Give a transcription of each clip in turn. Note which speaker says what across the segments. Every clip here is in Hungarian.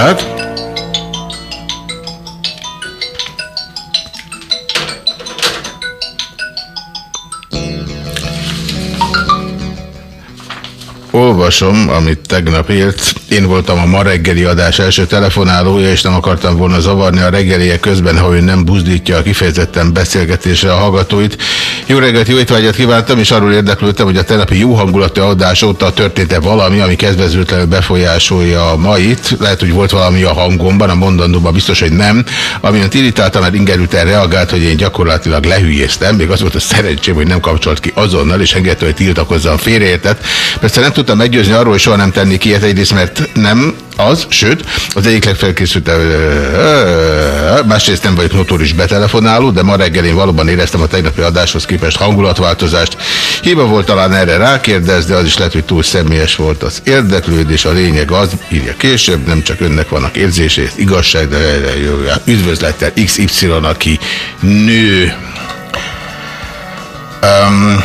Speaker 1: Lehet? Olvasom, amit tegnap élt. Én voltam a ma reggeli adás első telefonálója, és nem akartam volna zavarni a reggeliek közben, ha ő nem buzdítja a kifejezetten beszélgetésre a hallgatóit. Jó reggelt, jó étvágyat kívántam, és arról érdeklődtem, hogy a tegnapi jó hangulatú adás óta történt-e valami, ami kedvezőtlenül befolyásolja a mait. Lehet, hogy volt valami a hangomban, a mondandóban biztos, hogy nem. Amilyen irritáltam, mert ingerülten reagált, hogy én gyakorlatilag lehülyéztem. Még az volt a szerencsém, hogy nem kapcsolt ki azonnal, és engedte, hogy tiltakozzam félreértett. Persze nem tudtam meggyőzni arról, hogy soha nem tennék ilyet egyrészt, mert nem az, sőt, az egyik legfelkészült, másrészt nem vagyok notóris betelefonáló, de ma reggel én valóban éreztem a tegnapi adáshoz képest hangulatváltozást. Hiba volt talán erre rákérdez, de az is lehet, hogy túl személyes volt az érdeklődés. A lényeg az, írja később, nem csak önnek vannak érzései, ez igazság, de üdvözlettel XY, aki nő. Um,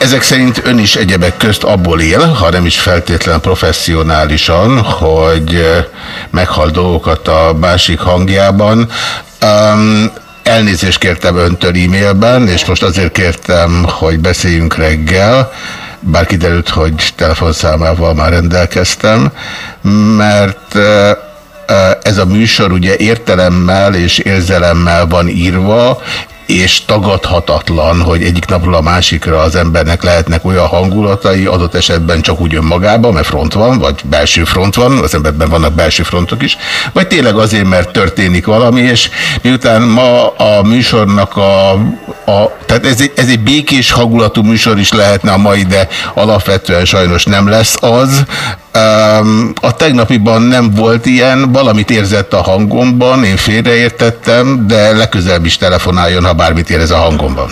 Speaker 1: ezek szerint ön is egyebek közt abból él, ha nem is feltétlen professzionálisan, hogy meghal dolgokat a másik hangjában. Um, elnézést kértem öntől e-mailben, és most azért kértem, hogy beszéljünk reggel, bár kiderült, hogy telefonszámával már rendelkeztem, mert ez a műsor ugye értelemmel és érzelemmel van írva, és tagadhatatlan, hogy egyik napról a másikra az embernek lehetnek olyan hangulatai, adott esetben csak úgy önmagában, mert front van, vagy belső front van, az emberben vannak belső frontok is, vagy tényleg azért, mert történik valami, és miután ma a műsornak a, a tehát ez egy, ez egy békés hangulatú műsor is lehetne a mai, de alapvetően sajnos nem lesz az, a tegnapiban nem volt ilyen, valamit érzett a hangomban, én félreértettem, de legközelebb is telefonáljon, ha bármit érez a hangomban.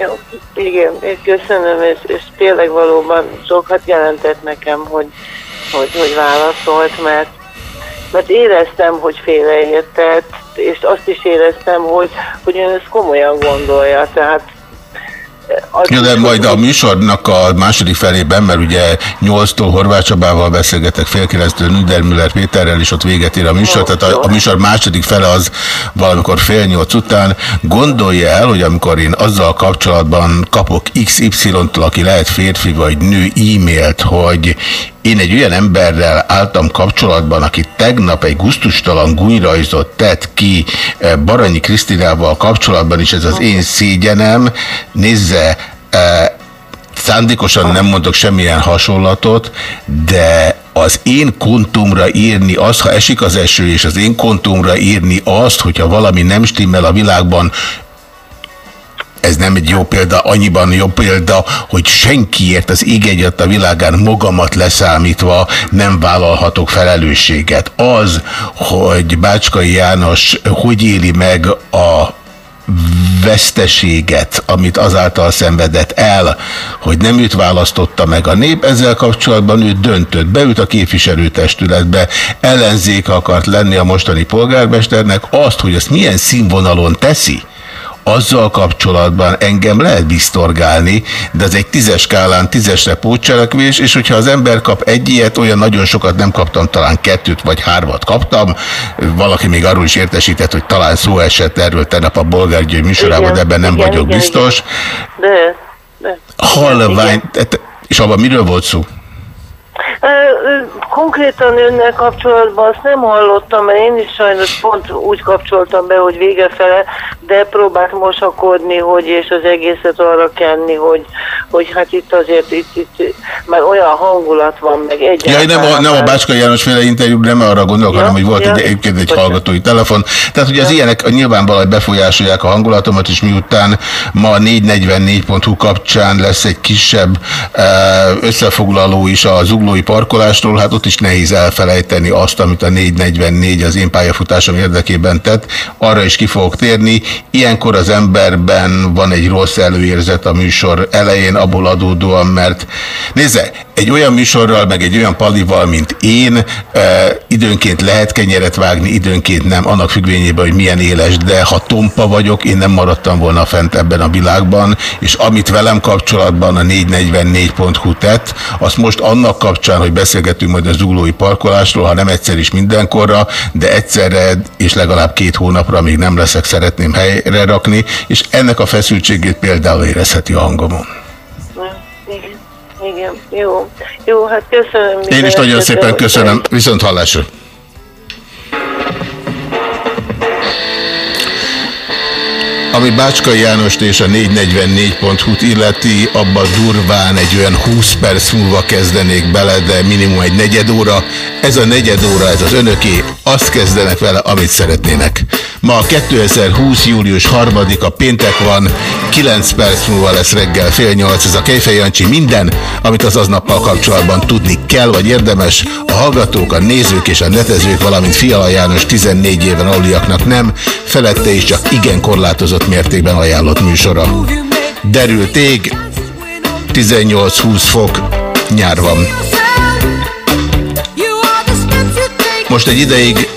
Speaker 2: Jó, igen, és köszönöm, és, és tényleg valóban sokat jelentett nekem, hogy, hogy, hogy válaszolt, mert, mert éreztem, hogy félreértett, és azt is éreztem, hogy, hogy ön ezt komolyan gondolja, tehát az
Speaker 1: Ja, de majd a műsornak a második felében, mert ugye 8-tól Horváth Csabával beszélgetek, fél 9-től Nüdermüller Péterrel, és ott véget ér a műsor,
Speaker 2: Jó,
Speaker 1: tehát a,
Speaker 2: jó.
Speaker 1: a műsor második fele az valamikor fél nyolc után. Gondolja el, hogy amikor én azzal kapcsolatban kapok XY-tól, aki lehet férfi vagy nő e-mailt, hogy én egy olyan emberrel álltam kapcsolatban, aki tegnap egy guztustalan gúnyrajzot tett ki eh, Baranyi Krisztinával kapcsolatban, és ez az én szégyenem. Nézze, eh, szándékosan nem mondok semmilyen hasonlatot, de az én kontumra írni azt, ha esik az eső, és az én kontumra írni azt, hogyha valami nem stimmel a világban, ez nem egy jó példa, annyiban jó példa, hogy senkiért az ég a világán magamat leszámítva nem vállalhatok felelősséget. Az, hogy Bácskai János hogy éli meg a veszteséget, amit azáltal szenvedett el, hogy nem őt választotta meg a nép, ezzel kapcsolatban ő döntött, beült a képviselőtestületbe, ellenzék akart lenni a mostani polgármesternek, azt, hogy ezt milyen színvonalon teszi, azzal kapcsolatban engem lehet biztorgálni, de ez egy tízes skálán tízesre pótcselekvés, és hogyha az ember kap egy ilyet, olyan nagyon sokat nem kaptam, talán kettőt vagy hármat kaptam. Valaki még arról is értesített, hogy talán szó esett erről tegnap a Bolgár György műsorában,
Speaker 2: Igen,
Speaker 1: de ebben nem
Speaker 2: igen,
Speaker 1: vagyok
Speaker 2: igen,
Speaker 1: biztos.
Speaker 2: De, de.
Speaker 1: Halvány, és abban miről volt szó?
Speaker 2: Konkrétan önnel kapcsolatban azt nem hallottam, mert én is sajnos pont úgy kapcsoltam be, hogy vége fele, de próbált mosakodni, hogy és az egészet arra kenni, hogy, hogy hát itt azért itt, itt már olyan hangulat van, meg
Speaker 1: Ja,
Speaker 2: egyáltalán.
Speaker 1: nem a, nem a Bácska János féle interjú, nem arra gondolok,
Speaker 2: Ja,
Speaker 1: hanem hogy volt
Speaker 2: ja.
Speaker 1: egy, egyébként egy hallgatói telefon. Tehát, hogy az ilyenek nyilvánvalóan befolyásolják a hangulatomat, és miután ma a 444.hu kapcsán lesz egy kisebb összefoglaló is a zuglói parkolásról, hát ott is nehéz elfelejteni azt, amit a 444 az én pályafutásom érdekében tett. Arra is ki fogok térni. Ilyenkor az emberben van egy rossz előérzet a műsor elején, abból adódóan, mert nézze, egy olyan műsorral, meg egy olyan palival, mint én, időnként lehet kenyeret vágni, időnként nem, annak függvényében, hogy milyen éles, de ha tompa vagyok, én nem maradtam volna fent ebben a világban, és amit velem kapcsolatban a 444.hu tett, azt most annak kapcsán, hogy beszélgetünk majd a zuglói parkolásról, ha nem egyszer is mindenkorra, de egyszerre és legalább két hónapra, amíg nem leszek, szeretném helyre rakni, és ennek a feszültségét például érezheti a hangomon.
Speaker 2: Igen, igen, jó. Jó, hát köszönöm.
Speaker 1: Én is nagyon szépen köszönöm. Viszont hallásra. Ami Bácskai Jánost és a 444.hu-t illeti, abba durván egy olyan 20 perc múlva kezdenék bele, de minimum egy negyed óra. Ez a negyed óra, ez az önöké. azt kezdenek vele, amit szeretnének. Ma 2020. július 3-a péntek van, 9 perc múlva lesz reggel fél 8, ez a Kejfej Jancsi minden, amit az aznappal kapcsolatban tudni kell, vagy érdemes. A hallgatók, a nézők és a netezők, valamint Fiala János 14 éven aluliaknak nem, felette is csak igen korlátozott mértékben ajánlott műsora. Derült ég, 18-20 fok, nyár van. Most egy ideig,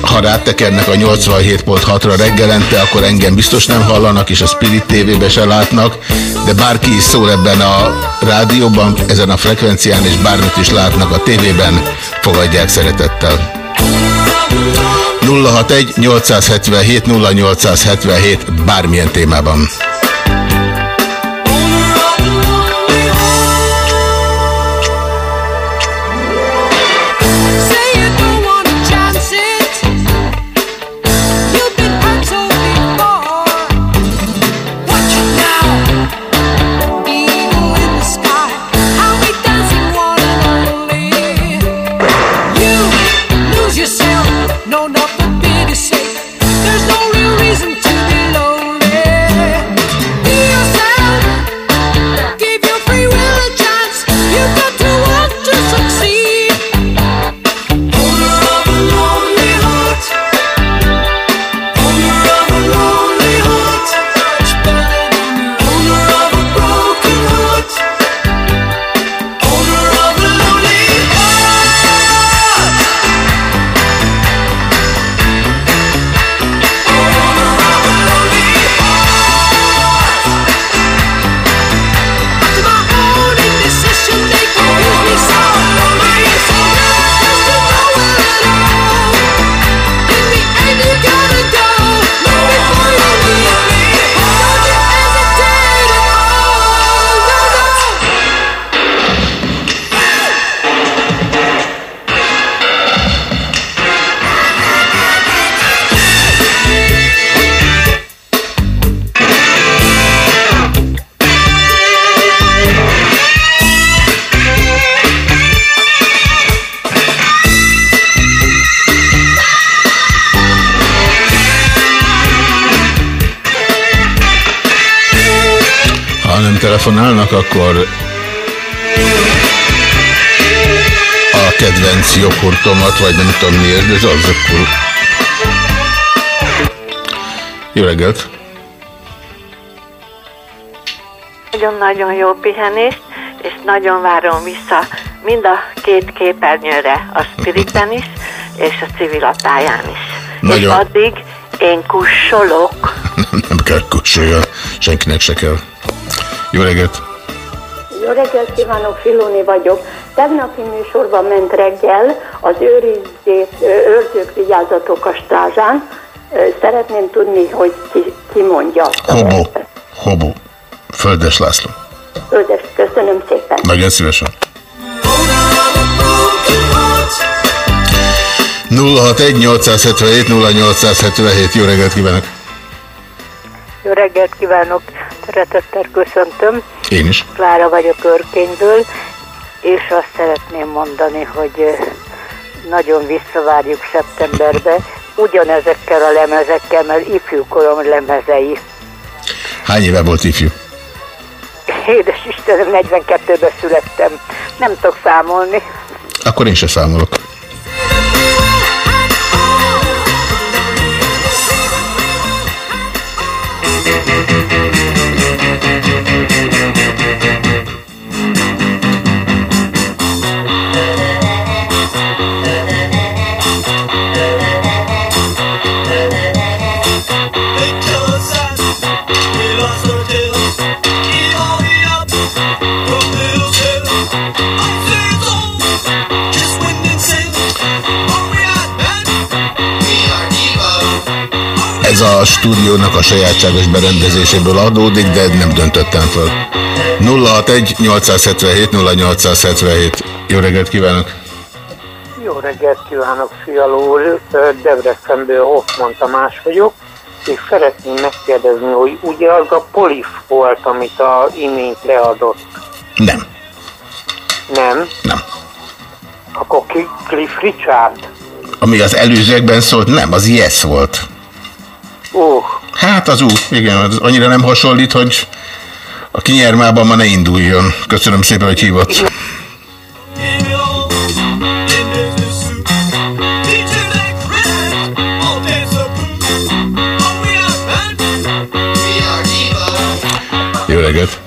Speaker 1: ha rátekernek a 87.6-ra reggelente, akkor engem biztos nem hallanak, és a Spirit TV-be se látnak, de bárki is szól ebben a rádióban, ezen a frekvencián, és bármit is látnak a tévében, fogadják szeretettel. 061 877 0877 bármilyen témában. Akkor a kedvenc joghurtomat, vagy nem tudom miért, de ez az akkor... Jó reggelt!
Speaker 3: Nagyon-nagyon jó pihenést, és nagyon várom vissza mind a két képernyőre, a Spiritben is, és a civilapályán is.
Speaker 1: Nagyon.
Speaker 3: És addig én kussolok.
Speaker 1: Nem, nem kell kussoljon, senkinek se kell. Jó reggelt!
Speaker 4: Jó reggelt kívánok, Filoni vagyok. Tegnapi műsorban ment reggel az őrizzét, ö, őrzők vigyázatok a strázsán. Szeretném tudni, hogy ki, ki mondja.
Speaker 1: Hobo. Hobo. Földes László.
Speaker 4: Öldes, köszönöm szépen.
Speaker 1: Nagyon szívesen. 061 877 0877 Jó reggelt kívánok!
Speaker 3: Jó reggelt kívánok, szeretettel köszöntöm.
Speaker 1: Én is.
Speaker 3: Klára vagyok Örkényből, és azt szeretném mondani, hogy eh, nagyon visszavárjuk szeptemberbe, ugyanezekkel a lemezekkel, mert ifjúkorom lemezei.
Speaker 1: Hány éve volt ifjú?
Speaker 3: Édes Istenem, 42-ben születtem. Nem tudok számolni.
Speaker 1: Akkor én se számolok. Ez a stúdiónak a sajátságos berendezéséből adódik, de nem döntöttem föl. 061 877 0877 Jó reggelt kívánok!
Speaker 5: Jó reggelt kívánok, Fialó úr! Debrecenből Hoffman Tamás vagyok, és szeretném megkérdezni, hogy ugye az a polif volt, amit a imént leadott?
Speaker 1: Nem.
Speaker 5: Nem?
Speaker 1: Nem.
Speaker 5: Akkor ki Cliff Richard?
Speaker 1: Ami az előzőekben szólt, nem, az yes volt.
Speaker 5: Ó,
Speaker 1: Hát az ú, igen, az annyira nem hasonlít, hogy a kinyermában ma ne induljon. Köszönöm szépen, hogy hívott. Jó reggelt!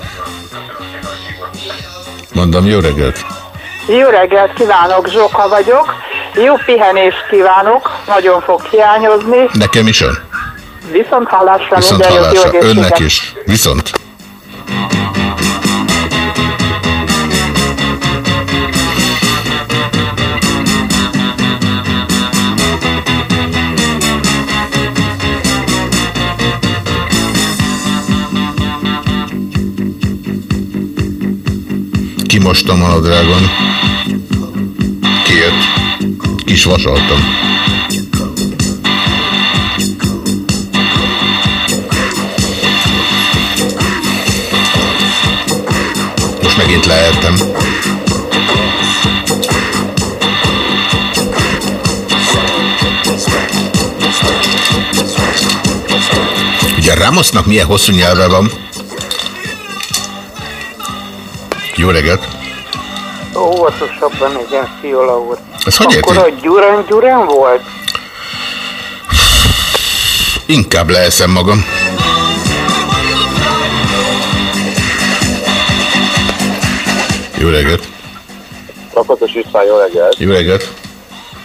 Speaker 1: Mondom, jó reggelt!
Speaker 6: Jó reggelt kívánok, Zsoka vagyok. Jó pihenést kívánok, nagyon fog hiányozni.
Speaker 1: Nekem is ön.
Speaker 6: Viszont hallásra
Speaker 1: Viszont
Speaker 6: minden jó
Speaker 1: hallásra.
Speaker 6: egészséget.
Speaker 1: Önnek is. Viszont. Kimostam a nadrágon. Kijött. Kis vasaltam. Megint lehettem. Ugye Ramosnak milyen hosszú nyelve van? Jó reggelt!
Speaker 5: óvatosabban, igen, Fiola úr.
Speaker 1: Ez hogy
Speaker 5: Akkor
Speaker 1: érti?
Speaker 5: a Gyurán Gyurán volt?
Speaker 1: Inkább leeszem magam. Jó reggelt!
Speaker 7: Lakatos István, jó reggelt!
Speaker 1: Jó reggelt!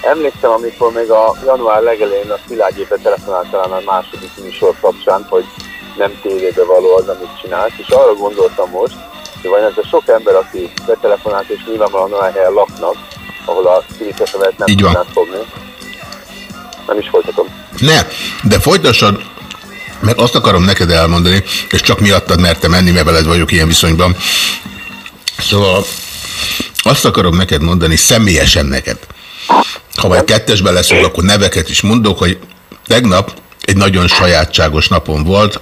Speaker 7: Emlékszem, amikor még a január legelején a Szilágyi éve telefonált talán a második műsor kapcsán, hogy nem tévébe való az, amit csinált, és arra gondoltam most, hogy van ez a sok ember, aki betelefonált, és nyilvánvalóan olyan helyen laknak, ahol a szívitesemet nem tudnánk fogni. Nem is folytatom.
Speaker 1: Ne, de folytassad, mert azt akarom neked elmondani, és csak miattad mertem menni, mert veled vagyok ilyen viszonyban. Szóval azt akarom neked mondani, személyesen neked. Ha majd kettesben leszünk, akkor neveket is mondok, hogy tegnap egy nagyon sajátságos napon volt.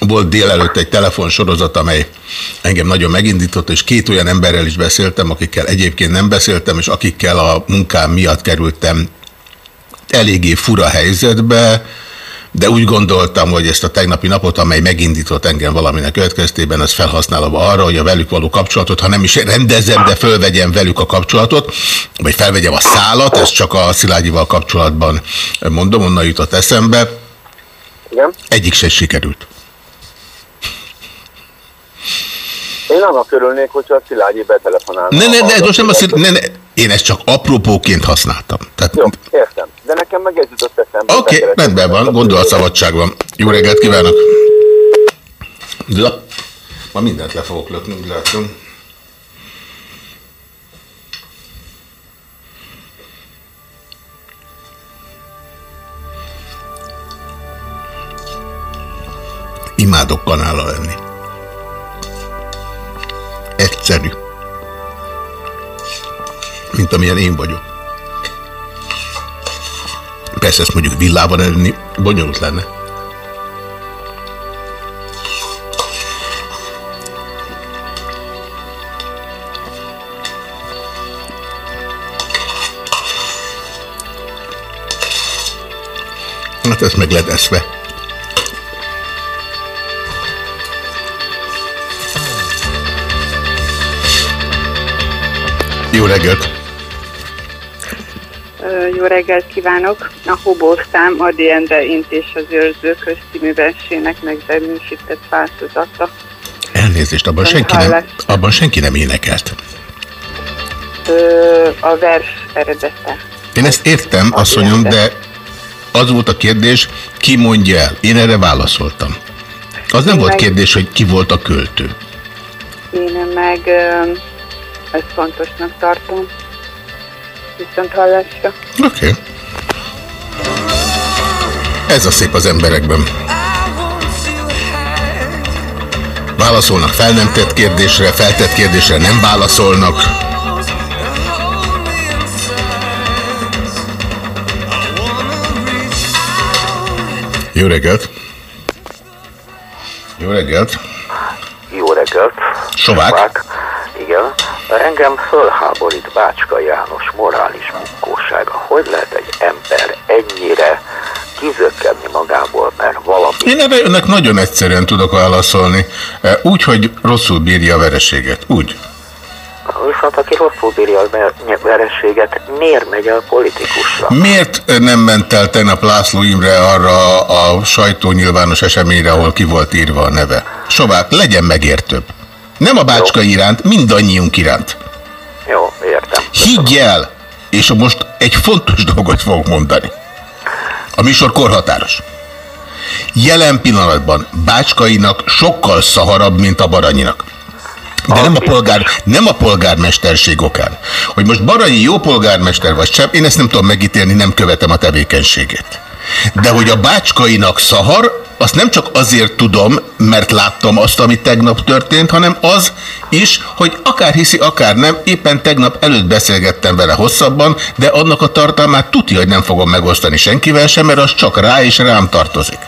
Speaker 1: Volt délelőtt egy telefonsorozat, amely engem nagyon megindított, és két olyan emberrel is beszéltem, akikkel egyébként nem beszéltem, és akikkel a munkám miatt kerültem eléggé fura helyzetbe, de úgy gondoltam, hogy ezt a tegnapi napot, amely megindított engem valaminek következtében, az felhasználom arra, hogy a velük való kapcsolatot, ha nem is rendezem, de fölvegyem velük a kapcsolatot, vagy felvegyem a szálat, ezt csak a Szilágyival kapcsolatban mondom, onnan jutott eszembe.
Speaker 7: Igen?
Speaker 1: Egyik se sikerült.
Speaker 7: Én annak örülnék, hogyha a Szilágyi betelefonálna.
Speaker 1: Ne, ne, ne,
Speaker 7: a
Speaker 1: most nem ne, ne, én ezt csak apropóként használtam. Tehát,
Speaker 7: Jó, értem. De nekem meg ez jutott eszembe.
Speaker 1: Oké, okay, rendben van, gondolatszabadság van. Jó reggelt kívánok! La, ma mindent le fogok lökni, úgy látom. Imádok kanála lenni. Egyszerű. Mint amilyen én vagyok. Persze ezt mondjuk villában enni bonyolult lenne. Hát ezt meg lehet. Jó reggelt!
Speaker 8: Jó reggelt kívánok! A Hobószám Adi Endre Int és az őrző közti műversének megzenősített változata.
Speaker 1: Elnézést, abban senki nem, abban senki nem énekelt.
Speaker 8: Ö, a vers eredete.
Speaker 1: Én ezt értem, asszonyom, de az volt a kérdés, ki mondja el. Én erre válaszoltam. Az nem
Speaker 8: Én
Speaker 1: volt
Speaker 8: meg-
Speaker 1: kérdés, hogy ki volt a költő.
Speaker 8: Én meg ö, ezt fontosnak tartom. Viszont hallásra.
Speaker 1: Oké. Okay. Ez a szép az emberekben. Válaszolnak fel nem tett kérdésre, feltett kérdésre nem válaszolnak. Jó reggelt! Jó reggelt!
Speaker 9: Jó reggelt!
Speaker 1: Sovák.
Speaker 9: Igen. Engem fölháborít Bácska János morális bukkósága. hogy lehet egy ember ennyire kizökkenni magából, mert valami
Speaker 1: Én erre önnek nagyon egyszerűen tudok válaszolni. E, Úgy, hogy rosszul bírja a vereséget. Úgy.
Speaker 9: Viszont aki rosszul bírja a ver- verességet, miért megy el politikusra?
Speaker 1: Miért nem ment el tegnap László Imre arra a sajtónyilvános eseményre, ahol ki volt írva a neve? Sovák, legyen megértőbb. Nem a bácska iránt, mindannyiunk iránt.
Speaker 9: Jó, értem.
Speaker 1: Higgy el, és most egy fontos dolgot fogok mondani. A műsor korhatáros. Jelen pillanatban Bácskainak sokkal szaharabb, mint a Baranyinak. De nem a, polgár, nem a polgármesterség okán. Hogy most Baranyi jó polgármester vagy sem, én ezt nem tudom megítélni, nem követem a tevékenységét. De hogy a bácskainak szahar, azt nem csak azért tudom, mert láttam azt, ami tegnap történt, hanem az is, hogy akár hiszi, akár nem, éppen tegnap előtt beszélgettem vele hosszabban, de annak a tartalmát tudja, hogy nem fogom megosztani senkivel sem, mert az csak rá és rám tartozik.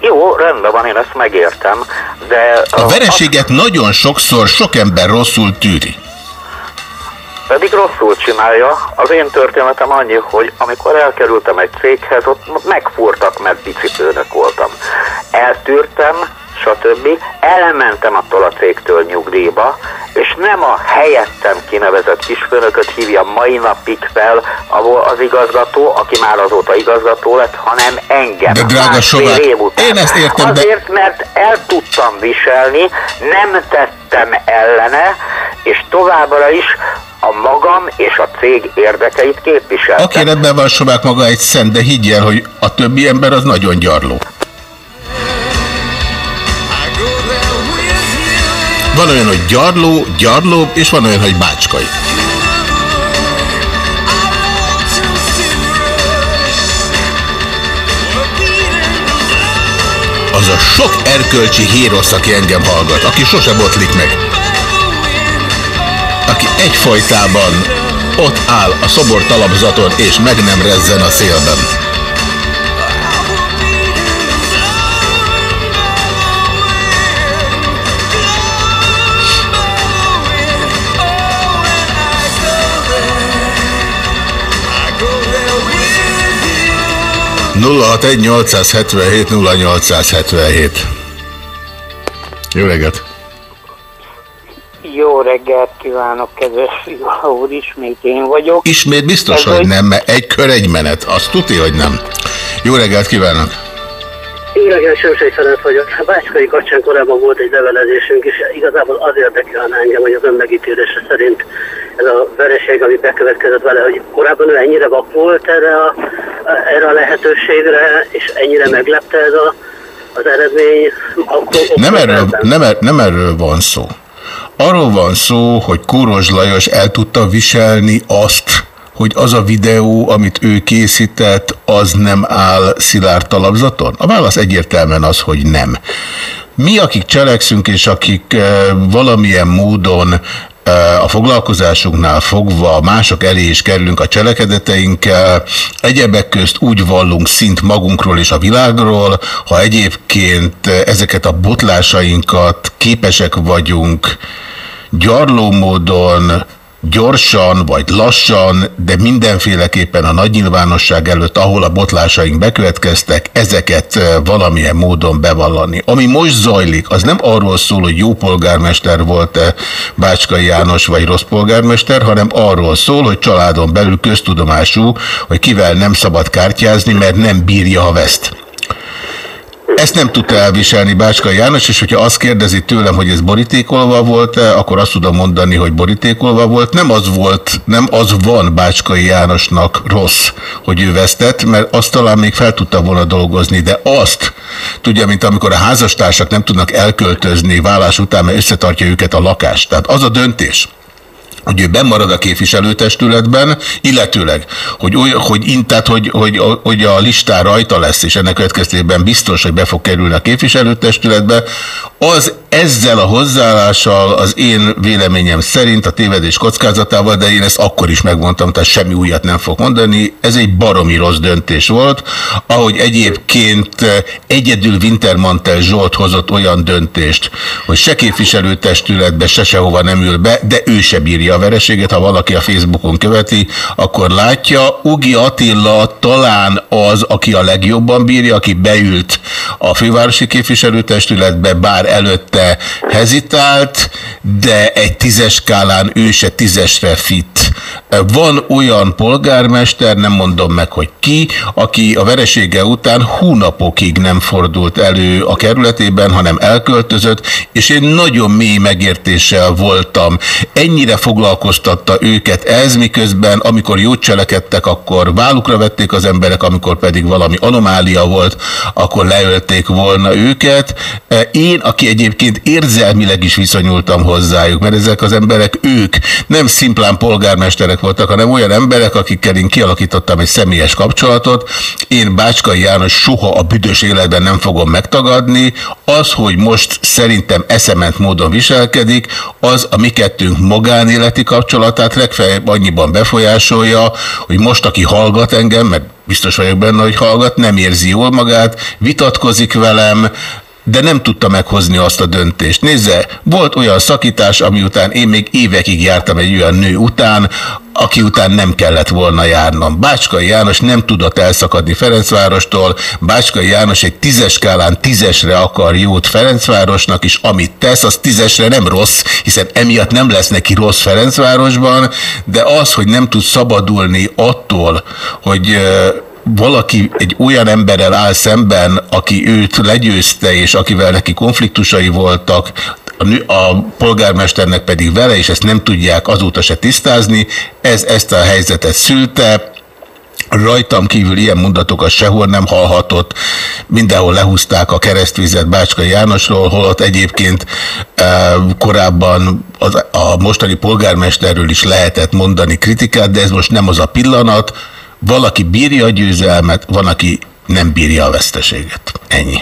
Speaker 9: Jó, rendben van, én ezt megértem, de...
Speaker 1: A vereséget nagyon sokszor sok ember rosszul tűri.
Speaker 9: Pedig rosszul csinálja. Az én történetem annyi, hogy amikor elkerültem egy céghez, ott megfúrtak, mert bicipőnök voltam. Eltűrtem, stb. Elmentem attól a cégtől nyugdíjba, és nem a helyettem kinevezett kisfőnököt hívja mai napig fel az igazgató, aki már azóta igazgató lett, hanem engem.
Speaker 1: De drága
Speaker 9: után.
Speaker 1: én ezt értem, de-
Speaker 9: Azért, mert el tudtam viselni, nem tettem ellene, és továbbra is a magam és a cég érdekeit képviseltem.
Speaker 1: Aki ebben van Sovák maga egy szent, de higgy el, hogy a többi ember az nagyon gyarló. Van olyan, hogy gyarló, gyarlóbb, és van olyan, hogy bácskai. Az a sok erkölcsi hérosz, aki engem hallgat, aki sose botlik meg. Aki egyfolytában ott áll a szobor talapzaton, és meg nem rezzen a szélben. nulla hat egy 877 0877. Jó reggelt!
Speaker 5: Jó reggelt kívánok, kedves Fiala úr, ismét én vagyok.
Speaker 1: Ismét biztos,
Speaker 5: Ez
Speaker 1: hogy
Speaker 5: hogy-
Speaker 1: nem, mert egy kör egy menet. Azt tudja, hogy nem. Jó reggelt kívánok!
Speaker 10: Én reggel Sősei Ferenc vagyok. A Bácskai kapcsán korábban volt egy levelezésünk, és igazából az érdekelne engem, hogy az ön megítélése szerint ez a vereség, ami bekövetkezett vele, hogy korábban ő ennyire vak volt erre a, erre a lehetőségre, és ennyire meglepte ez a, az eredmény. Akkor,
Speaker 1: Nem erről, nem, er, nem erről van szó. Arról van szó, hogy Kóros Lajos el tudta viselni azt, hogy az a videó, amit ő készített, az nem áll szilárd talapzaton? A válasz egyértelműen az, hogy nem. Mi, akik cselekszünk, és akik eh, valamilyen módon eh, a foglalkozásunknál fogva mások elé is kerülünk a cselekedeteinkkel, egyebek közt úgy vallunk szint magunkról és a világról, ha egyébként eh, ezeket a botlásainkat képesek vagyunk gyarló módon, gyorsan vagy lassan, de mindenféleképpen a nagy nyilvánosság előtt, ahol a botlásaink bekövetkeztek, ezeket valamilyen módon bevallani. Ami most zajlik, az nem arról szól, hogy jó polgármester volt-e Bácskai János vagy rossz polgármester, hanem arról szól, hogy családon belül köztudomású, hogy kivel nem szabad kártyázni, mert nem bírja, ha veszt. Ezt nem tudta elviselni Bácska János, és hogyha azt kérdezi tőlem, hogy ez borítékolva volt-e, akkor azt tudom mondani, hogy borítékolva volt. Nem az volt, nem az van Bácskai Jánosnak rossz, hogy ő vesztett, mert azt talán még fel tudta volna dolgozni, de azt, tudja, mint amikor a házastársak nem tudnak elköltözni vállás után, mert összetartja őket a lakás. Tehát az a döntés, hogy ő bemarad a képviselőtestületben, illetőleg, hogy, oly, hogy, intett, hogy, hogy, hogy a listán rajta lesz, és ennek következtében biztos, hogy be fog kerülni a képviselőtestületbe, Az ezzel a hozzáállással az én véleményem szerint a tévedés kockázatával, de én ezt akkor is megmondtam, tehát semmi újat nem fog mondani, ez egy baromi rossz döntés volt, ahogy egyébként eh, egyedül Wintermantel Zsolt hozott olyan döntést, hogy se képviselőtestületbe, se sehova nem ül be, de ő se bírja a vereséget, ha valaki a Facebookon követi, akkor látja, Ugi Attila talán az, aki a legjobban bírja, aki beült a fővárosi képviselőtestületbe, bár előtte hezitált, de egy tízes skálán ő se tízesre fit. Van olyan polgármester, nem mondom meg, hogy ki, aki a veresége után hónapokig nem fordult elő a kerületében, hanem elköltözött, és én nagyon mély megértéssel voltam. Ennyire foglalkoztatta őket ez, miközben amikor jót cselekedtek, akkor vállukra vették az emberek, amikor pedig valami anomália volt, akkor leölték volna őket. Én, aki egyébként érzelmileg is viszonyultam hozzájuk, mert ezek az emberek, ők nem szimplán polgármesterek voltak, hanem olyan emberek, akikkel én kialakítottam egy személyes kapcsolatot. Én Bácskai János soha a büdös életben nem fogom megtagadni. Az, hogy most szerintem eszement módon viselkedik, az a mi kettőnk magánéleti kapcsolatát legfeljebb annyiban befolyásolja, hogy most, aki hallgat engem, mert biztos vagyok benne, hogy hallgat, nem érzi jól magát, vitatkozik velem, de nem tudta meghozni azt a döntést. Nézze, volt olyan szakítás, ami után én még évekig jártam egy olyan nő után, aki után nem kellett volna járnom. Bácskai János nem tudott elszakadni Ferencvárostól, Bácskai János egy tízes skálán tízesre akar jót Ferencvárosnak, és amit tesz, az tízesre nem rossz, hiszen emiatt nem lesz neki rossz Ferencvárosban, de az, hogy nem tud szabadulni attól, hogy valaki egy olyan emberrel áll szemben, aki őt legyőzte, és akivel neki konfliktusai voltak, a, nő, a polgármesternek pedig vele, és ezt nem tudják azóta se tisztázni, ez ezt a helyzetet szülte, Rajtam kívül ilyen mondatokat sehol nem hallhatott, mindenhol lehúzták a keresztvizet Bácskai Jánosról, holott egyébként e, korábban az, a mostani polgármesterről is lehetett mondani kritikát, de ez most nem az a pillanat. Valaki bírja a győzelmet, van, aki nem bírja a veszteséget. Ennyi.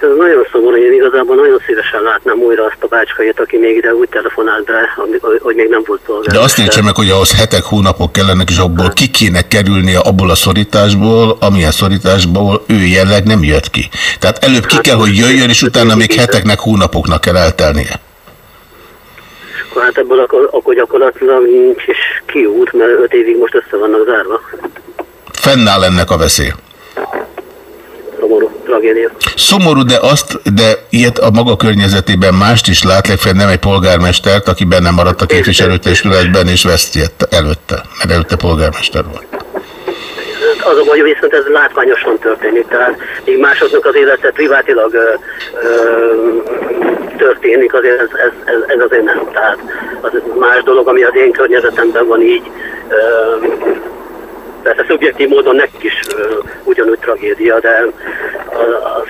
Speaker 10: Ez nagyon szomorú, én igazából nagyon szívesen látnám újra azt a bácskait, aki még ide úgy telefonált be, hogy még nem volt
Speaker 1: De
Speaker 10: polgármester.
Speaker 1: azt értse meg, hogy ahhoz hetek, hónapok kellenek, és abból ki kéne kerülnie abból a szorításból, amilyen szorításból ő jelleg nem jött ki. Tehát előbb ki kell, hogy jöjjön, és utána még heteknek, hónapoknak kell eltelnie.
Speaker 10: Akkor hát ebből akkor, akkor gyakorlatilag nincs is kiút, mert öt évig most össze vannak zárva.
Speaker 1: Fennáll ennek a veszély.
Speaker 10: Szomorú tragédia.
Speaker 1: Szomorú, de azt, de ilyet a maga környezetében mást is lát, legfeljebb nem egy polgármestert, aki benne maradt a képviselőtestületben, és veszt ilyet előtte, mert előtte polgármester volt.
Speaker 10: Az a baj, viszont ez látványosan történik, tehát míg másoknak az élete privátilag ö, ö, történik, azért ez, ez, ez, ez azért nem. Tehát az más dolog, ami az én környezetemben van így, ö, persze szubjektív módon nekik is ö, ugyanúgy tragédia, de az,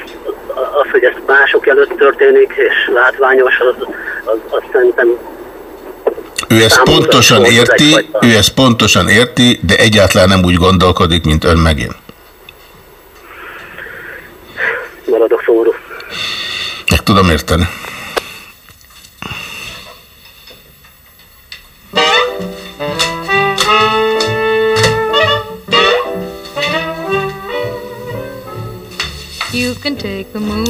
Speaker 10: az, hogy ez mások előtt történik, és látványos, az, az, az szerintem
Speaker 1: Ő ezt pontosan érti, ő ezt pontosan érti, de egyáltalán nem úgy gondolkodik, mint ön megint.
Speaker 10: maradok szomorú.
Speaker 1: Meg tudom érteni.
Speaker 11: You can take the moon.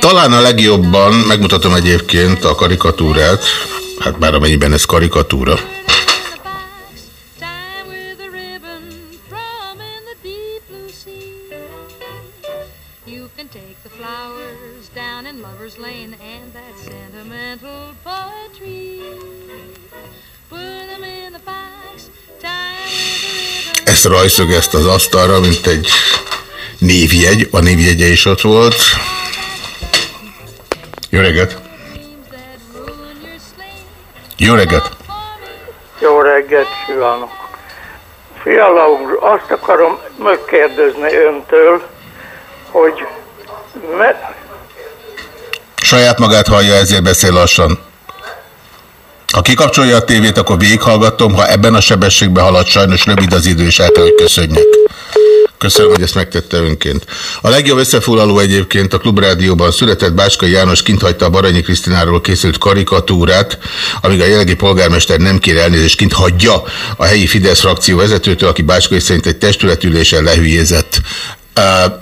Speaker 1: Talán a legjobban, megmutatom egyébként a karikatúrát, hát bár amennyiben ez karikatúra.
Speaker 11: A ribbon.
Speaker 1: Ezt az asztalra, mint egy névjegy, a névjegye is ott volt. Jó reggelt! Jó reggelt!
Speaker 12: Jó reggelt kívánok! Fiala úr, azt akarom megkérdezni öntől, hogy me,
Speaker 1: Saját magát hallja, ezért beszél lassan. Ha kikapcsolja a tévét, akkor végighallgatom, ha ebben a sebességben halad, sajnos rövid az idő, és el kell, hogy köszönjek. Köszönöm, hogy ezt megtette önként. A legjobb összefoglaló egyébként a Klubrádióban született Bácskai János kint hagyta a Baranyi Krisztináról készült karikatúrát, amíg a jelenlegi polgármester nem kér elnézést, kint hagyja a helyi Fidesz frakció vezetőtől, aki Bácskai szerint egy testületülésen lehülyézett. Uh,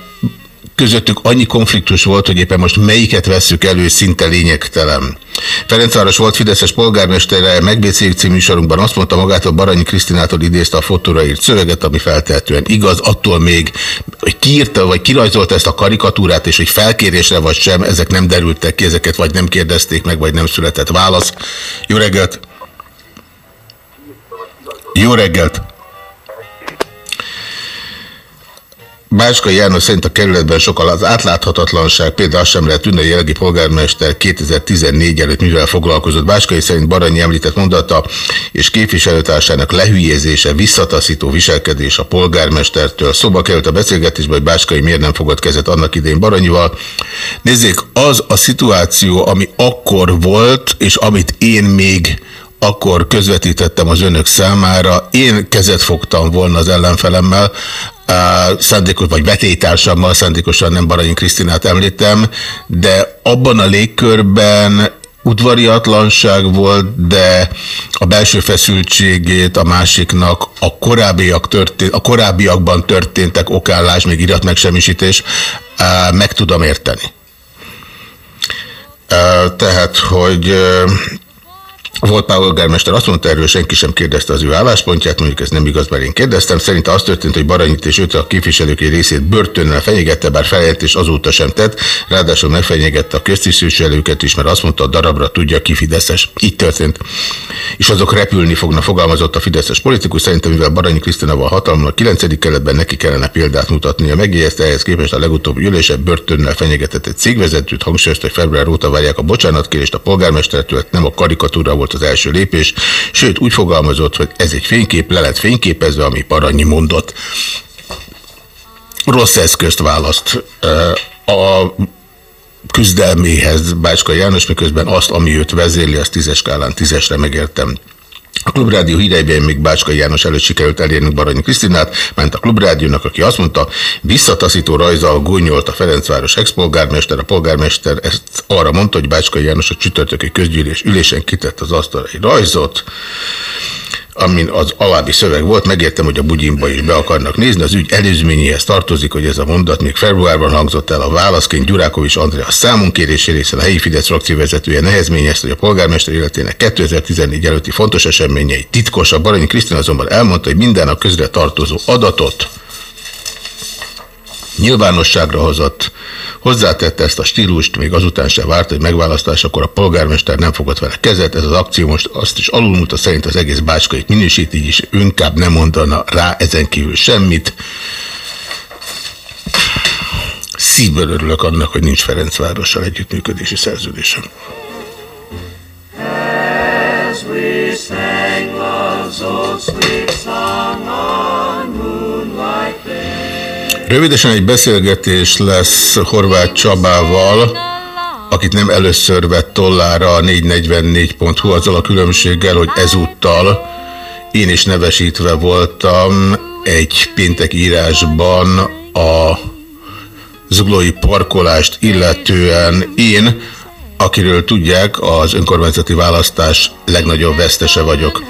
Speaker 1: közöttük annyi konfliktus volt, hogy éppen most melyiket vesszük elő, szinte lényegtelen. Ferencváros volt Fideszes polgármestere, megbeszéljük című műsorunkban azt mondta magától, Baranyi Krisztinától idézte a fotóra írt szöveget, ami feltehetően igaz, attól még, hogy kiírta, vagy kirajzolta ezt a karikatúrát, és hogy felkérésre vagy sem, ezek nem derültek ki, ezeket vagy nem kérdezték meg, vagy nem született válasz. Jó reggelt! Jó reggelt! Bácska János szerint a kerületben sokkal az átláthatatlanság, például azt sem lehet tudni, hogy jelenlegi polgármester 2014 előtt mivel foglalkozott. Báskai szerint Baranyi említett mondata és képviselőtársának lehülyézése, visszataszító viselkedés a polgármestertől. Szóba került a beszélgetésbe, hogy Báskai miért nem fogott kezet annak idején Baranyival. Nézzék, az a szituáció, ami akkor volt, és amit én még akkor közvetítettem az önök számára. Én kezet fogtam volna az ellenfelemmel, szándékos, vagy vetétársammal, szándékosan nem Baranyi Krisztinát említem, de abban a légkörben udvariatlanság volt, de a belső feszültségét a másiknak a, korábbiak történt, a korábbiakban történtek okállás, még irat megsemmisítés, uh, meg tudom érteni. Tehát, hogy volt polgármester azt mondta, erről senki sem kérdezte az ő álláspontját, mondjuk ez nem igaz, mert én kérdeztem. Szerinte az történt, hogy Baranyit és őt a képviselők egy részét börtönnel fenyegette, bár feljelentést azóta sem tett, ráadásul megfenyegette a köztisztviselőket is, mert azt mondta, a darabra tudja ki Fideszes. Így történt. És azok repülni fognak, fogalmazott a Fideszes politikus. Szerintem, mivel Baranyi Krisztina van hatalmon a 9. keletben, neki kellene példát mutatnia. Megjegyezte ehhez képest a legutóbbi ülése börtönnel fenyegetett egy cégvezetőt, hangsúlyozta, hogy február óta várják a bocsánatkérést a polgármestertől, nem a karikatúra volt az első lépés, sőt úgy fogalmazott, hogy ez egy fénykép, le lett fényképezve, ami Paranyi mondott. Rossz eszközt választ a küzdelméhez Bácska János, miközben azt, ami őt vezérli, azt tízes skálán tízesre megértem. A Klubrádió híreiben még Bácska János előtt sikerült elérni Baranyi Krisztinát, ment a Klubrádiónak, aki azt mondta, visszataszító rajzal gúnyolt a Ferencváros expolgármester, a polgármester ezt arra mondta, hogy Bácska János a csütörtöki közgyűlés ülésen kitett az asztalra egy rajzot, amin az alábbi szöveg volt, megértem, hogy a bugyimba is be akarnak nézni, az ügy előzményéhez tartozik, hogy ez a mondat még februárban hangzott el a válaszként Gyurákovics Andrea számunk kérésére, hiszen a helyi Fidesz frakcióvezetője nehezményezte, hogy a polgármester életének 2014 előtti fontos eseményei titkos. A Baranyi Krisztina azonban elmondta, hogy minden a közre tartozó adatot nyilvánosságra hozott, hozzátette ezt a stílust, még azután sem várt, hogy megválasztásakor a polgármester nem fogott vele kezet, ez az akció most azt is alulmúlta, szerint az egész bácskait minősít, így is inkább nem mondana rá ezen kívül semmit. Szívből örülök annak, hogy nincs Ferencvárossal együttműködési szerződésem.
Speaker 13: As we sang love's old sweet
Speaker 1: Rövidesen egy beszélgetés lesz Horváth Csabával, akit nem először vett tollára a 444.hu azzal a különbséggel, hogy ezúttal én is nevesítve voltam egy péntek írásban a zuglói parkolást illetően én, akiről tudják, az önkormányzati választás legnagyobb vesztese vagyok.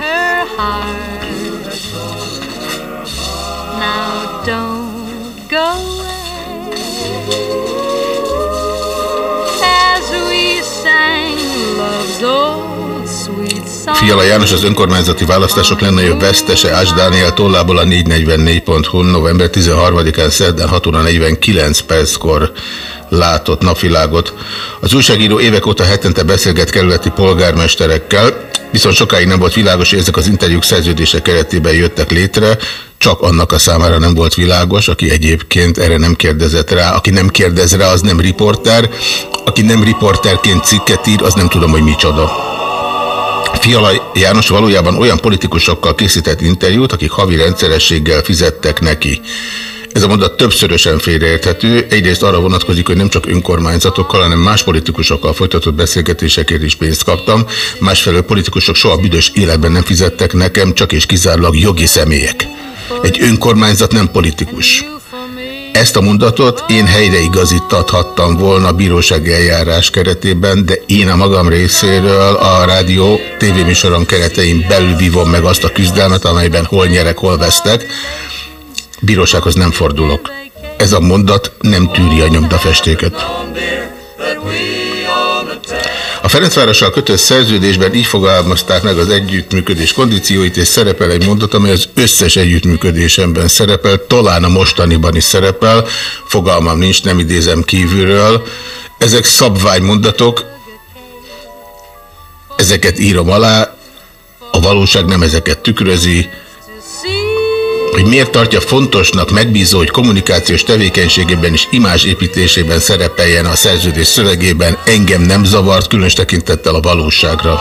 Speaker 1: Fiala János az önkormányzati választások legnagyobb vesztese Ás Dániel tollából a 444.hu november 13-án szerdán 6 óra 49 perckor látott napvilágot. Az újságíró évek óta hetente beszélget kerületi polgármesterekkel, viszont sokáig nem volt világos, hogy ezek az interjúk szerződése keretében jöttek létre, csak annak a számára nem volt világos, aki egyébként erre nem kérdezett rá. Aki nem kérdez rá, az nem riporter, aki nem riporterként cikket ír, az nem tudom, hogy micsoda. Fiala János valójában olyan politikusokkal készített interjút, akik havi rendszerességgel fizettek neki. Ez a mondat többszörösen félreérthető. Egyrészt arra vonatkozik, hogy nem csak önkormányzatokkal, hanem más politikusokkal folytatott beszélgetésekért is pénzt kaptam. Másfelől politikusok soha büdös életben nem fizettek nekem, csak és kizárólag jogi személyek. Egy önkormányzat nem politikus. Ezt a mondatot én helyreigazítathattam volna bírósági eljárás keretében, de én a magam részéről a rádió tévéműsoron keretein belül vívom meg azt a küzdelmet, amelyben hol nyerek, hol vesztek. Bírósághoz nem fordulok. Ez a mondat nem tűri a nyomdafestéket. A Ferencvárossal kötött szerződésben így fogalmazták meg az együttműködés kondícióit, és szerepel egy mondat, amely az összes együttműködésemben szerepel, talán a mostaniban is szerepel, fogalmam nincs, nem idézem kívülről. Ezek szabványmondatok, ezeket írom alá, a valóság nem ezeket tükrözi, hogy miért tartja fontosnak megbízó, hogy kommunikációs tevékenységében és imázsépítésében szerepeljen a szerződés szövegében, engem nem zavart, különös tekintettel a valóságra.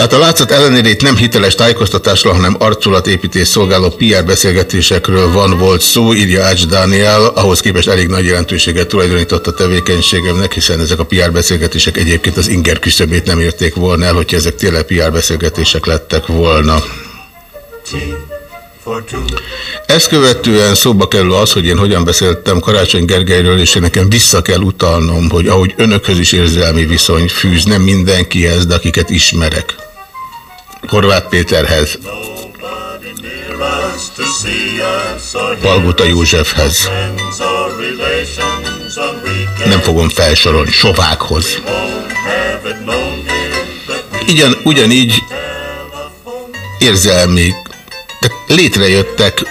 Speaker 1: Tehát a látszat ellenére itt nem hiteles tájékoztatásról, hanem arculatépítés szolgáló PR beszélgetésekről van volt szó, írja Ács Dániel, ahhoz képest elég nagy jelentőséget tulajdonított a tevékenységemnek, hiszen ezek a PR beszélgetések egyébként az inger küszöbét nem érték volna el, hogyha ezek tényleg PR beszélgetések lettek volna. Ezt követően szóba kerül az, hogy én hogyan beszéltem Karácsony Gergelyről, és nekem vissza kell utalnom, hogy ahogy önökhöz is érzelmi viszony fűz, nem mindenkihez, de akiket ismerek. Horváth Péterhez, Palguta Józsefhez, nem fogom felsorolni, Sovákhoz. Ugyan, ugyanígy érzelmi tehát létrejöttek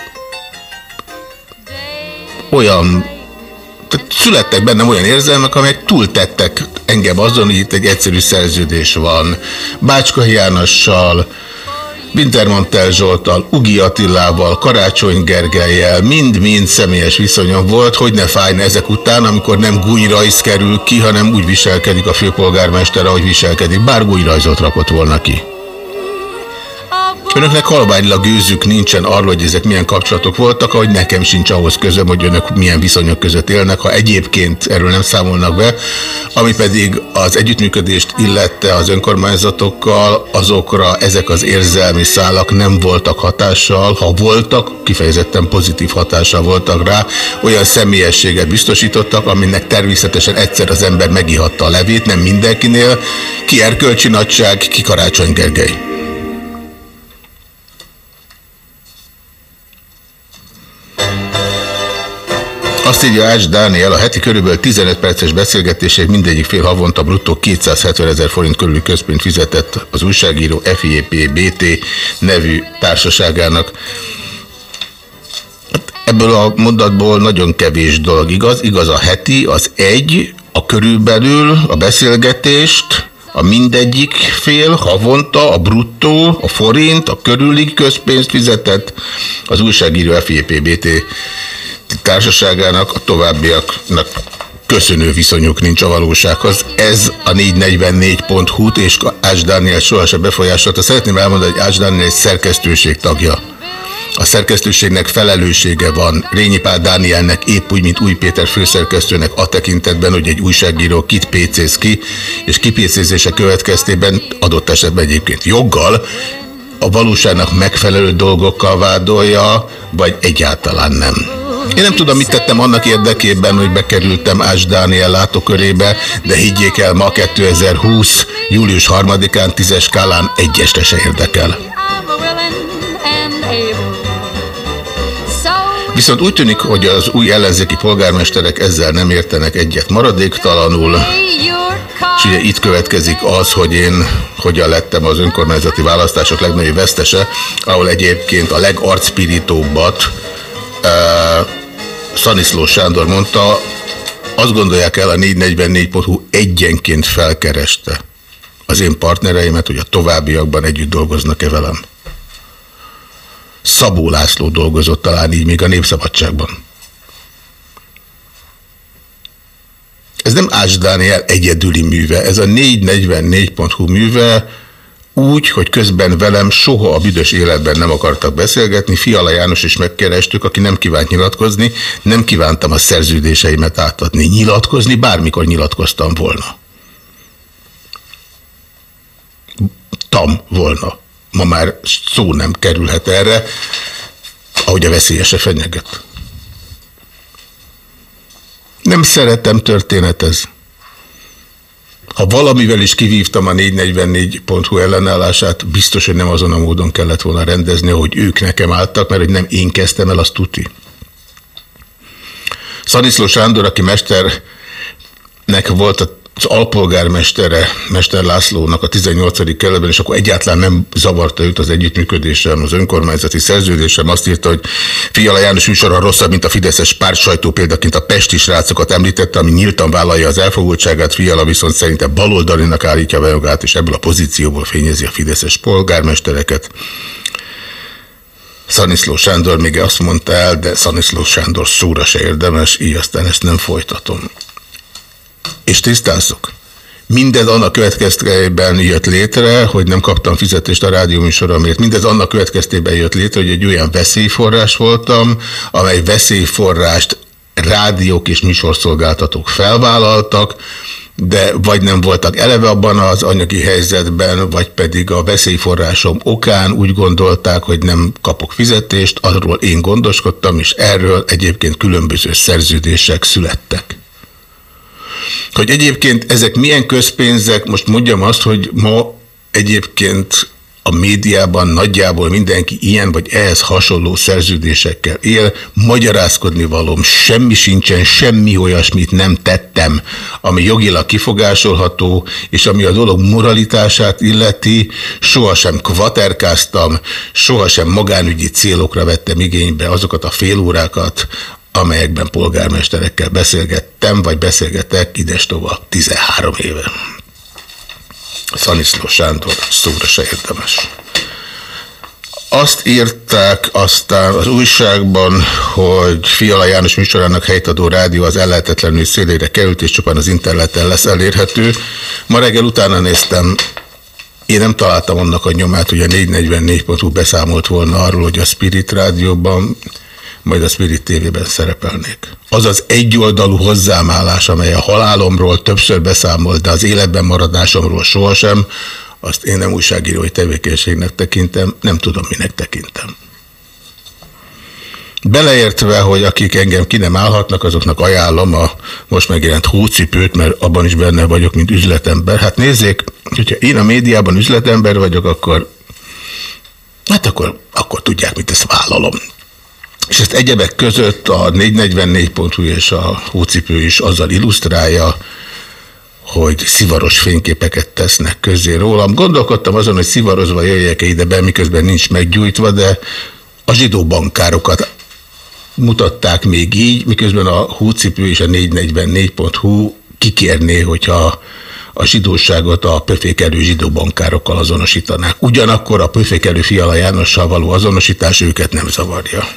Speaker 1: olyan, tehát születtek bennem olyan érzelmek, amelyek túltettek engem azon, hogy itt egy egyszerű szerződés van. Bácska Jánossal, Wintermantel Zsoltal, Ugi Attilával, Karácsony Gergelyel, mind-mind személyes viszonyom volt, hogy ne fájna ezek után, amikor nem gúnyrajz kerül ki, hanem úgy viselkedik a főpolgármester, ahogy viselkedik, bár gúnyrajzot rakott volna ki. Önöknek halványlag gőzük nincsen arról, hogy ezek milyen kapcsolatok voltak, ahogy nekem sincs ahhoz közöm, hogy önök milyen viszonyok között élnek, ha egyébként erről nem számolnak be, ami pedig az együttműködést illette az önkormányzatokkal, azokra ezek az érzelmi szálak nem voltak hatással, ha voltak, kifejezetten pozitív hatással voltak rá, olyan személyességet biztosítottak, aminek természetesen egyszer az ember megihatta a levét, nem mindenkinél, ki erkölcsi nagyság, ki Karácsony Gergely. Azt írja Ács Dániel, a heti körülbelül 15 perces beszélgetések mindegyik fél havonta bruttó 270 ezer forint körüli közpént fizetett az újságíró FIEP BT nevű társaságának. Hát ebből a mondatból nagyon kevés dolog igaz. Igaz a heti, az egy, a körülbelül, a beszélgetést, a mindegyik fél havonta, a bruttó, a forint, a körüli közpénzt fizetett, az újságíró FIEP BT társaságának, a továbbiaknak köszönő viszonyuk nincs a valósághoz. Ez a 444.hu-t és Ács Dániel sohasem befolyásolta. Szeretném elmondani, hogy Ács Dániel egy szerkesztőség tagja. A szerkesztőségnek felelőssége van Rényi Pál Dánielnek épp úgy, mint Új Péter főszerkesztőnek a tekintetben, hogy egy újságíró kit pécéz ki, és kipécézése következtében adott esetben egyébként joggal a valóságnak megfelelő dolgokkal vádolja, vagy egyáltalán nem. Én nem tudom, mit tettem annak érdekében, hogy bekerültem Ás Dániel látókörébe, de higgyék el, ma 2020. július 3-án 10-es skálán egyesre se érdekel. Viszont úgy tűnik, hogy az új ellenzéki polgármesterek ezzel nem értenek egyet maradéktalanul, és ugye itt következik az, hogy én hogyan lettem az önkormányzati választások legnagyobb vesztese, ahol egyébként a legarcpirítóbbat uh, Szaniszló Sándor mondta, azt gondolják el a 444.hu egyenként felkereste az én partnereimet, hogy a továbbiakban együtt dolgoznak-e velem. Szabó László dolgozott talán így még a Népszabadságban. Ez nem Ács Dániel egyedüli műve, ez a 444.hu műve, úgy, hogy közben velem soha a büdös életben nem akartak beszélgetni, Fiala János is megkerestük, aki nem kívánt nyilatkozni, nem kívántam a szerződéseimet átadni. Nyilatkozni bármikor nyilatkoztam volna. Tam volna. Ma már szó nem kerülhet erre, ahogy a veszélyese fenyeget. Nem szeretem történetez. Ha valamivel is kivívtam a 444.hu ellenállását, biztos, hogy nem azon a módon kellett volna rendezni, hogy ők nekem álltak, mert hogy nem én kezdtem el, azt tuti. Szaniszló Sándor, aki mesternek volt az alpolgármestere, Mester Lászlónak a 18. kerületben, és akkor egyáltalán nem zavarta őt az együttműködésem, az önkormányzati szerződésem. Azt írta, hogy Fiala János műsora rosszabb, mint a Fideszes párt sajtó, példaként a Pesti srácokat említette, ami nyíltan vállalja az elfogultságát, Fiala viszont szerinte baloldalinak állítja be magát, és ebből a pozícióból fényezi a Fideszes polgármestereket. Szaniszló Sándor még azt mondta el, de Szaniszló Sándor szóra se érdemes, így aztán ezt nem folytatom. És tisztázzuk. Mindez annak következtében jött létre, hogy nem kaptam fizetést a rádióműsoromért. Mindez annak következtében jött létre, hogy egy olyan veszélyforrás voltam, amely veszélyforrást rádiók és műsorszolgáltatók felvállaltak, de vagy nem voltak eleve abban az anyagi helyzetben, vagy pedig a veszélyforrásom okán úgy gondolták, hogy nem kapok fizetést, arról én gondoskodtam, és erről egyébként különböző szerződések születtek. Hogy egyébként ezek milyen közpénzek, most mondjam azt, hogy ma egyébként a médiában nagyjából mindenki ilyen vagy ehhez hasonló szerződésekkel él, magyarázkodni valóm semmi sincsen, semmi olyasmit nem tettem, ami jogilag kifogásolható, és ami a dolog moralitását illeti, sohasem kvaterkáztam, sohasem magánügyi célokra vettem igénybe azokat a félórákat, amelyekben polgármesterekkel beszélgettem, vagy beszélgetek idestova 13 éve. Szaniszló Sándor szóra se érdemes. Azt írták aztán az újságban, hogy Fiala János műsorának helytadó rádió az ellehetetlenül szélére került, és csupán az interneten lesz elérhető. Ma reggel utána néztem, én nem találtam annak a nyomát, hogy a 444.hu beszámolt volna arról, hogy a Spirit rádióban majd a Spirit TV-ben szerepelnék. Az az egyoldalú hozzámállás, amely a halálomról többször beszámolt, de az életben maradásomról sohasem, azt én nem újságírói tevékenységnek tekintem, nem tudom, minek tekintem. Beleértve, hogy akik engem ki nem állhatnak, azoknak ajánlom a most megjelent hócipőt, mert abban is benne vagyok, mint üzletember. Hát nézzék, hogyha én a médiában üzletember vagyok, akkor hát akkor, akkor tudják, mit ezt vállalom. És ezt egyebek között a 444.hu és a hócipő is azzal illusztrálja, hogy szivaros fényképeket tesznek közé rólam. Gondolkodtam azon, hogy szivarozva jöjjek -e ide be, miközben nincs meggyújtva, de a zsidó bankárokat mutatták még így, miközben a hócipő és a 444.hu kikérné, hogyha a zsidóságot a pöfékelő zsidó bankárokkal azonosítanák. Ugyanakkor a pöfékelő Fiala Jánossal való azonosítás őket nem zavarja.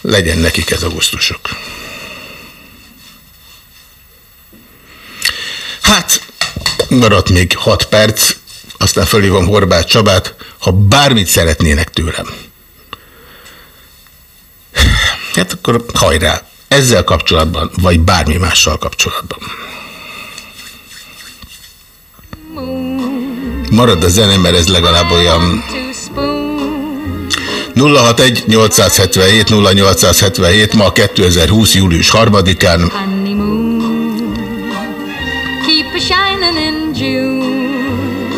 Speaker 1: Legyen nekik ez augusztusok. Hát, maradt még 6 perc, aztán fölhívom Horváth Csabát, ha bármit szeretnének tőlem. Hát akkor hajrá, ezzel kapcsolatban, vagy bármi mással kapcsolatban. Marad a zene, mert ez legalább olyan 061 877 0877 ma 2020. július 3-án
Speaker 14: keep a shining in June.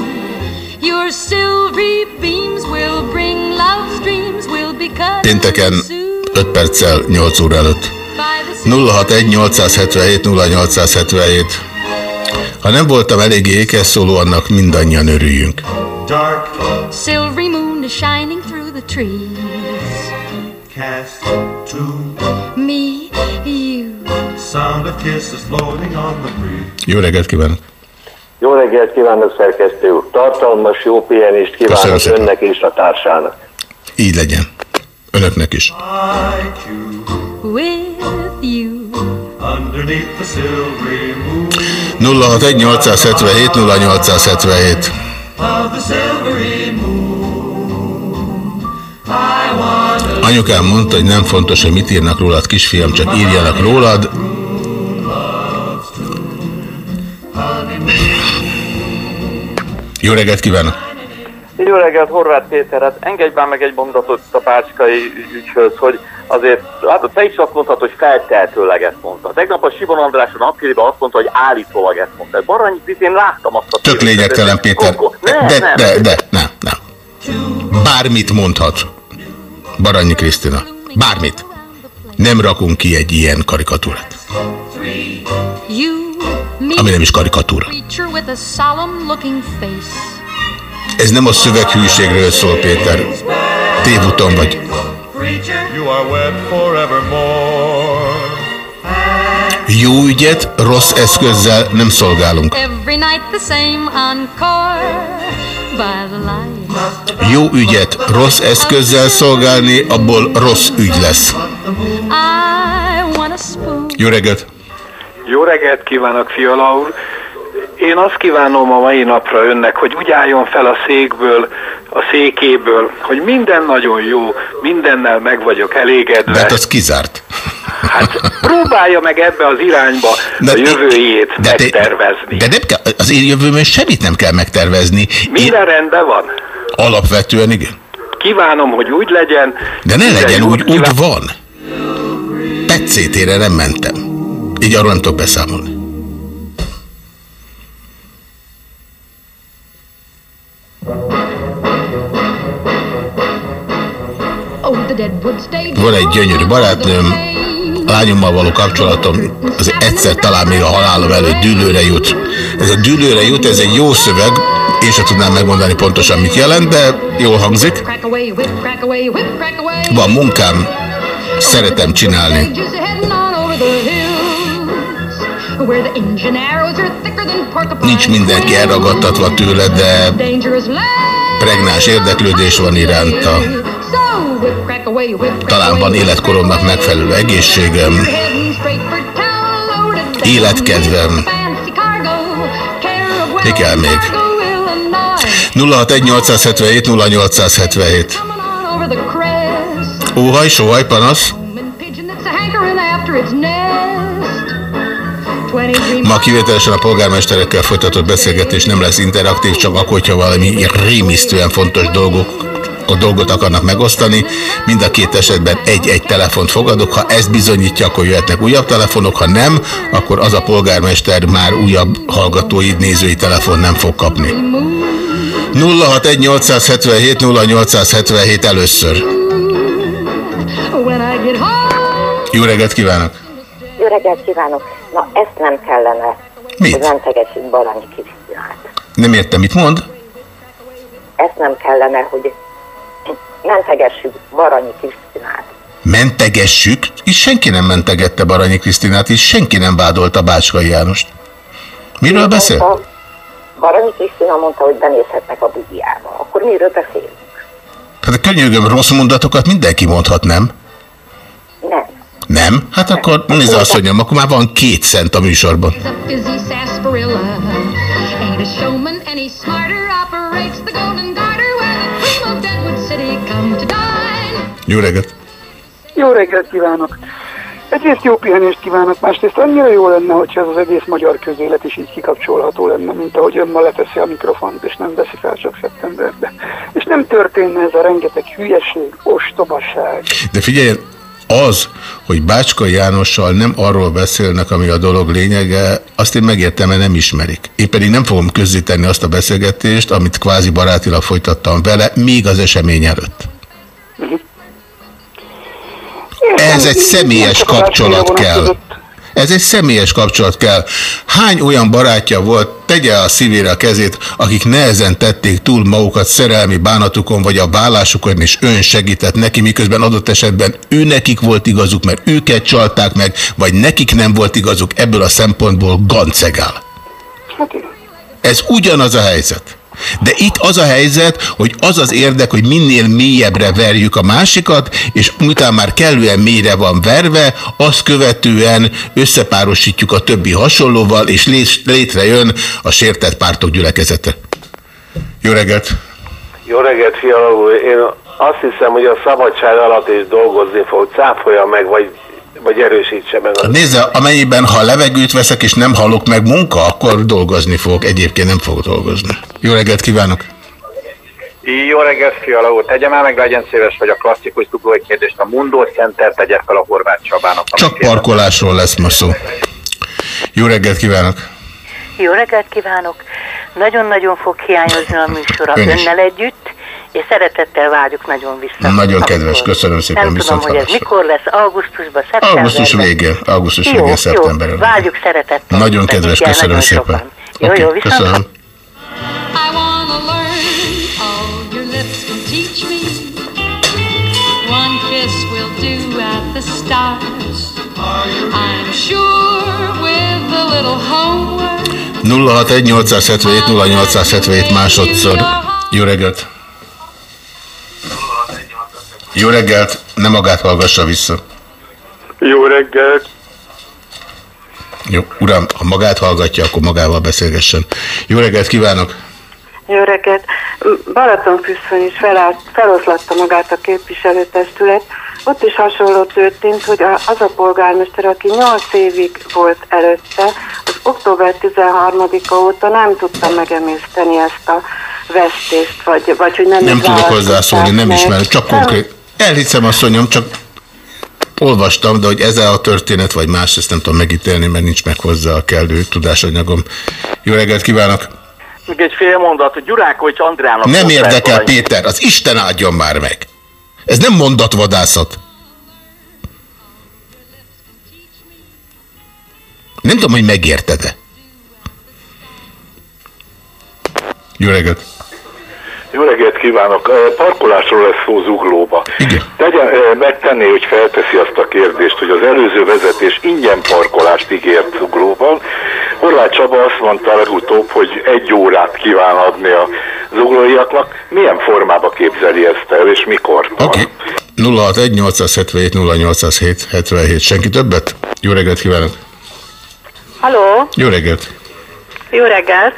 Speaker 14: Your silvery beams will bring love's dreams, will be cut
Speaker 1: pénteken 5 perccel 8 óra előtt. 061 877 0877 Ha nem voltam eléggé ékes szóló, annak mindannyian örüljünk.
Speaker 14: dark. Silvery moon is shining through the trees.
Speaker 15: Cast to
Speaker 14: Me, you.
Speaker 15: sound of kisses floating on the breeze.
Speaker 1: Jó reggelt kívánok!
Speaker 16: Jó reggelt kívánok, szerkesztő úr! Tartalmas, jó pihenést
Speaker 1: Köszönöm
Speaker 16: kívánok
Speaker 1: szépen.
Speaker 16: önnek és a társának.
Speaker 1: Így legyen. Önöknek is.
Speaker 14: With you.
Speaker 15: Underneath the silvery moon
Speaker 1: 061 877 0877 Anyukám mondta, hogy nem fontos, hogy mit írnak rólad, kisfiam, csak írjanak rólad. Jó reggelt kívánok!
Speaker 17: Jó reggelt, Horváth Péter, hát engedj már meg egy mondatot a Bácskai ügyhöz, hogy
Speaker 9: azért, hát te is azt mondtad, hogy feltehetőleg ezt mondta. Tegnap a Simon András a napkérében azt mondta, hogy állítólag ezt mondta. Baranyi én láttam azt a
Speaker 1: Tök lényegtelen, Péter.
Speaker 9: Nem,
Speaker 1: De,
Speaker 9: nem.
Speaker 1: de, de, nem, nem. Bármit mondhat Baranyi Krisztina. Bármit. Nem rakunk ki egy ilyen karikatúrát. Ami nem is karikatúra. Ez nem a szöveghűségről szól, Péter. Tévúton vagy. Jó ügyet rossz eszközzel nem szolgálunk. Jó ügyet rossz eszközzel szolgálni, abból rossz ügy lesz. Jó reggelt!
Speaker 17: Jó reggelt kívánok, Fiala úr! Én azt kívánom a mai napra önnek, hogy úgy álljon fel a székből, a székéből, hogy minden nagyon jó, mindennel meg vagyok elégedve.
Speaker 1: De hát az kizárt.
Speaker 17: Próbálja meg ebbe az irányba a jövőjét
Speaker 1: De, te,
Speaker 17: megtervezni.
Speaker 1: de nem kell, az én jövőmön semmit nem kell megtervezni.
Speaker 17: Minden rendben van.
Speaker 1: Alapvetően igen.
Speaker 17: Kívánom, hogy úgy legyen.
Speaker 1: De ne legyen úgy, úgy van. Petszétére nem mentem. Így arról nem tudok beszámolni.
Speaker 14: Oh.
Speaker 1: Van egy gyönyörű barátnőm, lányommal való kapcsolatom az egyszer talán még a halálom előtt dűlőre jut. Ez a dűlőre jut, ez egy jó szöveg, én sem tudnám megmondani pontosan mit jelent, de jól hangzik. Van munkám, szeretem csinálni. Nincs mindenki elragadtatva tőle, de pregnás érdeklődés van iránta.
Speaker 14: So whip, crack away, whip, crack
Speaker 1: Talán van életkoromnak megfelelő egészségem, életkedvem. Mi kell még?
Speaker 14: Illinois.
Speaker 1: 061 877 0877.
Speaker 14: Over the crest,
Speaker 1: Óhaj, sóhaj, panasz.
Speaker 14: pigeon that's a hankering after its nest. 23
Speaker 1: Ma kivételesen a polgármesterekkel folytatott beszélgetés nem lesz interaktív, csak akkor, hogyha valami rémisztően fontos dolgok a dolgot akarnak megosztani. Mind a két esetben egy-egy telefont fogadok. Ha ez bizonyítja, akkor jöhetnek újabb telefonok. Ha nem, akkor az a polgármester már újabb hallgatói, nézői telefon nem fog kapni. 061 877 0877 először. Jó reggelt kívánok!
Speaker 18: Jó reggelt kívánok! Na, ezt nem kellene,
Speaker 1: Mit?
Speaker 18: hogy nem tegessük Baranyi Krisztinát.
Speaker 1: Nem értem, mit mond?
Speaker 18: Ezt nem kellene, hogy nem tegessük Baranyi Krisztinát.
Speaker 1: Mentegessük, és senki nem mentegette Baranyi Krisztinát, és senki nem vádolta Bácskai Jánost. Miről beszél?
Speaker 18: Mondta, Baranyi Krisztina mondta, hogy benézhetnek a budiába. Akkor miről beszélünk?
Speaker 1: Hát a könyörgöm, rossz mondatokat mindenki mondhat, nem?
Speaker 18: Nem.
Speaker 1: Nem? Hát akkor nézd azt, mondjam, akkor már van két szent a műsorban.
Speaker 14: a
Speaker 1: Jó reggelt!
Speaker 19: Jó reggelt kívánok! Egyrészt jó pihenést kívánok, másrészt annyira jó lenne, hogyha ez az egész magyar közélet is így kikapcsolható lenne, mint ahogy ön ma leteszi a mikrofont, és nem veszi fel csak szeptemberbe. És nem történne ez a rengeteg hülyeség, ostobaság.
Speaker 1: De figyelj, az, hogy Bácska Jánossal nem arról beszélnek, ami a dolog lényege, azt én megértem, mert nem ismerik. Én pedig nem fogom közzétenni azt a beszélgetést, amit kvázi barátilag folytattam vele, még az esemény előtt. Ez egy személyes kapcsolat kell. Ez egy személyes kapcsolat kell. Hány olyan barátja volt, tegye a szívére a kezét, akik nehezen tették túl magukat szerelmi bánatukon, vagy a vállásukon, és ön segített neki, miközben adott esetben ő nekik volt igazuk, mert őket csalták meg, vagy nekik nem volt igazuk, ebből a szempontból gancegál. Ez ugyanaz a helyzet. De itt az a helyzet, hogy az az érdek, hogy minél mélyebbre verjük a másikat, és miután már kellően mélyre van verve, azt követően összepárosítjuk a többi hasonlóval, és lé- létrejön a sértett pártok gyülekezete. Jó reggelt!
Speaker 20: Jó reggelt, fiala úr. Én azt hiszem, hogy a szabadság alatt is dolgozni fog. Cáfolja meg, vagy, vagy erősítse meg. A...
Speaker 1: Nézze, amennyiben ha levegőt veszek, és nem hallok meg munka, akkor dolgozni fogok. Egyébként nem fogok dolgozni. Jó reggelt kívánok!
Speaker 21: Jó reggelt, Fiala úr! Tegye már meg, legyen szíves, hogy a klasszikus zuglói kérdést a Mundo Center tegye fel a Horváth Csabának.
Speaker 1: Csak parkolásról lesz ma szó. Jó reggelt kívánok!
Speaker 22: Jó reggelt kívánok! Nagyon-nagyon fog hiányozni a műsora
Speaker 1: Ön is.
Speaker 22: önnel együtt, és szeretettel várjuk nagyon vissza.
Speaker 1: Nagyon kedves, köszönöm szépen,
Speaker 22: Nem tudom,
Speaker 1: viszont
Speaker 22: hogy ez mikor lesz, augusztusban, szeptemberben.
Speaker 1: Augusztus végén, augusztus
Speaker 22: jó,
Speaker 1: végén,
Speaker 22: Jó,
Speaker 1: szeptemberben.
Speaker 22: várjuk szeretettel.
Speaker 1: Nagyon kedves,
Speaker 22: kell
Speaker 1: köszönöm
Speaker 22: nagyon
Speaker 1: szépen.
Speaker 22: sokan. Jó,
Speaker 1: Oké,
Speaker 22: jó, viszont
Speaker 1: köszönöm.
Speaker 14: Start. I'm sure with a little homework.
Speaker 1: 061 877 0877 másodszor. Jó reggelt! Jó reggelt! Nem magát hallgassa vissza.
Speaker 23: Jó reggelt!
Speaker 1: Jó, uram, ha magát hallgatja, akkor magával beszélgessen. Jó reggelt kívánok!
Speaker 24: Jó reggelt! Balatonfüsszön is felállt, feloszlatta magát a képviselőtestület. Ott is hasonló történt, hogy az a polgármester, aki 8 évig volt előtte, az október 13-a óta nem tudta megemészteni ezt a vesztést, vagy, vagy hogy nem
Speaker 1: Nem tudok hozzászólni, nem ismerem, csak konkrét. Elhiszem, asszonyom, csak olvastam, de hogy ez a történet, vagy más, ezt nem tudom megítélni, mert nincs meg hozzá a kellő tudásanyagom. Jó reggelt kívánok!
Speaker 23: Még egy fél mondat, hogy Gyurákovics Andrának...
Speaker 1: Nem érdekel,
Speaker 23: valami-
Speaker 1: Péter, az Isten áldjon már meg! Ez nem mondatvadászat. Nem tudom, hogy megérted-e. Jó reggelt!
Speaker 25: Jó reggelt kívánok! Parkolásról lesz szó zuglóba.
Speaker 1: Igen.
Speaker 25: Tegyen, megtenné, hogy felteszi azt a kérdést, hogy az előző vezetés ingyen parkolást ígért zuglóban. Horváth Csaba azt mondta legutóbb, hogy egy órát kíván adni a zuglóiaknak. Milyen formába képzeli ezt el, és mikor?
Speaker 1: Oké. 061 877 0807 77. Senki többet? Jó reggelt kívánok!
Speaker 24: Halló,
Speaker 1: Jó reggelt!
Speaker 24: jó reggelt!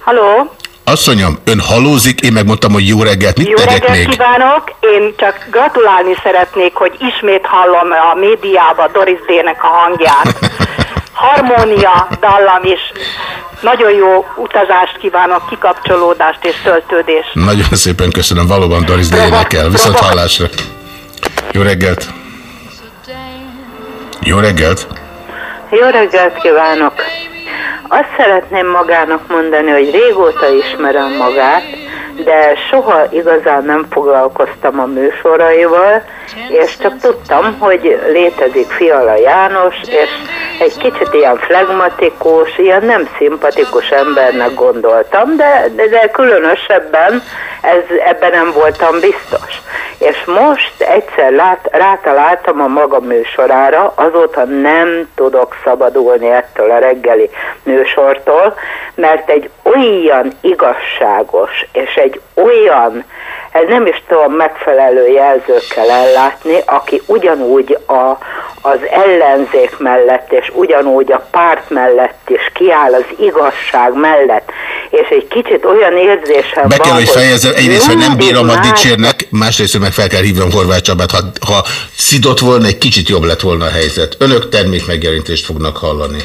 Speaker 24: Halló,
Speaker 1: Asszonyom, ön halózik, én megmondtam, hogy jó reggelt, mit
Speaker 24: jó
Speaker 1: tegyek
Speaker 24: reggelt
Speaker 1: még?
Speaker 24: kívánok! Én csak gratulálni szeretnék, hogy ismét hallom a médiába Doris D-nek a hangját. Harmónia, dallam is. Nagyon jó utazást kívánok, kikapcsolódást és töltődést.
Speaker 1: Nagyon szépen köszönöm, valóban Doris de énekel. Viszont hallásra. Jó reggelt! Jó reggelt!
Speaker 26: Jó reggelt kívánok! Azt szeretném magának mondani, hogy régóta ismerem magát, de soha igazán nem foglalkoztam a műsoraival, és csak tudtam, hogy létezik Fiala János, és egy kicsit ilyen flegmatikus, ilyen nem szimpatikus embernek gondoltam, de, de, de különösebben ez, ebben nem voltam biztos. És most egyszer lát, rátaláltam a maga műsorára, azóta nem tudok szabadulni ettől a reggeli műsortól, mert egy olyan igazságos és egy olyan, nem is tudom megfelelő jelzőkkel ellátni, aki ugyanúgy a, az ellenzék mellett és ugyanúgy a párt mellett is kiáll az igazság mellett, és egy kicsit olyan érzésem
Speaker 1: Be kell,
Speaker 26: van,
Speaker 1: hogy fejezzem. Egyrészt, hogy nem bírom,
Speaker 26: más-
Speaker 1: dicsérnek, másrészt, meg fel kell hívnom Horváth Csabát. Ha, ha szidott volna, egy kicsit jobb lett volna a helyzet. Önök termék megjelentést fognak hallani.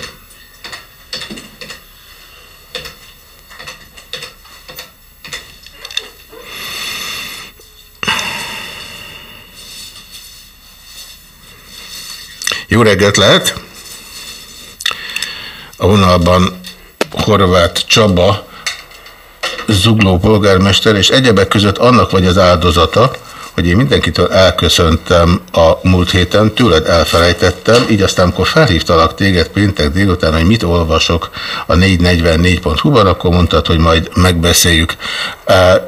Speaker 1: Jó reggelt lehet! A vonalban Horváth Csaba, Zugló polgármester, és egyebek között annak vagy az áldozata, hogy én mindenkitől elköszöntem a múlt héten, tőled elfelejtettem, így aztán, amikor felhívtalak téged péntek délután, hogy mit olvasok a 444.hu-ban, akkor mondtad, hogy majd megbeszéljük,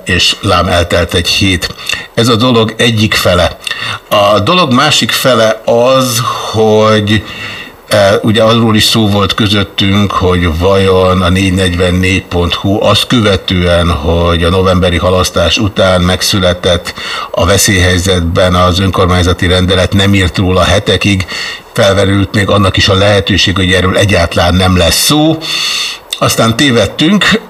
Speaker 1: és lám eltelt egy hét. Ez a dolog egyik fele. A dolog másik fele az, hogy E, Ugye arról is szó volt közöttünk, hogy vajon a 444.hu azt követően, hogy a novemberi halasztás után megszületett a veszélyhelyzetben az önkormányzati rendelet nem írt róla hetekig, felverült még annak is a lehetőség, hogy erről egyáltalán nem lesz szó. Aztán tévedtünk.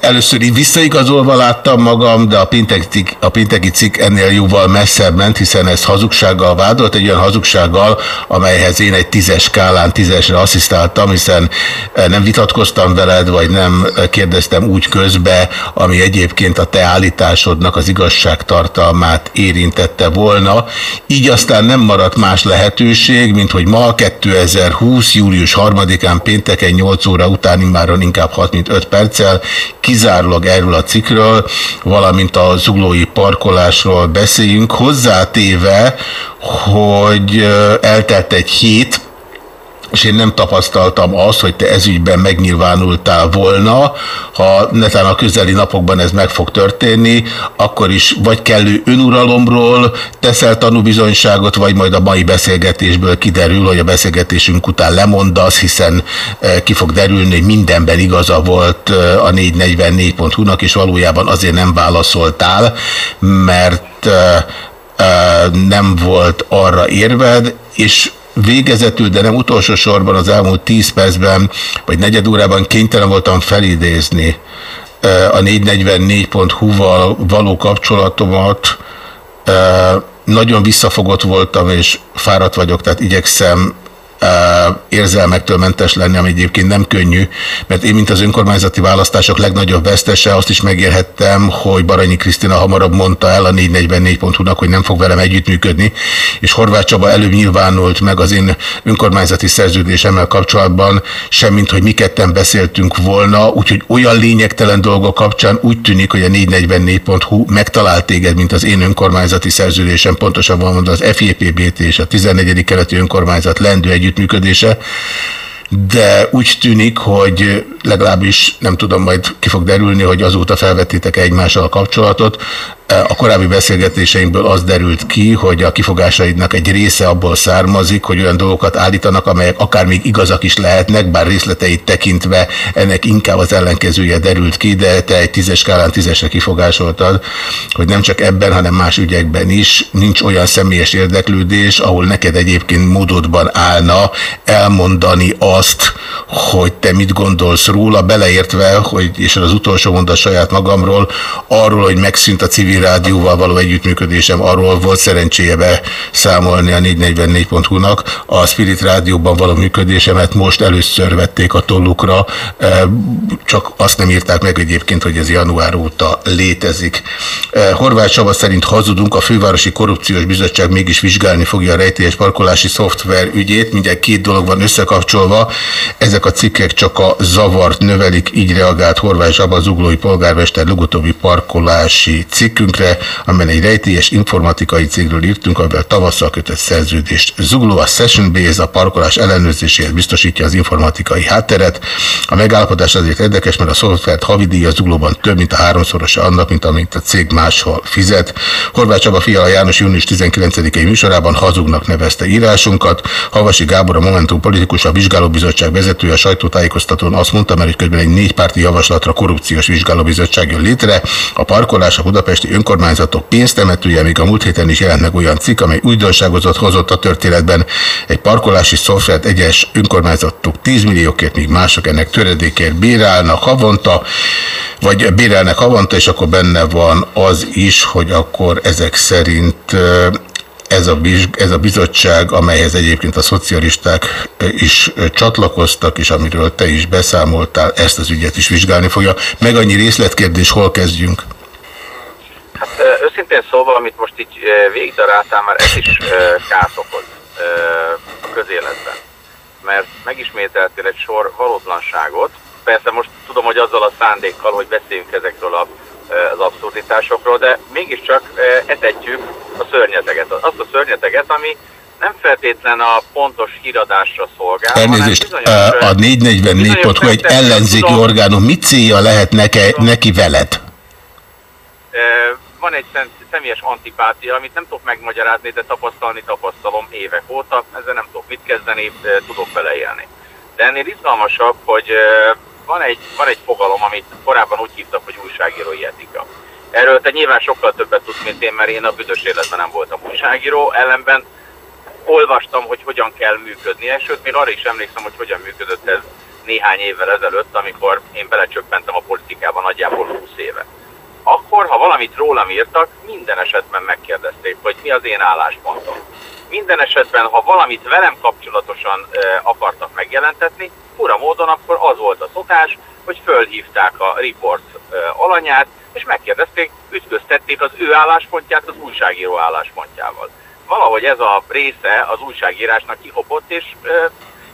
Speaker 1: Először így visszaigazolva láttam magam, de a pénteki cikk, a pénteki cikk ennél jóval messzebb ment, hiszen ez hazugsággal vádolt, egy olyan hazugsággal, amelyhez én egy tízes skálán tízesre asszisztáltam, hiszen nem vitatkoztam veled, vagy nem kérdeztem úgy közbe, ami egyébként a te állításodnak az igazságtartalmát érintette volna. Így aztán nem maradt más lehetőség, mint hogy ma 2020. július 3-án pénteken 8 óra után immáron inkább 6 mint 5 perccel. Kizárólag erről a cikkről, valamint a zuglói parkolásról beszéljünk, hozzátéve, hogy eltelt egy hét, és én nem tapasztaltam azt, hogy te ezügyben megnyilvánultál volna. Ha netán a közeli napokban ez meg fog történni, akkor is vagy kellő önuralomról teszel tanúbizonyságot, vagy majd a mai beszélgetésből kiderül, hogy a beszélgetésünk után lemondasz, hiszen eh, ki fog derülni, hogy mindenben igaza volt eh, a 444.hu-nak, és valójában azért nem válaszoltál, mert eh, nem volt arra érved, és végezetül, de nem utolsó sorban az elmúlt 10 percben, vagy negyed órában kénytelen voltam felidézni a 444.hu-val való kapcsolatomat. Nagyon visszafogott voltam, és fáradt vagyok, tehát igyekszem érzelmektől mentes lenni, ami egyébként nem könnyű, mert én, mint az önkormányzati választások legnagyobb vesztese, azt is megérhettem, hogy Baranyi Krisztina hamarabb mondta el a 444.hu-nak, hogy nem fog velem együttműködni, és Horváth Csaba előbb nyilvánult meg az én önkormányzati szerződésemmel kapcsolatban, semmint, hogy mi ketten beszéltünk volna, úgyhogy olyan lényegtelen dolgok kapcsán úgy tűnik, hogy a 444.hu megtalált téged, mint az én önkormányzati szerződésem, pontosabban mondva az FJPBT és a 14. keleti önkormányzat lendő együttműködése, de úgy tűnik, hogy legalábbis nem tudom, majd ki fog derülni, hogy azóta felvettétek egymással a kapcsolatot. A korábbi beszélgetéseinkből az derült ki, hogy a kifogásaidnak egy része abból származik, hogy olyan dolgokat állítanak, amelyek akár még igazak is lehetnek, bár részleteit tekintve ennek inkább az ellenkezője derült ki, de te egy tízes skálán tízesre kifogásoltad, hogy nem csak ebben, hanem más ügyekben is nincs olyan személyes érdeklődés, ahol neked egyébként módodban állna elmondani azt, hogy te mit gondolsz róla, beleértve, hogy, és az utolsó mondat saját magamról, arról, hogy megszűnt a civil rádióval való együttműködésem, arról volt szerencséje beszámolni a 444.hu-nak. A Spirit rádióban való működésemet most először vették a tollukra, eh, csak azt nem írták meg egyébként, hogy ez január óta létezik. Eh, Horváth Csaba szerint hazudunk, a Fővárosi Korrupciós Bizottság mégis vizsgálni fogja a rejtélyes parkolási szoftver ügyét. Mindjárt két dolog van összekapcsolva. Ezek a cikkek csak a zavart növelik, így reagált Horváth Csaba, zuglói polgármester legutóbbi parkolási cikkünkre, amelyen egy rejtélyes informatikai cégről írtunk, amivel tavasszal kötött szerződést. Zugló a Session Base a parkolás ellenőrzéséhez biztosítja az informatikai hátteret. A megállapodás azért érdekes, mert a szoftvert havidíja Zuglóban több, mint a háromszorosa annak, mint amit a cég máshol fizet. Horváth Csaba Fiala János június 19-i műsorában hazugnak nevezte írásunkat. Havasi Gábor a Momentum politikus, a vizsgálóbizottság vezetője a sajtótájékoztatón azt mondta, mert hogy közben egy négypárti javaslatra korrupciós vizsgálóbizottság jön létre. A parkolás a budapesti önkormányzatok pénztemetője, míg a múlt héten is jelent meg olyan cikk, amely újdonságozott hozott a történetben. Egy parkolási szoftvert egyes önkormányzatok 10 milliókért, míg mások ennek töredékért bírálnak havonta, vagy bérelnek havonta, és akkor benne van az is, hogy akkor ezek szerint ez a, ez a bizottság, amelyhez egyébként a szocialisták is csatlakoztak, és amiről te is beszámoltál, ezt az ügyet is vizsgálni fogja. Meg annyi részletkérdés, hol kezdjünk?
Speaker 21: Hát őszintén szólva, amit most így végigdaráltál, már ez is kárt okoz a közéletben. Mert megismételtél egy sor valótlanságot. Persze most tudom, hogy azzal a szándékkal, hogy beszéljünk ezekről a, az abszurditásokról, de mégiscsak etetjük a szörnyeteget. Azt a szörnyeteget, ami nem feltétlen a pontos híradásra szolgál,
Speaker 1: Elnézést, a 444.hu egy ellenzéki orgánum, mit célja lehet neke, neki veled?
Speaker 21: Van egy szem, személyes antipátia, amit nem tudok megmagyarázni, de tapasztalni tapasztalom évek óta, ezzel nem tudok mit kezdeni, tudok vele élni. De ennél izgalmasabb, hogy van egy, van egy fogalom, amit korábban úgy hívtak, hogy újságírói etika. Erről te nyilván sokkal többet tudsz, mint én, mert én a büdös életben nem voltam újságíró, ellenben olvastam, hogy hogyan kell működnie, sőt, még arra is emlékszem, hogy hogyan működött ez néhány évvel ezelőtt, amikor én belecsöppentem a politikába nagyjából 20 éve. Akkor, ha valamit rólam írtak, minden esetben megkérdezték, hogy mi az én álláspontom. Minden esetben, ha valamit velem kapcsolatosan e, akartak megjelentetni, fura módon akkor az volt a szokás, hogy fölhívták a riport e, alanyát, és megkérdezték, ütköztették az ő álláspontját az újságíró álláspontjával. Valahogy ez a része az újságírásnak kihopott, és e,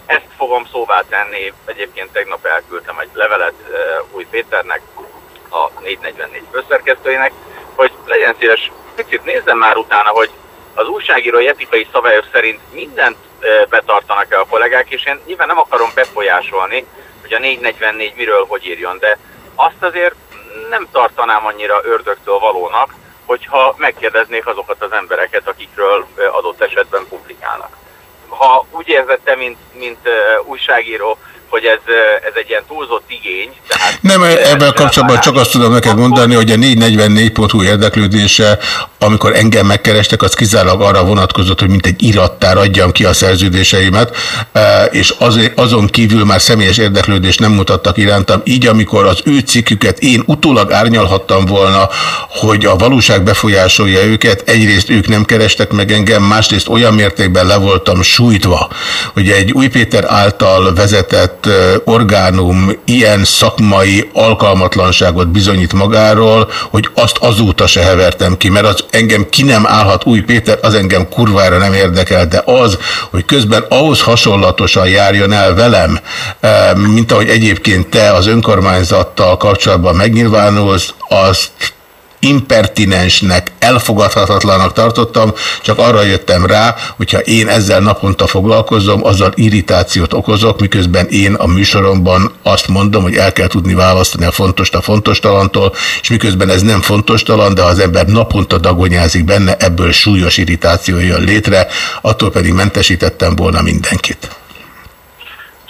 Speaker 21: ezt fogom szóvá tenni. Egyébként tegnap elküldtem egy levelet e, Új Péternek, a 444 főszerkesztőjének, hogy legyen szíves, picit nézzem már utána, hogy az újságírói etikai szabályok szerint mindent betartanak-e a kollégák, és én nyilván nem akarom befolyásolni, hogy a 444 miről hogy írjon, de azt azért nem tartanám annyira ördögtől valónak, hogyha megkérdeznék azokat az embereket, akikről adott esetben publikálnak. Ha úgy érzed mint, mint újságíró, hogy ez, ez egy ilyen túlzott igény,
Speaker 1: Nem, ebben kapcsolatban csak azt tudom neked mondani, hogy a 444.hu érdeklődése, amikor engem megkerestek, az kizárólag arra vonatkozott, hogy mint egy irattár adjam ki a szerződéseimet, és azért, azon kívül már személyes érdeklődést nem mutattak irántam. Így, amikor az ő cikküket én utólag árnyalhattam volna, hogy a valóság befolyásolja őket, egyrészt ők nem kerestek meg engem, másrészt olyan mértékben le voltam sújtva, hogy egy Új Péter által vezetett orgánum ilyen szakmai alkalmatlanságot bizonyít magáról, hogy azt azóta se hevertem ki, mert az engem ki nem állhat új Péter, az engem kurvára nem érdekel, de az, hogy közben ahhoz hasonlatosan járjon el velem, mint ahogy egyébként te az önkormányzattal kapcsolatban megnyilvánulsz, azt impertinensnek, elfogadhatatlanak tartottam, csak arra jöttem rá, hogyha én ezzel naponta foglalkozom, azzal irritációt okozok, miközben én a műsoromban azt mondom, hogy el kell tudni választani a fontos a fontos talantól, és miközben ez nem fontos talan, de az ember naponta dagonyázik benne, ebből súlyos irritáció jön létre, attól pedig mentesítettem volna mindenkit.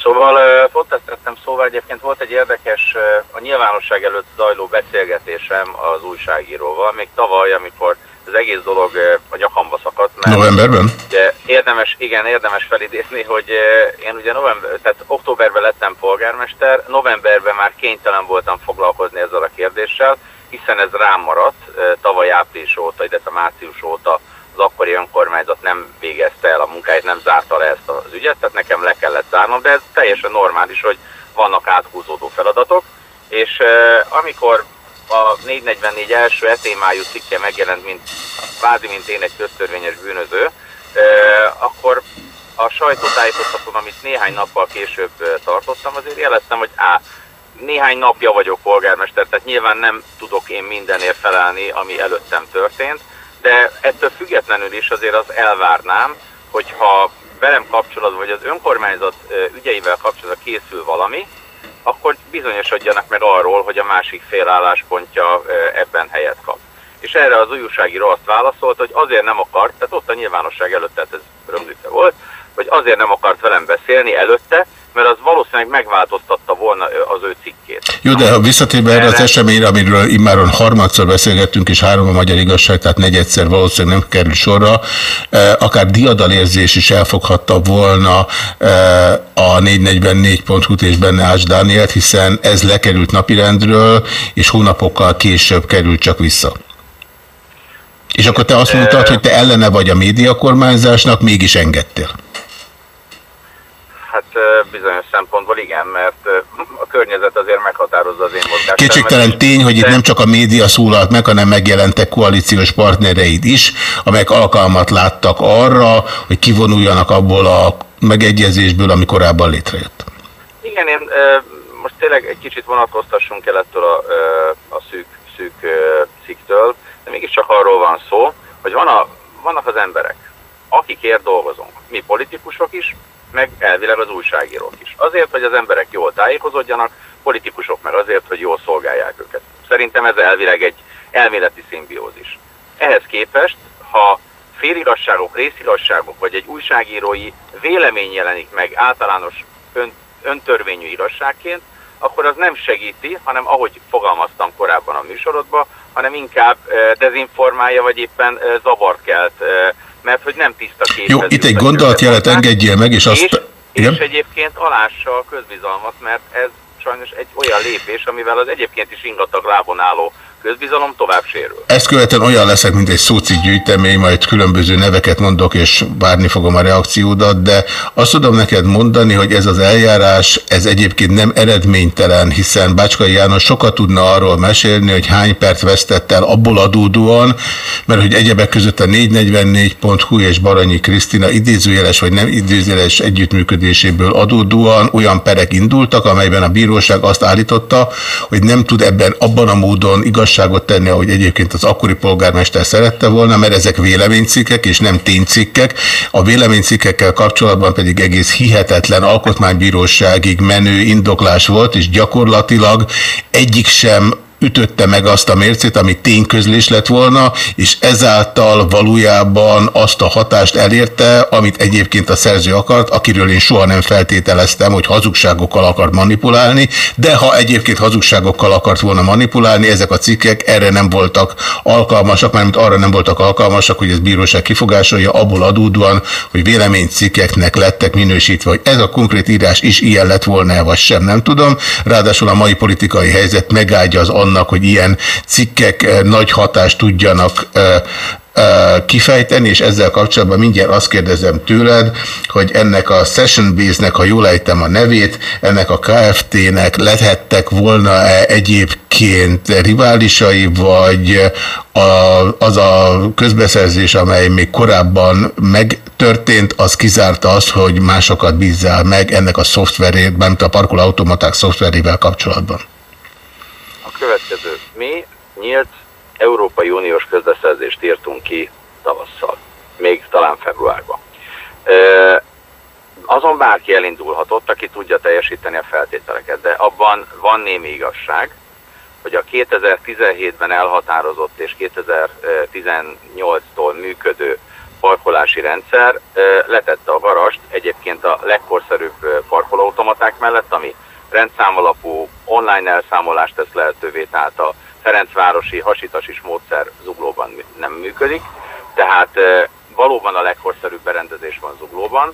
Speaker 21: Szóval pont ezt tettem szóval, egyébként volt egy érdekes, a nyilvánosság előtt zajló beszélgetésem az újságíróval, még tavaly, amikor az egész dolog a nyakamba szakadt. Mert
Speaker 1: Novemberben?
Speaker 21: Ugye érdemes, igen, érdemes felidézni, hogy én ugye november, tehát októberben lettem polgármester, novemberben már kénytelen voltam foglalkozni ezzel a kérdéssel, hiszen ez rám maradt tavaly április óta, illetve március óta az akkori önkormányzat nem végezte el a munkáit, nem zárta le ezt az ügyet, tehát nekem le kellett zárnom, de ez teljesen normális, hogy vannak áthúzódó feladatok, és amikor a 444 első etémájú cikke megjelent, mint kvázi, mint én egy köztörvényes bűnöző, akkor a sajtótájékoztatón, amit néhány nappal később tartottam, azért jeleztem, hogy á, néhány napja vagyok polgármester, tehát nyilván nem tudok én mindenért felelni, ami előttem történt, de ettől függetlenül is azért az elvárnám, hogyha velem kapcsolatban, vagy az önkormányzat ügyeivel kapcsolatban készül valami, akkor bizonyosodjanak meg arról, hogy a másik fél álláspontja ebben helyet kap. És erre az újságíró azt válaszolt, hogy azért nem akart, tehát ott a nyilvánosság előtt, tehát ez rögzítve volt, hogy azért nem akart velem beszélni előtte, mert az valószínűleg megváltoztatta volna az ő cikkét.
Speaker 1: Jó, de ha visszatérve erre az eseményre, amiről immáron harmadszor beszélgettünk, és három a magyar igazság, tehát negyedszer valószínűleg nem kerül sorra, akár diadalérzés is elfoghatta volna a 444.hu-t és benne Ács Dánielt, hiszen ez lekerült napirendről, és hónapokkal később került csak vissza. És akkor te azt mondtad, hogy te ellene vagy a médiakormányzásnak, mégis engedtél.
Speaker 21: Hát bizonyos szempontból igen, mert a környezet azért meghatározza az én mozgást.
Speaker 1: Kétségtelen tény, hogy itt nem csak a média szólalt meg, hanem megjelentek koalíciós partnereid is, amelyek alkalmat láttak arra, hogy kivonuljanak abból a megegyezésből, ami korábban létrejött.
Speaker 21: Igen, én most tényleg egy kicsit vonatkoztassunk el ettől a, a szűk, szűk cikktől, de mégiscsak arról van szó, hogy van a, vannak az emberek, akikért dolgozunk. Mi politikusok is, meg elvileg az újságírók is. Azért, hogy az emberek jól tájékozódjanak, politikusok meg azért, hogy jól szolgálják őket. Szerintem ez elvileg egy elméleti szimbiózis. Ehhez képest, ha féligasságok, részigasságok, vagy egy újságírói vélemény jelenik meg általános ön, öntörvényű igazságként, akkor az nem segíti, hanem ahogy fogalmaztam korábban a műsorodban, hanem inkább dezinformálja, vagy éppen zavart kelt mert hogy nem tiszta képező.
Speaker 1: Jó, itt egy gondolatjelet engedjél meg, és azt...
Speaker 21: És, és egyébként alássa a közbizalmat, mert ez sajnos egy olyan lépés, amivel az egyébként is ingatag lábon álló közbizalom tovább sérül.
Speaker 1: Ezt követően olyan leszek, mint egy szóci gyűjtemény, majd különböző neveket mondok, és várni fogom a reakciódat, de azt tudom neked mondani, hogy ez az eljárás, ez egyébként nem eredménytelen, hiszen Bácskai János sokat tudna arról mesélni, hogy hány pert vesztett el abból adódóan, mert hogy egyebek között a 444.hu és Baranyi Krisztina idézőjeles vagy nem idézőjeles együttműködéséből adódóan olyan perek indultak, amelyben a bíróság azt állította, hogy nem tud ebben abban a módon igazságot tenni, ahogy egyébként az akkori polgármester szerette volna, mert ezek véleménycikkek és nem ténycikkek. A véleménycikkekkel kapcsolatban pedig egész hihetetlen alkotmánybíróságig menő indoklás volt, és gyakorlatilag egyik sem ütötte meg azt a mércét, ami tényközlés lett volna, és ezáltal valójában azt a hatást elérte, amit egyébként a szerző akart, akiről én soha nem feltételeztem, hogy hazugságokkal akart manipulálni, de ha egyébként hazugságokkal akart volna manipulálni, ezek a cikkek erre nem voltak alkalmasak, mármint arra nem voltak alkalmasak, hogy ez bíróság kifogásolja, abból adódóan, hogy véleménycikkeknek lettek minősítve, hogy ez a konkrét írás is ilyen lett volna, vagy sem, nem tudom. Ráadásul a mai politikai helyzet megáldja az annak, hogy ilyen cikkek eh, nagy hatást tudjanak eh, eh, kifejteni, és ezzel kapcsolatban mindjárt azt kérdezem tőled, hogy ennek a Session Base-nek, ha jól ejtem a nevét, ennek a KFT-nek lehettek volna-e egyébként riválisai, vagy a, az a közbeszerzés, amely még korábban megtörtént, az kizárta azt, hogy másokat bízzál meg ennek a szoftverét, mert a parkolóautomaták szoftverével kapcsolatban.
Speaker 21: Következő. Mi nyílt Európai Uniós közbeszerzést írtunk ki tavasszal, még talán februárban. Azon bárki elindulhatott, aki tudja teljesíteni a feltételeket, de abban van némi igazság, hogy a 2017-ben elhatározott és 2018-tól működő parkolási rendszer letette a varast egyébként a legkorszerűbb parkolóautomaták mellett, ami rendszámalapú online elszámolást tesz lehetővé, tehát a Ferencvárosi hasitasis módszer zuglóban nem működik, tehát valóban a legkorszerűbb berendezés van zuglóban,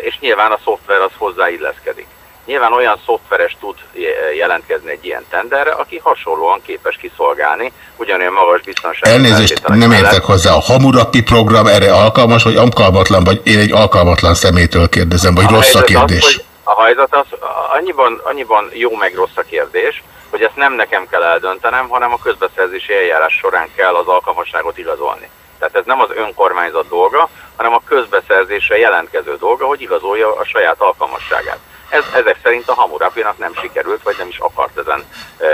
Speaker 21: és nyilván a szoftver az hozzáilleszkedik. Nyilván olyan szoftveres tud je- jelentkezni egy ilyen tenderre, aki hasonlóan képes kiszolgálni ugyanolyan magas biztonsági
Speaker 1: Elnézést, nem
Speaker 21: mellett.
Speaker 1: értek hozzá. A Hamurapi program erre alkalmas, vagy alkalmatlan, vagy én egy alkalmatlan szemétől kérdezem, vagy rossz a kérdés?
Speaker 21: Az, hogy a helyzet az annyiban, annyiban jó meg rossz a kérdés, hogy ezt nem nekem kell eldöntenem, hanem a közbeszerzési eljárás során kell az alkalmasságot igazolni. Tehát ez nem az önkormányzat dolga, hanem a közbeszerzésre jelentkező dolga, hogy igazolja a saját alkalmasságát. Ez ezek szerint a Hamurapinak nem sikerült, vagy nem is akart ezen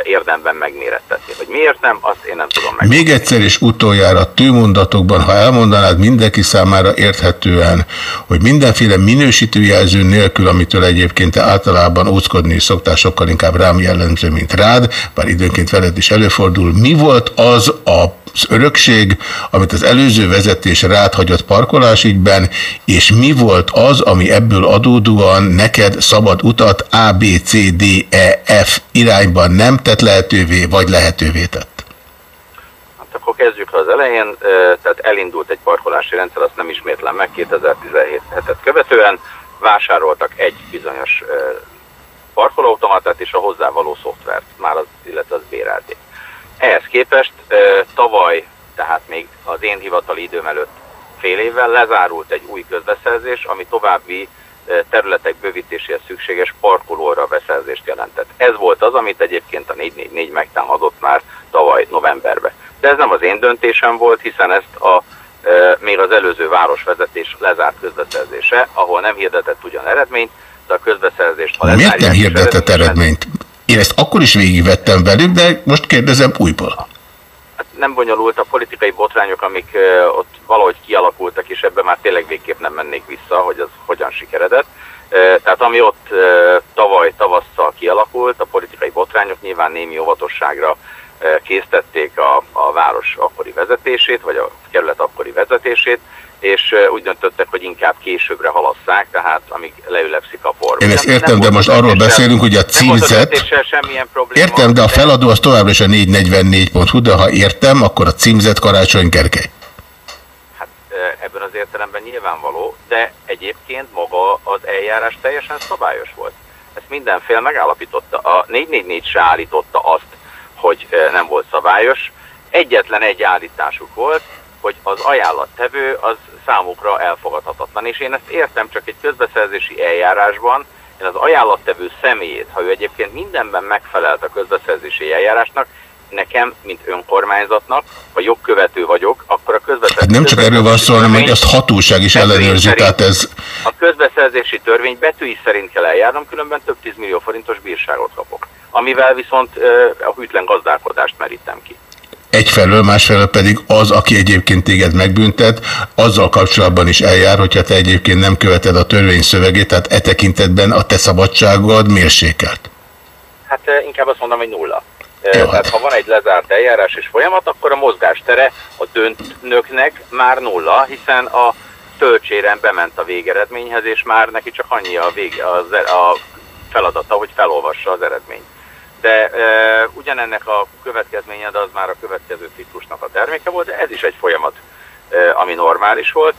Speaker 21: érdemben megmérettetni. Hogy miért nem, azt én nem tudom meg.
Speaker 1: Még egyszer és utoljára tűmondatokban, ha elmondanád mindenki számára érthetően, hogy mindenféle minősítőjelző nélkül, amitől egyébként te általában óckodni szoktál, sokkal inkább rám jellemző, mint rád, bár időnként veled is előfordul. Mi volt az a az örökség, amit az előző vezetés rád hagyott parkolásügyben, és mi volt az, ami ebből adódóan neked szabad utat A, B, C, D, E, F irányban nem tett lehetővé, vagy lehetővé tett?
Speaker 21: Hát akkor kezdjük az elején, tehát elindult egy parkolási rendszer, azt nem ismétlem meg, 2017-et követően vásároltak egy bizonyos parkolóautomatát és a hozzávaló szoftvert, már az, illetve az bérelték. Ehhez képest tavaly, tehát még az én hivatali időm előtt fél évvel lezárult egy új közbeszerzés, ami további területek bővítéséhez szükséges parkolóra beszerzést jelentett. Ez volt az, amit egyébként a 444 megtámadott már tavaly novemberben. De ez nem az én döntésem volt, hiszen ezt a még az előző városvezetés lezárt közbeszerzése, ahol nem hirdetett ugyan eredményt, de a közbeszerzést, ha
Speaker 1: Miért nem hirdetett eredményt? Én ezt akkor is végigvettem velük, de most kérdezem újból.
Speaker 21: nem bonyolult a politikai botrányok, amik ott valahogy kialakultak, és ebben már tényleg végképp nem mennék vissza, hogy az hogyan sikeredett. Tehát ami ott tavaly tavasszal kialakult, a politikai botrányok nyilván némi óvatosságra késztették a, a város akkori vezetését, vagy a kerület akkori vezetését, és úgy döntöttek, hogy inkább későbbre halasszák, tehát amíg leülepszik a por.
Speaker 1: Én ezt értem,
Speaker 21: nem
Speaker 1: de most arról beszélünk, hogy a címzet...
Speaker 21: semmilyen probléma.
Speaker 1: Értem, de a feladó az továbbra is a 444.hu, de ha értem, akkor a címzet Karácsony Gergely.
Speaker 21: Ö, Ebben az értelemben nyilvánvaló, de egyébként maga az eljárás teljesen szabályos volt. Ezt mindenfél megállapította. A 444 se állította azt, hogy nem volt szabályos. Egyetlen egy állításuk volt, hogy az ajánlattevő az számukra elfogadhatatlan. És én ezt értem, csak egy közbeszerzési eljárásban én az ajánlattevő személyét, ha ő egyébként mindenben megfelelt a közbeszerzési eljárásnak, nekem, mint önkormányzatnak, ha jogkövető vagyok, akkor a közbeszerzési...
Speaker 1: Hát nem csak erről van szó, hanem hogy ezt hatóság is ellenőrzi, tehát ez...
Speaker 21: A közbeszerzési törvény betűi szerint kell eljárnom, különben több 10 millió forintos bírságot kapok. Amivel viszont a hűtlen gazdálkodást merítem ki.
Speaker 1: Egyfelől, másfelől pedig az, aki egyébként téged megbüntet, azzal kapcsolatban is eljár, hogyha te egyébként nem követed a törvény szövegét, tehát e tekintetben a te szabadságod mérsékelt.
Speaker 21: Hát ö, inkább azt mondom, hogy nulla. Ö, Tehát ha van egy lezárt eljárás és folyamat, akkor a mozgástere a döntnöknek már nulla, hiszen a töltséren bement a végeredményhez, és már neki csak annyi a, vége, az, a feladata, hogy felolvassa az eredményt. De e, ugyanennek a következménye, de az már a következő ciklusnak a terméke volt, de ez is egy folyamat, e, ami normális volt,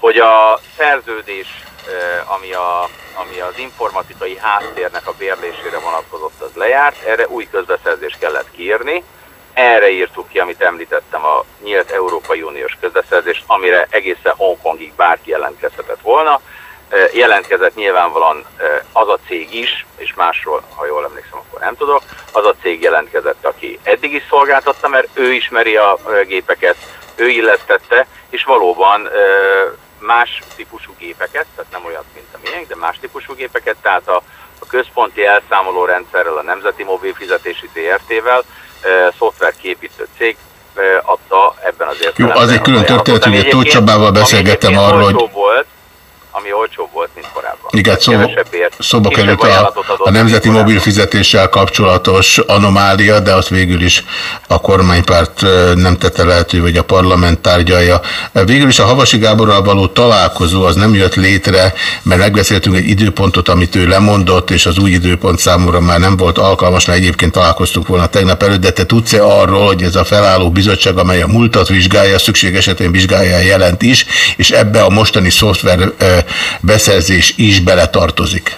Speaker 21: hogy a szerződés, e, ami, a, ami az informatikai háttérnek a bérlésére vonatkozott, az lejárt, erre új közbeszerzést kellett kiírni, erre írtuk ki, amit említettem, a nyílt Európai Uniós közbeszerzést, amire egészen Hongkongig bárki jelentkezhetett volna. Jelentkezett nyilvánvalóan az a cég is, és másról, ha jól emlékszem, akkor nem tudok, az a cég jelentkezett, aki eddig is szolgáltatta, mert ő ismeri a gépeket, ő illesztette, és valóban más típusú gépeket, tehát nem olyat, mint a miénk, de más típusú gépeket, tehát a, a központi elszámoló rendszerrel, a Nemzeti Mobil Fizetési ZRT-vel, szoftverképítő cég adta ebben az
Speaker 1: Jó,
Speaker 21: értelemben.
Speaker 1: az egy külön történet, hogy Tóth Csabával beszélgettem arról, hogy
Speaker 21: volt, ami olcsóbb volt, mint korábban.
Speaker 1: igen, szóba, szóba került a, a nemzeti mobil fizetéssel kapcsolatos anomália, de azt végül is a kormánypárt nem tette lehető, hogy a parlament tárgyalja. Végül is a Havasi Gáborral való találkozó az nem jött létre, mert megbeszéltünk egy időpontot, amit ő lemondott, és az új időpont számomra már nem volt alkalmas, mert egyébként találkoztunk volna tegnap előtt, de te tudsz-e arról, hogy ez a felálló bizottság, amely a múltat vizsgálja, szükség esetén vizsgálja a jelent is, és ebbe a mostani szoftver beszerzés is beletartozik?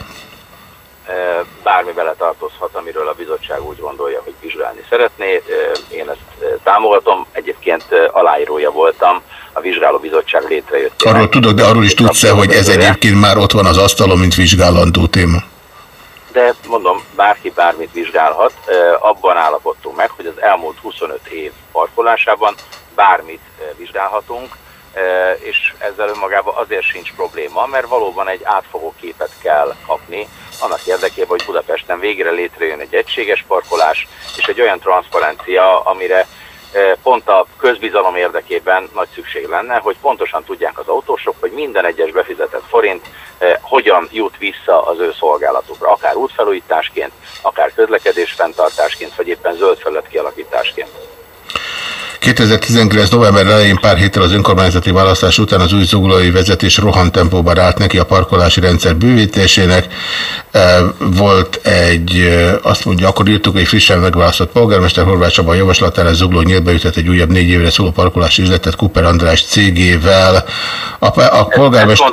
Speaker 21: Bármi beletartozhat, amiről a bizottság úgy gondolja, hogy vizsgálni szeretné. Én ezt támogatom, egyébként aláírója voltam a vizsgálóbizottság létrejöttében.
Speaker 1: Arról tudok, de arról is tudsz-e, hogy ez egyébként már ott van az asztalon, mint vizsgálandó téma?
Speaker 21: De mondom, bárki bármit vizsgálhat, abban állapodtunk meg, hogy az elmúlt 25 év parkolásában bármit vizsgálhatunk, és ezzel önmagában azért sincs probléma, mert valóban egy átfogó képet kell kapni, annak érdekében, hogy Budapesten végre létrejön egy egységes parkolás, és egy olyan transzparencia, amire pont a közbizalom érdekében nagy szükség lenne, hogy pontosan tudják az autósok, hogy minden egyes befizetett forint hogyan jut vissza az ő szolgálatukra, akár útfelújításként, akár közlekedés fenntartásként, vagy éppen zöld felület kialakításként.
Speaker 1: 2019. november elején pár héttel az önkormányzati választás után az új zuglói vezetés rohantempóban állt neki a parkolási rendszer bővítésének. E, Volt egy, e, azt mondja, akkor írtuk, hogy frissen megválasztott polgármester Horváth Csaba javaslatára zugló nyílt beütett egy újabb négy évre szóló parkolási üzletet Cooper András cégével. A, a polgármester...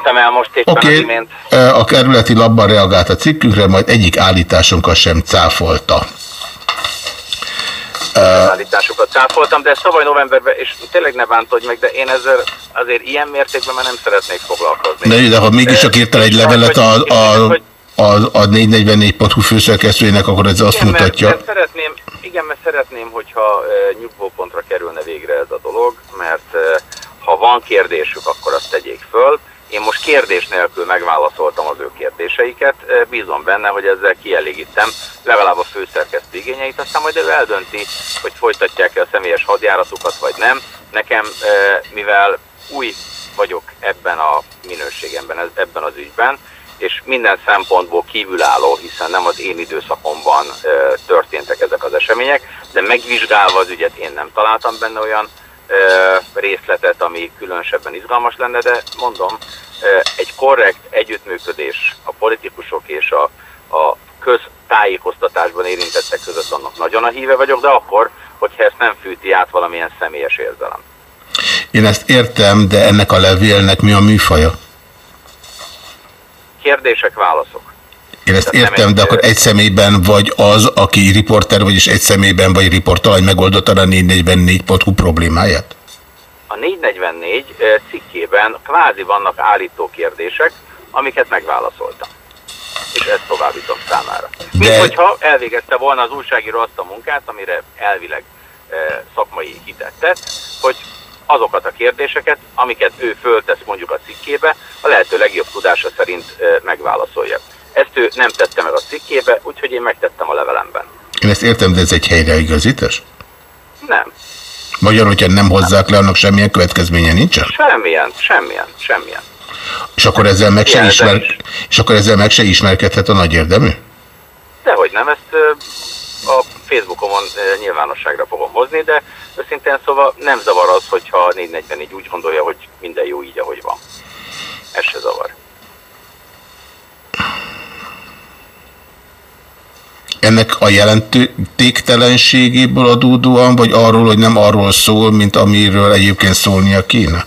Speaker 1: Oké,
Speaker 21: imént.
Speaker 1: e, a kerületi labban reagált a cikkünkre, majd egyik állításunkat sem cáfolta.
Speaker 21: Állításokat cáfoltam, de ezt tavaly novemberben, és tényleg ne bántodj meg, de én ezzel azért ilyen mértékben már nem szeretnék foglalkozni.
Speaker 1: De, de ha mégis csak írtál egy levelet a, a, a, a 444.hu főszerkesztőjének, akkor ez azt
Speaker 21: igen,
Speaker 1: mutatja.
Speaker 21: Mert, mert szeretném, igen, mert szeretném, hogyha e, nyugvópontra kerülne végre ez a dolog, mert e, ha van kérdésük, akkor azt tegyék föl. Én most kérdés nélkül megválaszoltam az ő kérdéseiket, bízom benne, hogy ezzel kielégítem legalább a főszerkesztő igényeit, aztán majd ő eldönti, hogy folytatják-e a személyes hadjáratukat, vagy nem. Nekem, mivel új vagyok ebben a minőségemben, ebben az ügyben, és minden szempontból kívülálló, hiszen nem az én időszakomban történtek ezek az események, de megvizsgálva az ügyet én nem találtam benne olyan részletet, ami különösebben izgalmas lenne, de mondom, egy korrekt együttműködés a politikusok és a, a köztájékoztatásban érintettek között annak nagyon a híve vagyok, de akkor, hogyha ezt nem fűti át valamilyen személyes érzelem.
Speaker 1: Én ezt értem, de ennek a levélnek mi a műfaja?
Speaker 21: Kérdések, válaszok.
Speaker 1: Én ezt
Speaker 21: Tehát
Speaker 1: értem,
Speaker 21: egy,
Speaker 1: de akkor egy személyben vagy az, aki riporter vagy, és egy személyben vagy riportalany megoldotta a 444.hu problémáját?
Speaker 21: A 444 ö, cikkében kvázi vannak állító kérdések, amiket megválaszoltam. És ezt továbbítom számára. Mint
Speaker 1: De-
Speaker 21: hogyha elvégezte volna az újságíró azt a munkát, amire elvileg szakmai hitet tett, hogy azokat a kérdéseket, amiket ő föltesz mondjuk a cikkébe, a lehető legjobb tudása szerint megválaszolja. Ezt ő nem tette meg a cikkébe, úgyhogy én megtettem a levelemben.
Speaker 1: Én ezt értem, de ez egy helyreigazítás?
Speaker 21: Nem.
Speaker 1: Magyarul, hogyha nem hozzák le, annak semmilyen következménye nincsen?
Speaker 21: Semmilyen, semmilyen, semmilyen.
Speaker 1: És akkor ezzel meg se,
Speaker 21: Jelzem
Speaker 1: ismer... és akkor ezzel meg se ismerkedhet a nagy érdemű?
Speaker 21: Dehogy nem, ezt a Facebookomon nyilvánosságra fogom hozni, de őszintén szóval nem zavar az, hogyha a 444 úgy gondolja, hogy minden jó így, ahogy van. Ez se zavar.
Speaker 1: Ennek a jelentéktelenségéből adódóan, vagy arról, hogy nem arról szól, mint amiről egyébként szólnia kéne?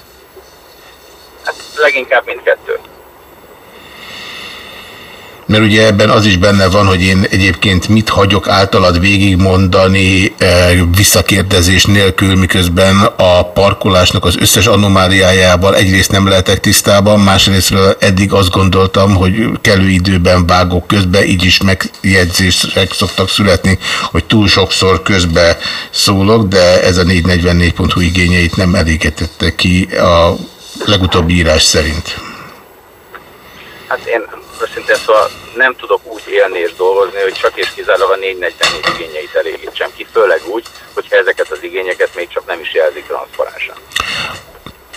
Speaker 21: Leginkább mindkettő.
Speaker 1: Mert ugye ebben az is benne van, hogy én egyébként mit hagyok általad végigmondani eh, visszakérdezés nélkül, miközben a parkolásnak az összes anomáliájával egyrészt nem lehetek tisztában, másrésztről eddig azt gondoltam, hogy kellő időben vágok közbe, így is megjegyzések szoktak születni, hogy túl sokszor közbe szólok, de ez a 444.hu igényeit nem elégítette ki a legutóbbi írás szerint.
Speaker 21: Hát én őszintén szóval nem tudok úgy élni és dolgozni, hogy csak és kizárólag a 444 igényeit elégítsem ki, főleg úgy, hogyha ezeket az igényeket még csak nem is jelzik transzparensen.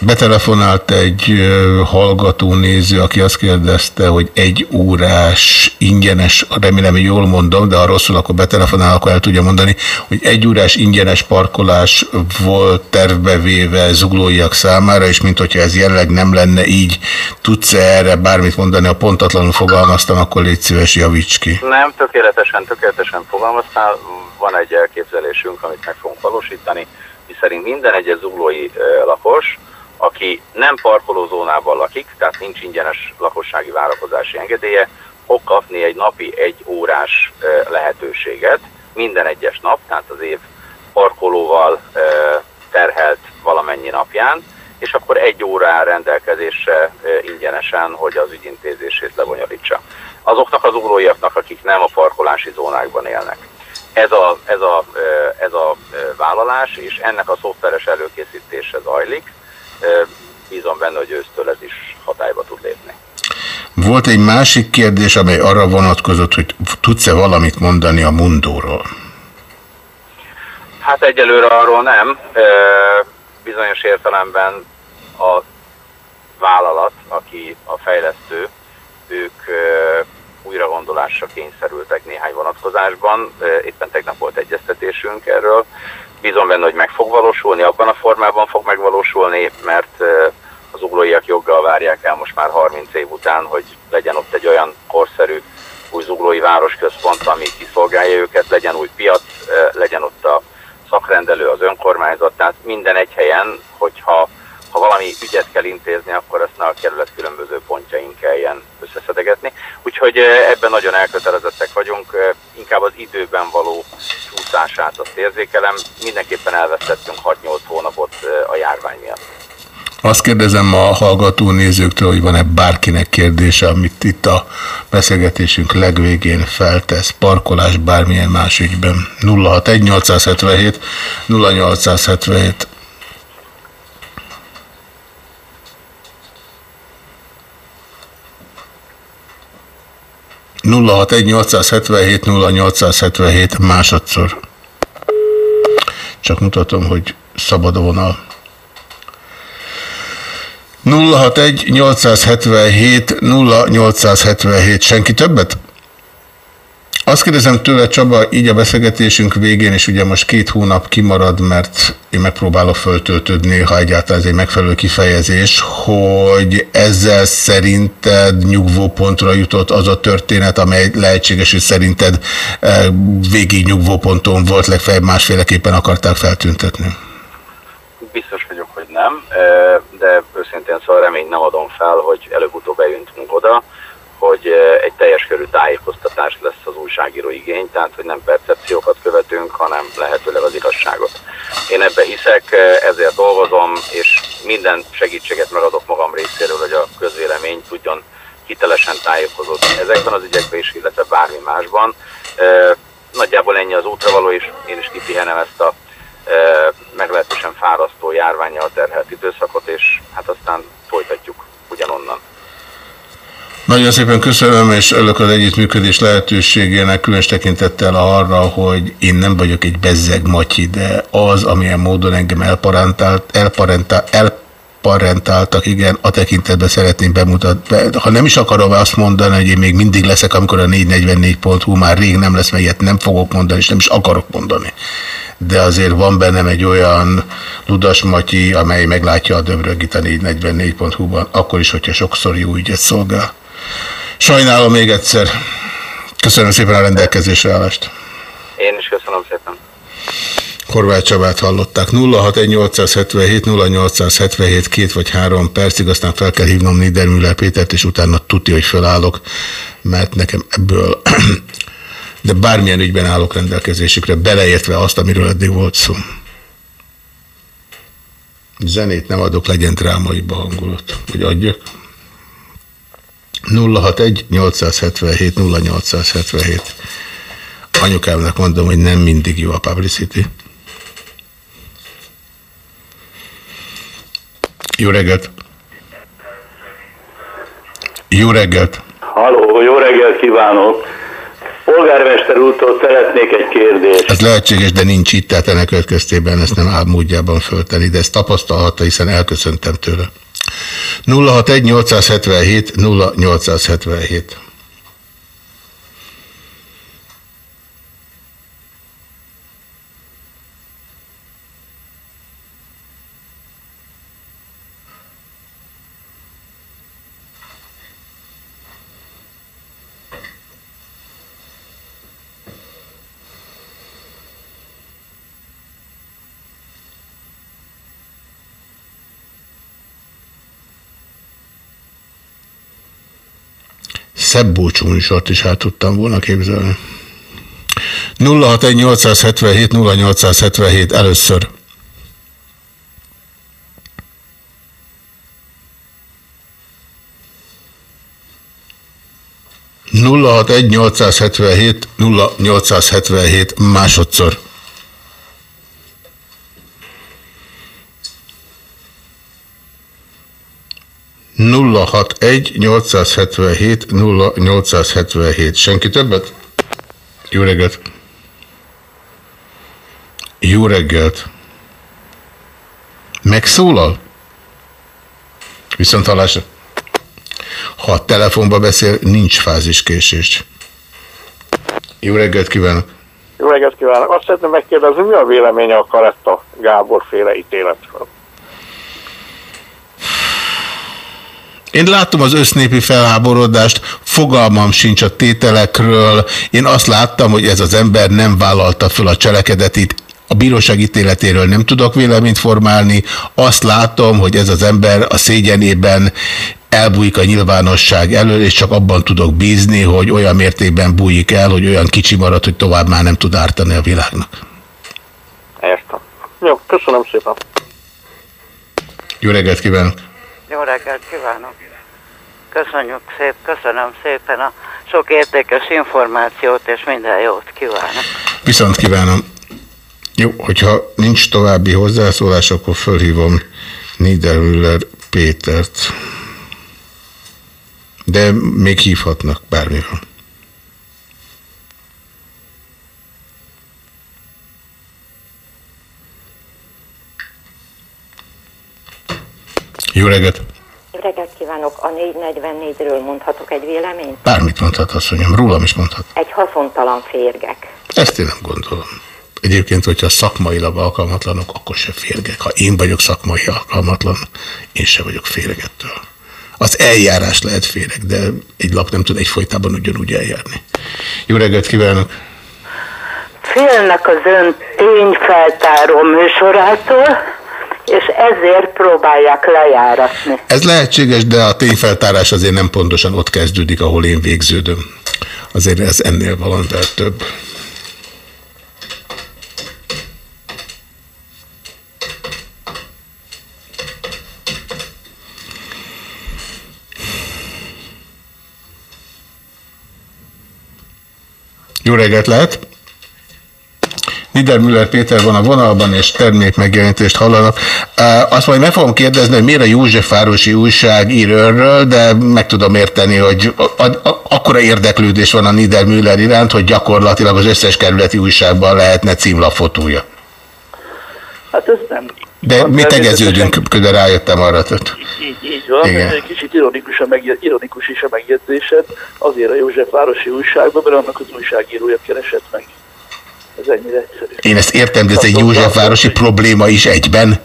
Speaker 1: Betelefonált egy hallgató néző, aki azt kérdezte, hogy egy órás ingyenes, remélem, hogy jól mondom, de ha rosszul, akkor betelefonál, akkor el tudja mondani, hogy egy órás ingyenes parkolás volt tervbevéve zuglóiak számára, és mint hogyha ez jelenleg nem lenne így, tudsz -e erre bármit mondani, a pontatlanul fogalmaztam, akkor légy szíves, javíts ki.
Speaker 21: Nem, tökéletesen, tökéletesen fogalmaztál. Van egy elképzelésünk, amit meg fogunk valósítani, miszerint minden egyes zuglói lakos, aki nem parkolózónában lakik, tehát nincs ingyenes lakossági várakozási engedélye, fog kapni egy napi egy órás lehetőséget minden egyes nap, tehát az év parkolóval terhelt valamennyi napján, és akkor egy órá rendelkezésre ingyenesen, hogy az ügyintézését lebonyolítsa. Azoknak az uglóiaknak, akik nem a parkolási zónákban élnek. Ez a, ez, a, ez a vállalás, és ennek a szoftveres előkészítése zajlik. Bízom benne, hogy ősztől ez is hatályba tud lépni.
Speaker 1: Volt egy másik kérdés, amely arra vonatkozott, hogy tudsz-e valamit mondani a mundóról?
Speaker 21: Hát egyelőre arról nem. Bizonyos értelemben a vállalat, aki a fejlesztő, ők újra gondolásra kényszerültek néhány vonatkozásban. Éppen tegnap volt egyeztetésünk erről. Bízom benne, hogy meg fog valósulni, abban a formában fog megvalósulni, mert az uglóiak joggal várják el most már 30 év után, hogy legyen ott egy olyan korszerű új zuglói városközpont, ami kiszolgálja őket, legyen új piac, legyen ott a szakrendelő, az önkormányzat, tehát minden egy helyen, hogyha ha valami ügyet kell intézni, akkor ne a kerület különböző pontjain kelljen összeszedegetni. Úgyhogy ebben nagyon elkötelezettek vagyunk, inkább az időben való csúszását azt érzékelem. Mindenképpen elvesztettünk 6-8 hónapot a járvány miatt.
Speaker 1: Azt kérdezem a hallgató nézőktől, hogy van-e bárkinek kérdése, amit itt a beszélgetésünk legvégén feltesz, parkolás bármilyen más ügyben. 061 877 0877 061 877 0877 másodszor. Csak mutatom, hogy szabad a vonal. 061 877 0877. Senki többet? Azt kérdezem tőle, Csaba, így a beszélgetésünk végén, és ugye most két hónap kimarad, mert én megpróbálok föltöltődni, ha egyáltalán ez egy megfelelő kifejezés, hogy ezzel szerinted nyugvópontra jutott az a történet, amely lehetséges, hogy szerinted eh, végig nyugvóponton volt, legfeljebb másféleképpen akarták feltüntetni.
Speaker 21: Biztos vagyok, hogy nem. Eh, de őszintén szóval reményt nem adom fel, hogy előbb-utóbb eljutunk oda, hogy ö, egy teljes körű tájékoztatás lesz az újságíró igény, tehát hogy nem percepciókat követünk, hanem lehetőleg az igazságot. Én ebbe hiszek, ö, ezért dolgozom, és minden segítséget megadok magam részéről, hogy a közvélemény tudjon hitelesen tájékozódni ezekben az ügyekben is, illetve bármi másban. Ö, Nagyjából ennyi az útravaló, és én is kipihenem ezt a meglehetősen fárasztó járványjal terhelt időszakot, és hát aztán folytatjuk ugyanonnan.
Speaker 1: Nagyon szépen köszönöm, és örülök az együttműködés lehetőségének, különös tekintettel arra, hogy én nem vagyok egy bezzeg matyi, de az, amilyen módon engem elparentált, elparentált, elparentáltak, igen, a tekintetben szeretném bemutatni. Ha nem is akarom azt mondani, hogy én még mindig leszek, amikor a 444.hu már rég nem lesz, mert ilyet nem fogok mondani, és nem is akarok mondani. De azért van bennem egy olyan ludas matyi, amely meglátja a döbrögit a 444.hu-ban, akkor is, hogyha sokszor jó ügyet szolgál. Sajnálom még egyszer. Köszönöm szépen a rendelkezésre állást.
Speaker 21: Én is köszönöm szépen.
Speaker 1: Horváth Csabát hallották. 061877 0877 két vagy három percig, aztán fel kell hívnom Niedermüller Pétert, és utána tuti, hogy felállok, mert nekem ebből, de bármilyen ügyben állok rendelkezésükre, beleértve azt, amiről eddig volt szó. Zenét nem adok, legyen drámaiba hangulat. Hogy adjak? 061 877 0877 Anyukámnak mondom, hogy nem mindig jó a publicity. Jó reggelt! Jó reggelt!
Speaker 16: Halló, jó reggelt kívánok! Polgármester úrtól szeretnék egy kérdést.
Speaker 1: Ez lehetséges, de nincs itt, tehát ennek következtében ezt nem áll módjában fölteni, de ezt tapasztalhatta, hiszen elköszöntem tőle. 061 877 0877 szebb búcsú műsort is el tudtam volna képzelni. 061 877 0877 először. nulla hat egy 877 0877 másodszor. Nulla hat egy 877 0877 Senki többet? Jó reggelt! Jó reggelt! Megszólal? Viszont hallásra. Ha a telefonba beszél, nincs fáziskésés. Jó reggelt kívánok!
Speaker 23: Jó reggelt kívánok! Azt szeretném megkérdezni, mi a véleménye a Karetta Gábor féle ítéletről?
Speaker 1: Én látom az össznépi felháborodást, fogalmam sincs a tételekről. Én azt láttam, hogy ez az ember nem vállalta föl a cselekedetét. A bíróság ítéletéről nem tudok véleményt formálni. Azt látom, hogy ez az ember a szégyenében elbújik a nyilvánosság elől, és csak abban tudok bízni, hogy olyan mértékben bújik el, hogy olyan kicsi marad, hogy tovább már nem tud ártani a világnak.
Speaker 23: Értem. Jó, köszönöm szépen.
Speaker 1: Jó reggelt kívánok!
Speaker 27: Jó reggelt kívánok! Köszönjük szép, köszönöm szépen a sok értékes információt, és minden jót kívánok!
Speaker 1: Viszont kívánom. Jó, hogyha nincs további hozzászólás, akkor fölhívom Niedermüller Pétert. De még hívhatnak bármiről. Jó reggelt!
Speaker 18: Jó reggelt kívánok! A 444-ről mondhatok egy véleményt?
Speaker 1: Bármit mondhat, asszonyom, rólam is mondhat.
Speaker 18: Egy haszontalan férgek.
Speaker 1: Ezt én nem gondolom. Egyébként, hogyha szakmailag alkalmatlanok, akkor se férgek. Ha én vagyok szakmai alkalmatlan, én se vagyok féregettől. Az eljárás lehet féreg, de egy lap nem tud egyfolytában ugyanúgy eljárni. Jó reggelt kívánok!
Speaker 26: Félnek az ön tényfeltáró műsorától, és ezért próbálják lejáratni.
Speaker 1: Ez lehetséges, de a tényfeltárás azért nem pontosan ott kezdődik, ahol én végződöm. Azért ez ennél valamivel több. Jó reggelt lehet! Niedermüller Péter van a vonalban, és termék megjelenítést hallanak. Azt majd meg fogom kérdezni, hogy miért a Józsefvárosi újság ír önről, de meg tudom érteni, hogy a, a, akkora érdeklődés van a Niedermüller iránt, hogy gyakorlatilag az összes kerületi újságban lehetne címlapfotója.
Speaker 28: Hát ez nem
Speaker 1: De mi tegeződünk, közben rájöttem arra. Tehát.
Speaker 28: így, így van.
Speaker 1: Igen.
Speaker 28: Kicsit ironikus, a megje, ironikus is a megjegyzésed. Azért a Józsefvárosi újságban, mert annak az újságírója keresett meg. Ez ennyire egyszerű.
Speaker 1: Én ezt értem, de ez egy Józsefvárosi probléma is egyben.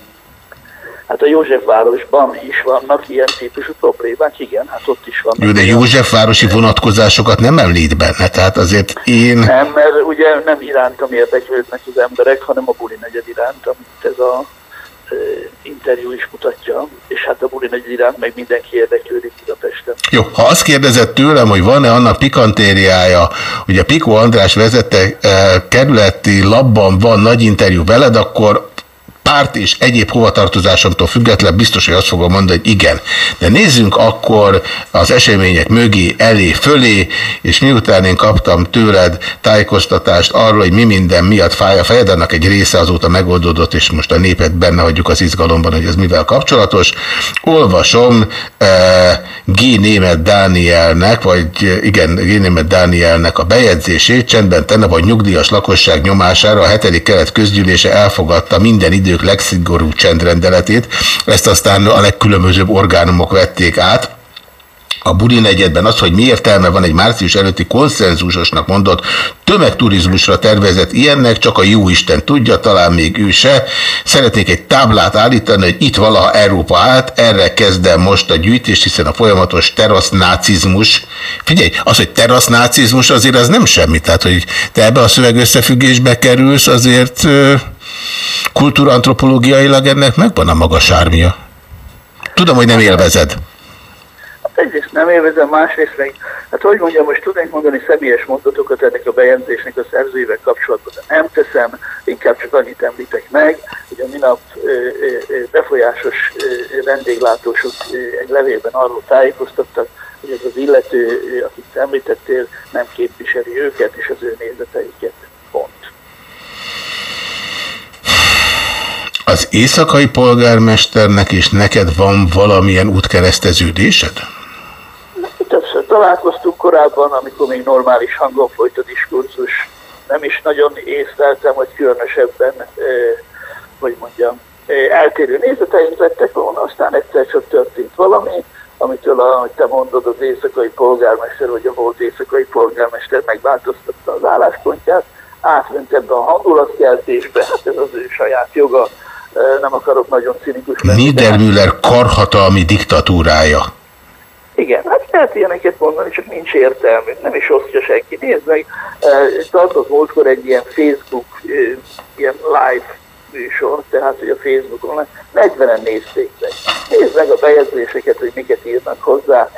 Speaker 28: Hát a Józsefvárosban is vannak ilyen típusú problémák, igen, hát ott is vannak.
Speaker 1: Jó, de Józsefvárosi vonatkozásokat nem említ benne, tehát azért én...
Speaker 28: Nem, mert ugye nem irántam érdeklődnek az emberek, hanem a buli negyed iránt, amit ez a interjú is mutatja, és hát a buli negyed iránt meg mindenki érdeklődik Budapesten.
Speaker 1: Jó, ha azt kérdezett tőlem, hogy van-e annak pikantériája, a Piko András vezette eh, kerületi labban van nagy interjú veled, akkor párt és egyéb hovatartozásomtól független biztos, hogy azt fogom mondani, hogy igen. De nézzünk akkor az események mögé, elé, fölé, és miután én kaptam tőled tájékoztatást arról, hogy mi minden miatt fáj a fejed, annak egy része azóta megoldódott, és most a népet benne hagyjuk az izgalomban, hogy ez mivel kapcsolatos. Olvasom eh, G. Német Dánielnek, vagy igen, G. Német Dánielnek a bejegyzését, csendben tenne, hogy nyugdíjas lakosság nyomására a hetedik kelet közgyűlése elfogadta minden idők legszigorúbb csendrendeletét, ezt aztán a legkülönbözőbb orgánumok vették át, a Budi negyedben az, hogy mi értelme van egy március előtti konszenzusosnak mondott tömegturizmusra tervezett ilyennek, csak a jó Isten tudja, talán még ő se. Szeretnék egy táblát állítani, hogy itt valaha Európa állt, erre kezdem most a gyűjtést, hiszen a folyamatos terasznácizmus, figyelj, az, hogy terasznácizmus azért az nem semmi, tehát hogy te ebbe a szöveg összefüggésbe kerülsz, azért kultúrantropológiailag ennek megvan a maga sármia. Tudom, hogy nem élvezed.
Speaker 28: Egyrészt nem élvezem, másrészt meg, hát hogy mondjam, most tudnék mondani személyes mondatokat ennek a bejegyzésnek a szerzőjével kapcsolatban, nem teszem, inkább csak annyit említek meg, hogy a minap befolyásos ö, vendéglátósok egy levélben arról tájékoztattak, hogy ez az illető, akit te említettél, nem képviseli őket és az ő nézeteiket.
Speaker 1: Az éjszakai polgármesternek és neked van valamilyen útkereszteződésed?
Speaker 28: Többször találkoztunk korábban, amikor még normális hangon folyt a diskurzus. Nem is nagyon észleltem, hogy különösebben, eh, hogy mondjam, eh, eltérő nézeteink lettek volna, aztán egyszer csak történt valami, amitől, ahogy te mondod, az éjszakai polgármester, vagy a volt éjszakai polgármester megváltoztatta az álláspontját, átment ebbe a hangulatkeltésbe, hát ez az ő saját joga, nem akarok nagyon cinikus lenni. de-
Speaker 1: Niedermüller karhatalmi diktatúrája.
Speaker 28: Igen, hát lehet ilyeneket mondani, csak nincs értelmű, nem is osztja senki. Nézd meg, tartott múltkor egy ilyen Facebook, ilyen live műsor, tehát hogy a Facebookon 40-en nézték meg. Nézd meg a bejegyzéseket, hogy miket írnak hozzá.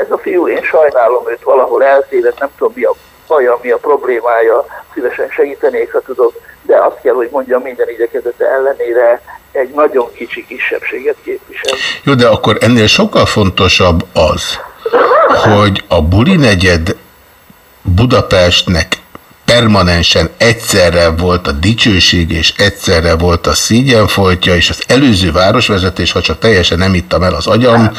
Speaker 28: Ez a fiú, én sajnálom őt valahol eltévedt, nem tudom mi a baja, mi a problémája, szívesen segítenék, ha tudok, de azt kell, hogy mondjam, minden igyekezete ellenére egy nagyon kicsi kisebbséget képvisel.
Speaker 1: Jó, de akkor ennél sokkal fontosabb az, hogy a Buli negyed Budapestnek permanensen egyszerre volt a dicsőség, és egyszerre volt a szígyenfoltja, és az előző városvezetés, ha csak teljesen nem ittam el az agyam,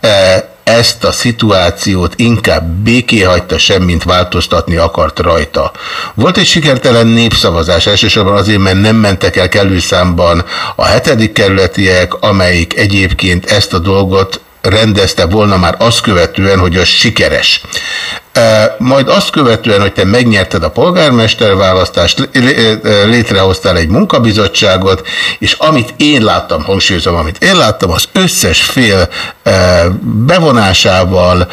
Speaker 1: eh, ezt a szituációt inkább béké hagyta, semmint változtatni akart rajta. Volt egy sikertelen népszavazás, elsősorban azért, mert nem mentek el kellő számban a hetedik kerületiek, amelyik egyébként ezt a dolgot rendezte volna már azt követően, hogy az sikeres. Majd azt követően, hogy te megnyerted a polgármester választást, lé- lé- létrehoztál egy munkabizottságot, és amit én láttam, hangsúlyozom, amit én láttam, az összes fél bevonásával,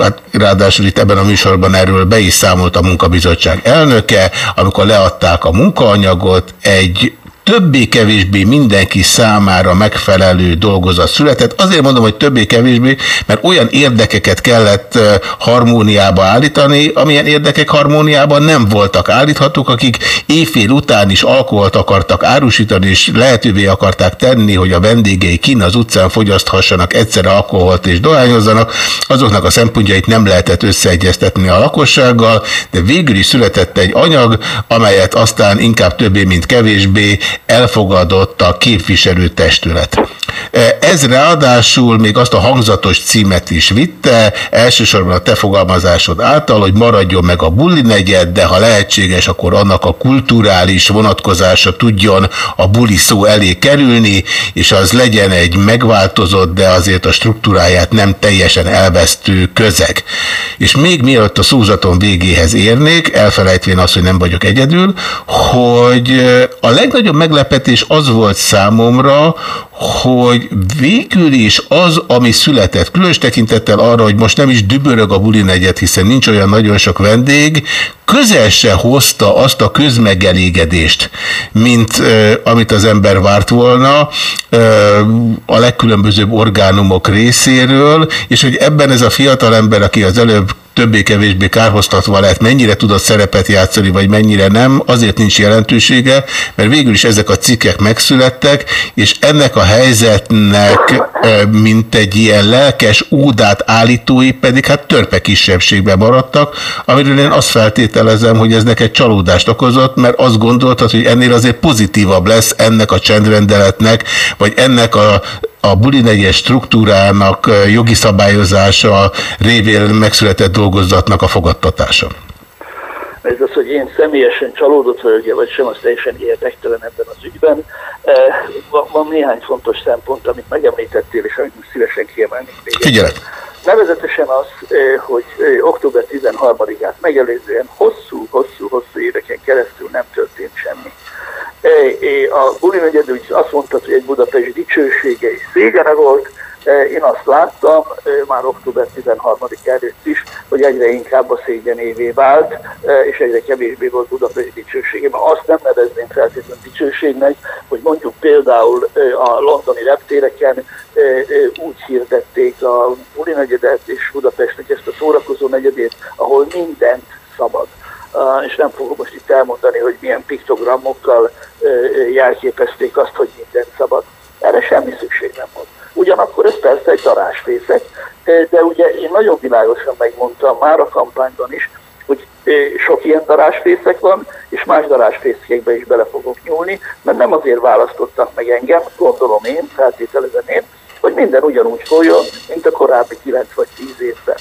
Speaker 1: hát ráadásul itt ebben a műsorban erről be is számolt a munkabizottság elnöke, amikor leadták a munkaanyagot, egy többé-kevésbé mindenki számára megfelelő dolgozat született. Azért mondom, hogy többé-kevésbé, mert olyan érdekeket kellett harmóniába állítani, amilyen érdekek harmóniában nem voltak állíthatók, akik éjfél után is alkoholt akartak árusítani, és lehetővé akarták tenni, hogy a vendégei kin az utcán fogyaszthassanak egyszerre alkoholt és dohányozzanak, azoknak a szempontjait nem lehetett összeegyeztetni a lakossággal, de végül is született egy anyag, amelyet aztán inkább többé, mint kevésbé elfogadott a képviselő testület. Ez ráadásul még azt a hangzatos címet is vitte, elsősorban a te fogalmazásod által, hogy maradjon meg a buli negyed, de ha lehetséges, akkor annak a kulturális vonatkozása tudjon a buli szó elé kerülni, és az legyen egy megváltozott, de azért a struktúráját nem teljesen elvesztő közeg. És még mielőtt a szózaton végéhez érnék, elfelejtvén azt, hogy nem vagyok egyedül, hogy a legnagyobb meglepetés az volt számomra, hogy végül is az, ami született, különös tekintettel arra, hogy most nem is dübörög a buli negyed, hiszen nincs olyan nagyon sok vendég, közel se hozta azt a közmegelégedést, mint uh, amit az ember várt volna uh, a legkülönbözőbb orgánumok részéről, és hogy ebben ez a fiatal ember, aki az előbb többé-kevésbé kárhoztatva lehet, mennyire tudott szerepet játszani, vagy mennyire nem, azért nincs jelentősége, mert végül is ezek a cikkek megszülettek, és ennek a helyzetnek, mint egy ilyen lelkes údát állítói pedig hát törpe kisebbségben maradtak, amiről én azt feltételezem, hogy ez neked csalódást okozott, mert azt gondoltad, hogy ennél azért pozitívabb lesz ennek a csendrendeletnek, vagy ennek a a buli negyes struktúrának jogi szabályozása révén megszületett dolgozatnak a fogadtatása?
Speaker 28: Ez az, hogy én személyesen csalódott vagyok, vagy sem, az teljesen érdektelen ebben az ügyben. Van, van néhány fontos szempont, amit megemlítettél, és amit szívesen kiemelnék.
Speaker 1: Figyelek!
Speaker 28: Nevezetesen az, hogy október 13-át megelőzően hosszú, hosszú, hosszú éveken keresztül nem történt semmi. A Buli negyed úgy azt mondta, hogy egy Budapest dicsősége és szégene volt, én azt láttam már október 13 előtt is, hogy egyre inkább a szégyenévé vált, és egyre kevésbé volt Budapest dicsősége. Mert azt nem nevezném feltétlenül dicsőségnek, hogy mondjuk például a londoni reptéreken úgy hirdették a Buli negyedet és Budapestnek ezt a szórakozó negyedét, ahol mindent szabad. És nem fogom most itt elmondani, hogy milyen piktogramokkal jelképezték azt, hogy minden szabad. Erre semmi szükség nem volt. Ugyanakkor ez persze egy darásfészek, de ugye én nagyon világosan megmondtam már a kampányban is, hogy sok ilyen darásfészek van, és más darásfészekbe is bele fogok nyúlni, mert nem azért választottak meg engem, gondolom én, feltételezem én, hogy minden ugyanúgy folyjon, mint a korábbi 9 vagy 10 évben.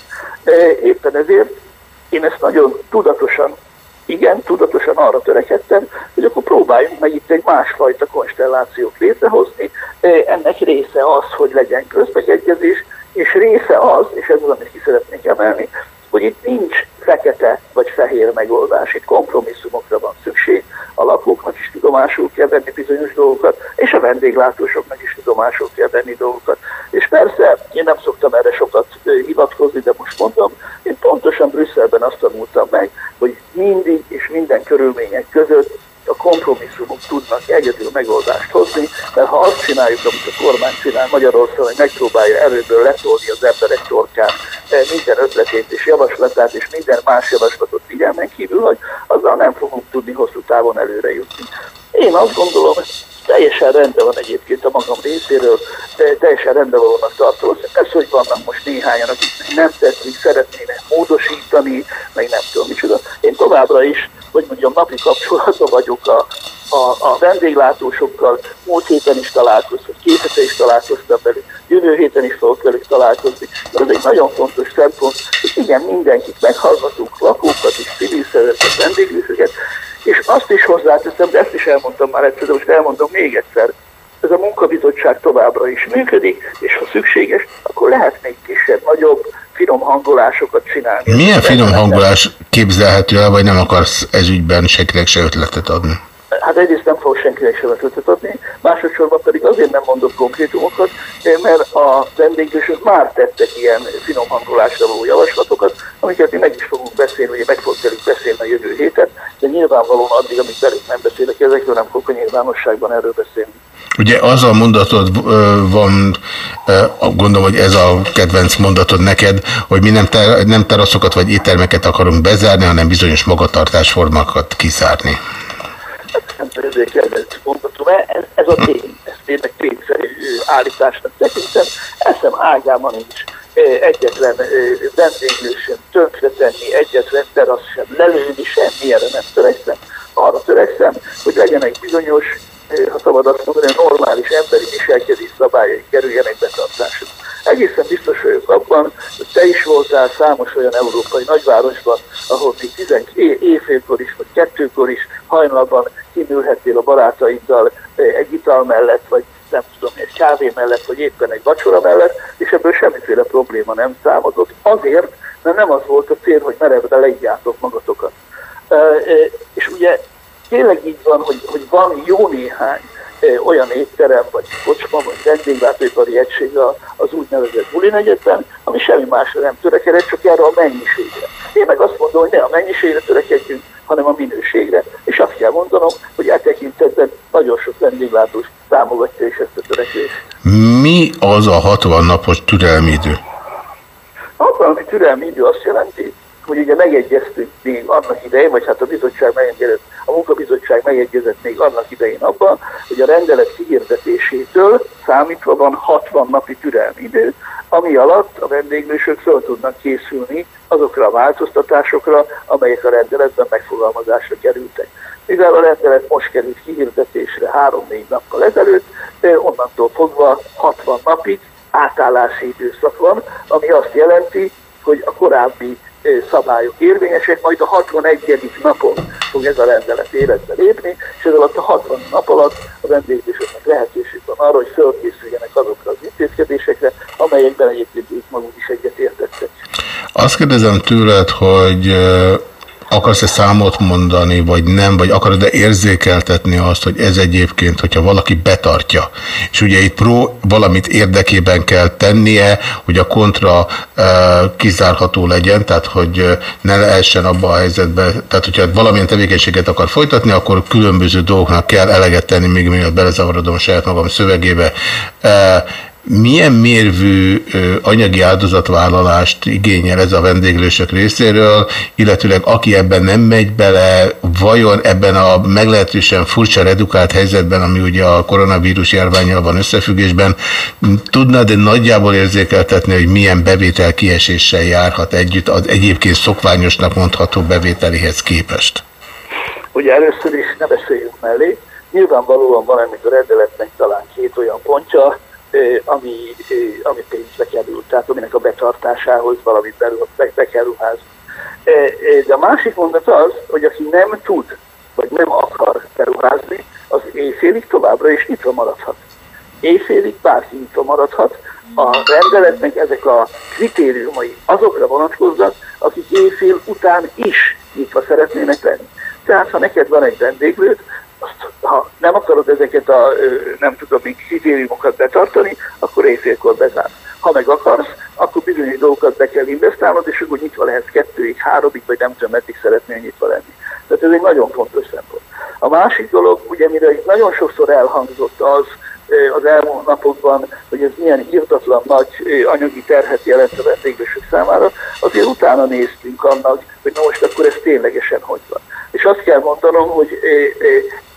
Speaker 28: Éppen ezért én ezt nagyon tudatosan, igen, tudatosan arra törekedtem, hogy akkor próbáljunk meg itt egy másfajta konstellációt létrehozni. Ennek része az, hogy legyen közbegegyezés, és része az, és ez az, amit ki szeretnék emelni, hogy itt nincs fekete vagy fehér megoldás, itt kompromisszumokra van szükség, a lakóknak is tudomásul kell venni bizonyos dolgokat, és a vendéglátósoknak is tudomásul kell venni dolgokat. És persze, én nem szoktam erre sokat hivatkozni, de most mondom, én pontosan Brüsszelben azt tanultam meg, hogy mindig és minden körülmények között a kompromisszumok tudnak egyedül megoldást hozni, mert ha azt csináljuk, amit a kormány csinál Magyarországon, hogy megpróbálja erőből letolni az emberek torkán minden ötletét és javaslatát, és minden más javaslatot figyelmen kívül, hogy azzal nem fogunk tudni hosszú távon előre jutni. Én azt gondolom, teljesen rendben van egyébként a magam részéről, de teljesen rendben vannak tartó. Ez, hogy vannak most néhányan, akik nem tetszik, szeretnének módosítani, meg nem tudom micsoda. Én továbbra is, hogy mondjam, napi kapcsolatban vagyok a, a, a vendéglátósokkal, múlt héten is találkoztam, két hete is találkoztam velük, jövő héten is fogok velük találkozni. De ez egy nagyon fontos szempont, hogy igen, mindenkit meghallgatunk, lakókat is, civil szervezetet, vendéglőket, és azt is hozzáteszem, de ezt is elmondtam már egyszer, de most elmondom még egyszer, ez a munkabizottság továbbra is működik, és ha szükséges, akkor lehet még kisebb, nagyobb, finom hangolásokat csinálni.
Speaker 1: Milyen finom hangolás képzelhető el, vagy nem akarsz ezügyben sekinek se ötletet adni?
Speaker 28: Hát egyrészt nem fog senkinek sem ötletet adni, pedig azért nem mondok konkrétumokat, eh, mert a vendéglősök már tettek ilyen finom hangolásra való javaslatokat, amiket mi meg is fogunk beszélni, ugye meg fogok velük beszélni a jövő héten, de nyilvánvalóan addig, amíg velük nem beszélek ezekről, nem fogok a nyilvánosságban erről beszélni.
Speaker 1: Ugye az a mondatod ö, van, ö, gondolom, hogy ez a kedvenc mondatod neked, hogy mi nem, ter, nem teraszokat vagy éttermeket akarunk bezárni, hanem bizonyos magatartásformákat kizárni.
Speaker 28: nem tudom, ezért kedvenc mondatom, ez, ez a tény, ez tényleg tényszerű ö, állításnak tekintem, eszem ágában nincs ö, egyetlen vendéglő sem tönkretenni, egyetlen terasz sem lelőni, semmilyenre nem törekszem. Arra törekszem, hogy legyenek bizonyos, ha szabad azt mondani, normális emberi viselkedés szabályai kerüljenek betartásra. Egészen biztos vagyok abban, hogy te is voltál számos olyan európai nagyvárosban, ahol még 10 é- éjfélkor is, vagy kettőkor is hajnalban kinülhettél a barátaiddal egy ital mellett, vagy egy kávé mellett, vagy éppen egy vacsora mellett, és ebből semmiféle probléma nem számozott. Azért, mert nem az volt a cél, hogy merevre leigjátok magatokat. És ugye tényleg így van, hogy, hogy van jó néhány olyan étterem, vagy kocsma, vagy vendéglátóipari egység az úgynevezett bulinegyetben, ami semmi másra nem törekedett, csak erre a mennyiségre. Én meg azt mondom, hogy ne a mennyiségre törekedjünk, hanem a minőségre. És azt kell mondanom, hogy e tekintetben nagyon sok vendéglátós támogatja is ezt a törekvést.
Speaker 1: Mi az a 60 napos türelmi idő?
Speaker 28: A hatvanak türelmi idő azt jelenti, hogy ugye megegyeztünk még annak idején, vagy hát a bizottság megegyezett, a munkabizottság megegyezett még annak idején abban, hogy a rendelet kihirdetésétől számítva van 60 napi türelmi idő, ami alatt a vendéglősök föl tudnak készülni azokra a változtatásokra, amelyek a rendeletben megfogalmazásra kerültek. Mivel a rendelet most került kihirdetésre három-négy nappal ezelőtt, onnantól fogva 60 napig átállási időszak van, ami azt jelenti, hogy a korábbi szabályok érvényesek, majd a 61. napon fog ez a rendelet életbe lépni, és ez alatt a 60 nap alatt a vendéglősöknek lehetőség van arra, hogy fölkészüljenek azokra az intézkedésekre, amelyekben egyébként ők maguk is egyet értettek.
Speaker 1: Azt kérdezem tőled, hogy akarsz-e számot mondani, vagy nem, vagy akarod-e érzékeltetni azt, hogy ez egyébként, hogyha valaki betartja, és ugye itt pró valamit érdekében kell tennie, hogy a kontra ö, kizárható legyen, tehát hogy ö, ne lehessen abba a helyzetbe, tehát hogyha valamilyen tevékenységet akar folytatni, akkor különböző dolgoknak kell eleget tenni, még mielőtt belezavarodom saját magam szövegébe. Ö, milyen mérvű anyagi áldozatvállalást igényel ez a vendéglősök részéről, illetőleg aki ebben nem megy bele, vajon ebben a meglehetősen furcsa redukált helyzetben, ami ugye a koronavírus járványjal van összefüggésben, tudnád nagyjából érzékeltetni, hogy milyen bevétel kieséssel járhat együtt az egyébként szokványosnak mondható bevételihez képest?
Speaker 28: Ugye először is ne beszéljünk mellé, nyilvánvalóan van ennek a rendeletnek talán két olyan pontja, ami, ami pénzbe kerül, tehát aminek a betartásához valamit belül, be, be kell ruházni. De a másik mondat az, hogy aki nem tud, vagy nem akar beruházni, az éjfélig továbbra is nyitva maradhat. Éjfélig bárki nyitva maradhat. A rendeletnek ezek a kritériumai azokra vonatkoznak, akik éjfél után is nyitva szeretnének lenni. Tehát, ha neked van egy vendéglőd, ha nem akarod ezeket a nem tudom, még kritériumokat betartani, akkor éjfélkor bezár. Ha meg akarsz, akkor bizonyos dolgokat be kell investálnod, és akkor nyitva lehetsz kettőig, háromig, vagy nem tudom, meddig szeretnél nyitva lenni. Tehát ez egy nagyon fontos szempont. A másik dolog, ugye mire nagyon sokszor elhangzott az, az elmúlt napokban, hogy ez milyen írtatlan nagy anyagi terhet jelent a vendéglősök számára, azért utána néztünk annak, hogy na most akkor ez ténylegesen hogy van. És azt kell mondanom, hogy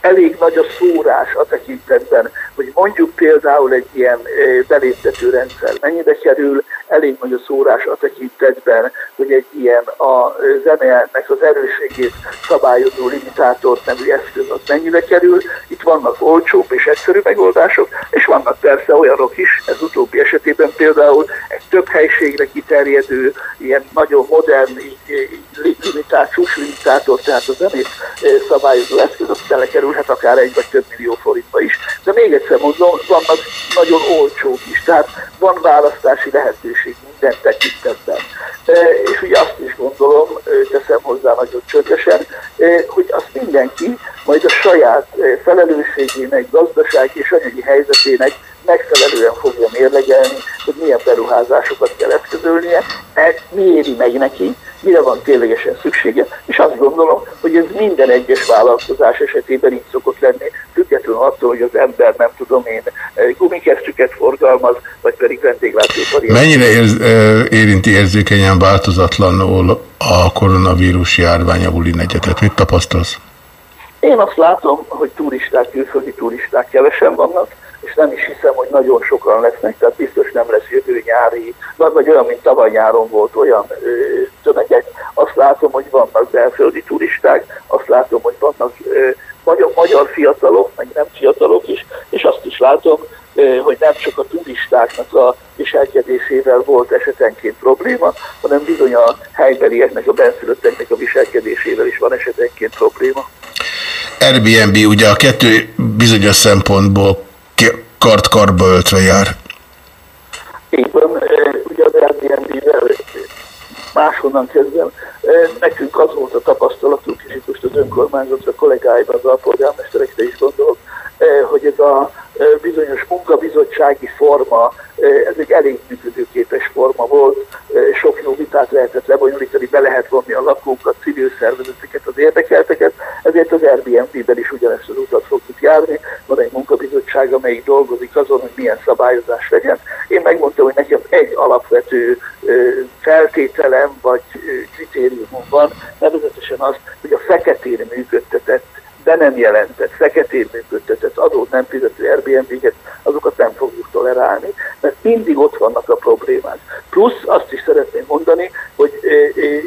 Speaker 28: elég nagy a szórás a tekintetben, hogy mondjuk például egy ilyen beléptető rendszer mennyibe kerül, elég nagy a szórás a tekintetben, hogy egy ilyen a zenének az erősségét szabályozó limitátor nevű eszköz az mennyibe kerül. Itt vannak olcsóbb és egyszerű megoldások, és vannak persze olyanok is, ez utóbbi esetében például egy több helységre kiterjedő, ilyen nagyon modern limitált, limitátor, tehát a zenét szabályozó eszköz, az belekerülhet akár egy vagy több millió forintba is. De még egyszer mondom, vannak nagyon olcsók is, tehát van választási lehetőség minden tekintetben. E, És ugye azt is gondolom, ö, teszem hozzá nagyon csöndesen, eh, hogy azt mindenki majd a saját felelősségének, gazdaság és anyagi helyzetének megfelelően fogja mérlegelni, hogy milyen beruházásokat kell eszközölnie, ez mi éri meg neki, mire van ténylegesen szüksége, és azt gondolom, hogy ez minden egyes vállalkozás esetében így szokott lenni, függetlenül attól, hogy az ember nem tudom én gumikesztyüket forgalmaz, vagy pedig vendéglátóipari.
Speaker 1: Mennyire érz, érinti érzékenyen változatlanul a koronavírus járvány a buli negyedet? Mit tapasztalsz?
Speaker 28: Én azt látom, hogy turisták, külföldi turisták kevesen vannak, és nem is hiszem, hogy nagyon sokan lesznek, tehát biztos nem lesz jövő nyári, vagy, olyan, mint tavaly nyáron volt olyan ö, tömegek. Azt látom, hogy vannak belföldi turisták, azt látom, hogy vannak ö, magyar, magyar fiatalok, meg nem fiatalok is, és azt is látom, hogy nem csak a turistáknak a viselkedésével volt esetenként probléma, hanem bizony a helybelieknek, a benszülötteknek a viselkedésével is van esetenként probléma.
Speaker 1: Airbnb ugye a kettő bizonyos szempontból ki- kart-karba öltve jár.
Speaker 28: Így van, eh, ugye az Airbnb-vel eh, máshonnan kezdem. Eh, Nekünk az volt a tapasztalatunk, és itt most az önkormányzatra kollégáimra, az alpolgármesterekre is gondolok, hogy ez a bizonyos munkabizottsági forma, ez egy elég működőképes forma volt, sok jó vitát lehetett lebonyolítani, be lehet vonni a lakókat, civil szervezeteket, az érdekelteket, ezért az Airbnb-ben is ugyanezt az utat fogjuk járni. Van egy munkabizottság, amelyik dolgozik azon, hogy milyen szabályozás legyen. Én megmondtam, hogy nekem egy alapvető feltételem vagy kritériumom van, nevezetesen az, hogy a feketén működtetett de nem jelentett, feketén működtetett adót nem fizető Airbnb-ket, azokat nem fogjuk tolerálni, mert mindig ott vannak a problémák. Plusz azt is szeretném mondani, hogy ö, ö,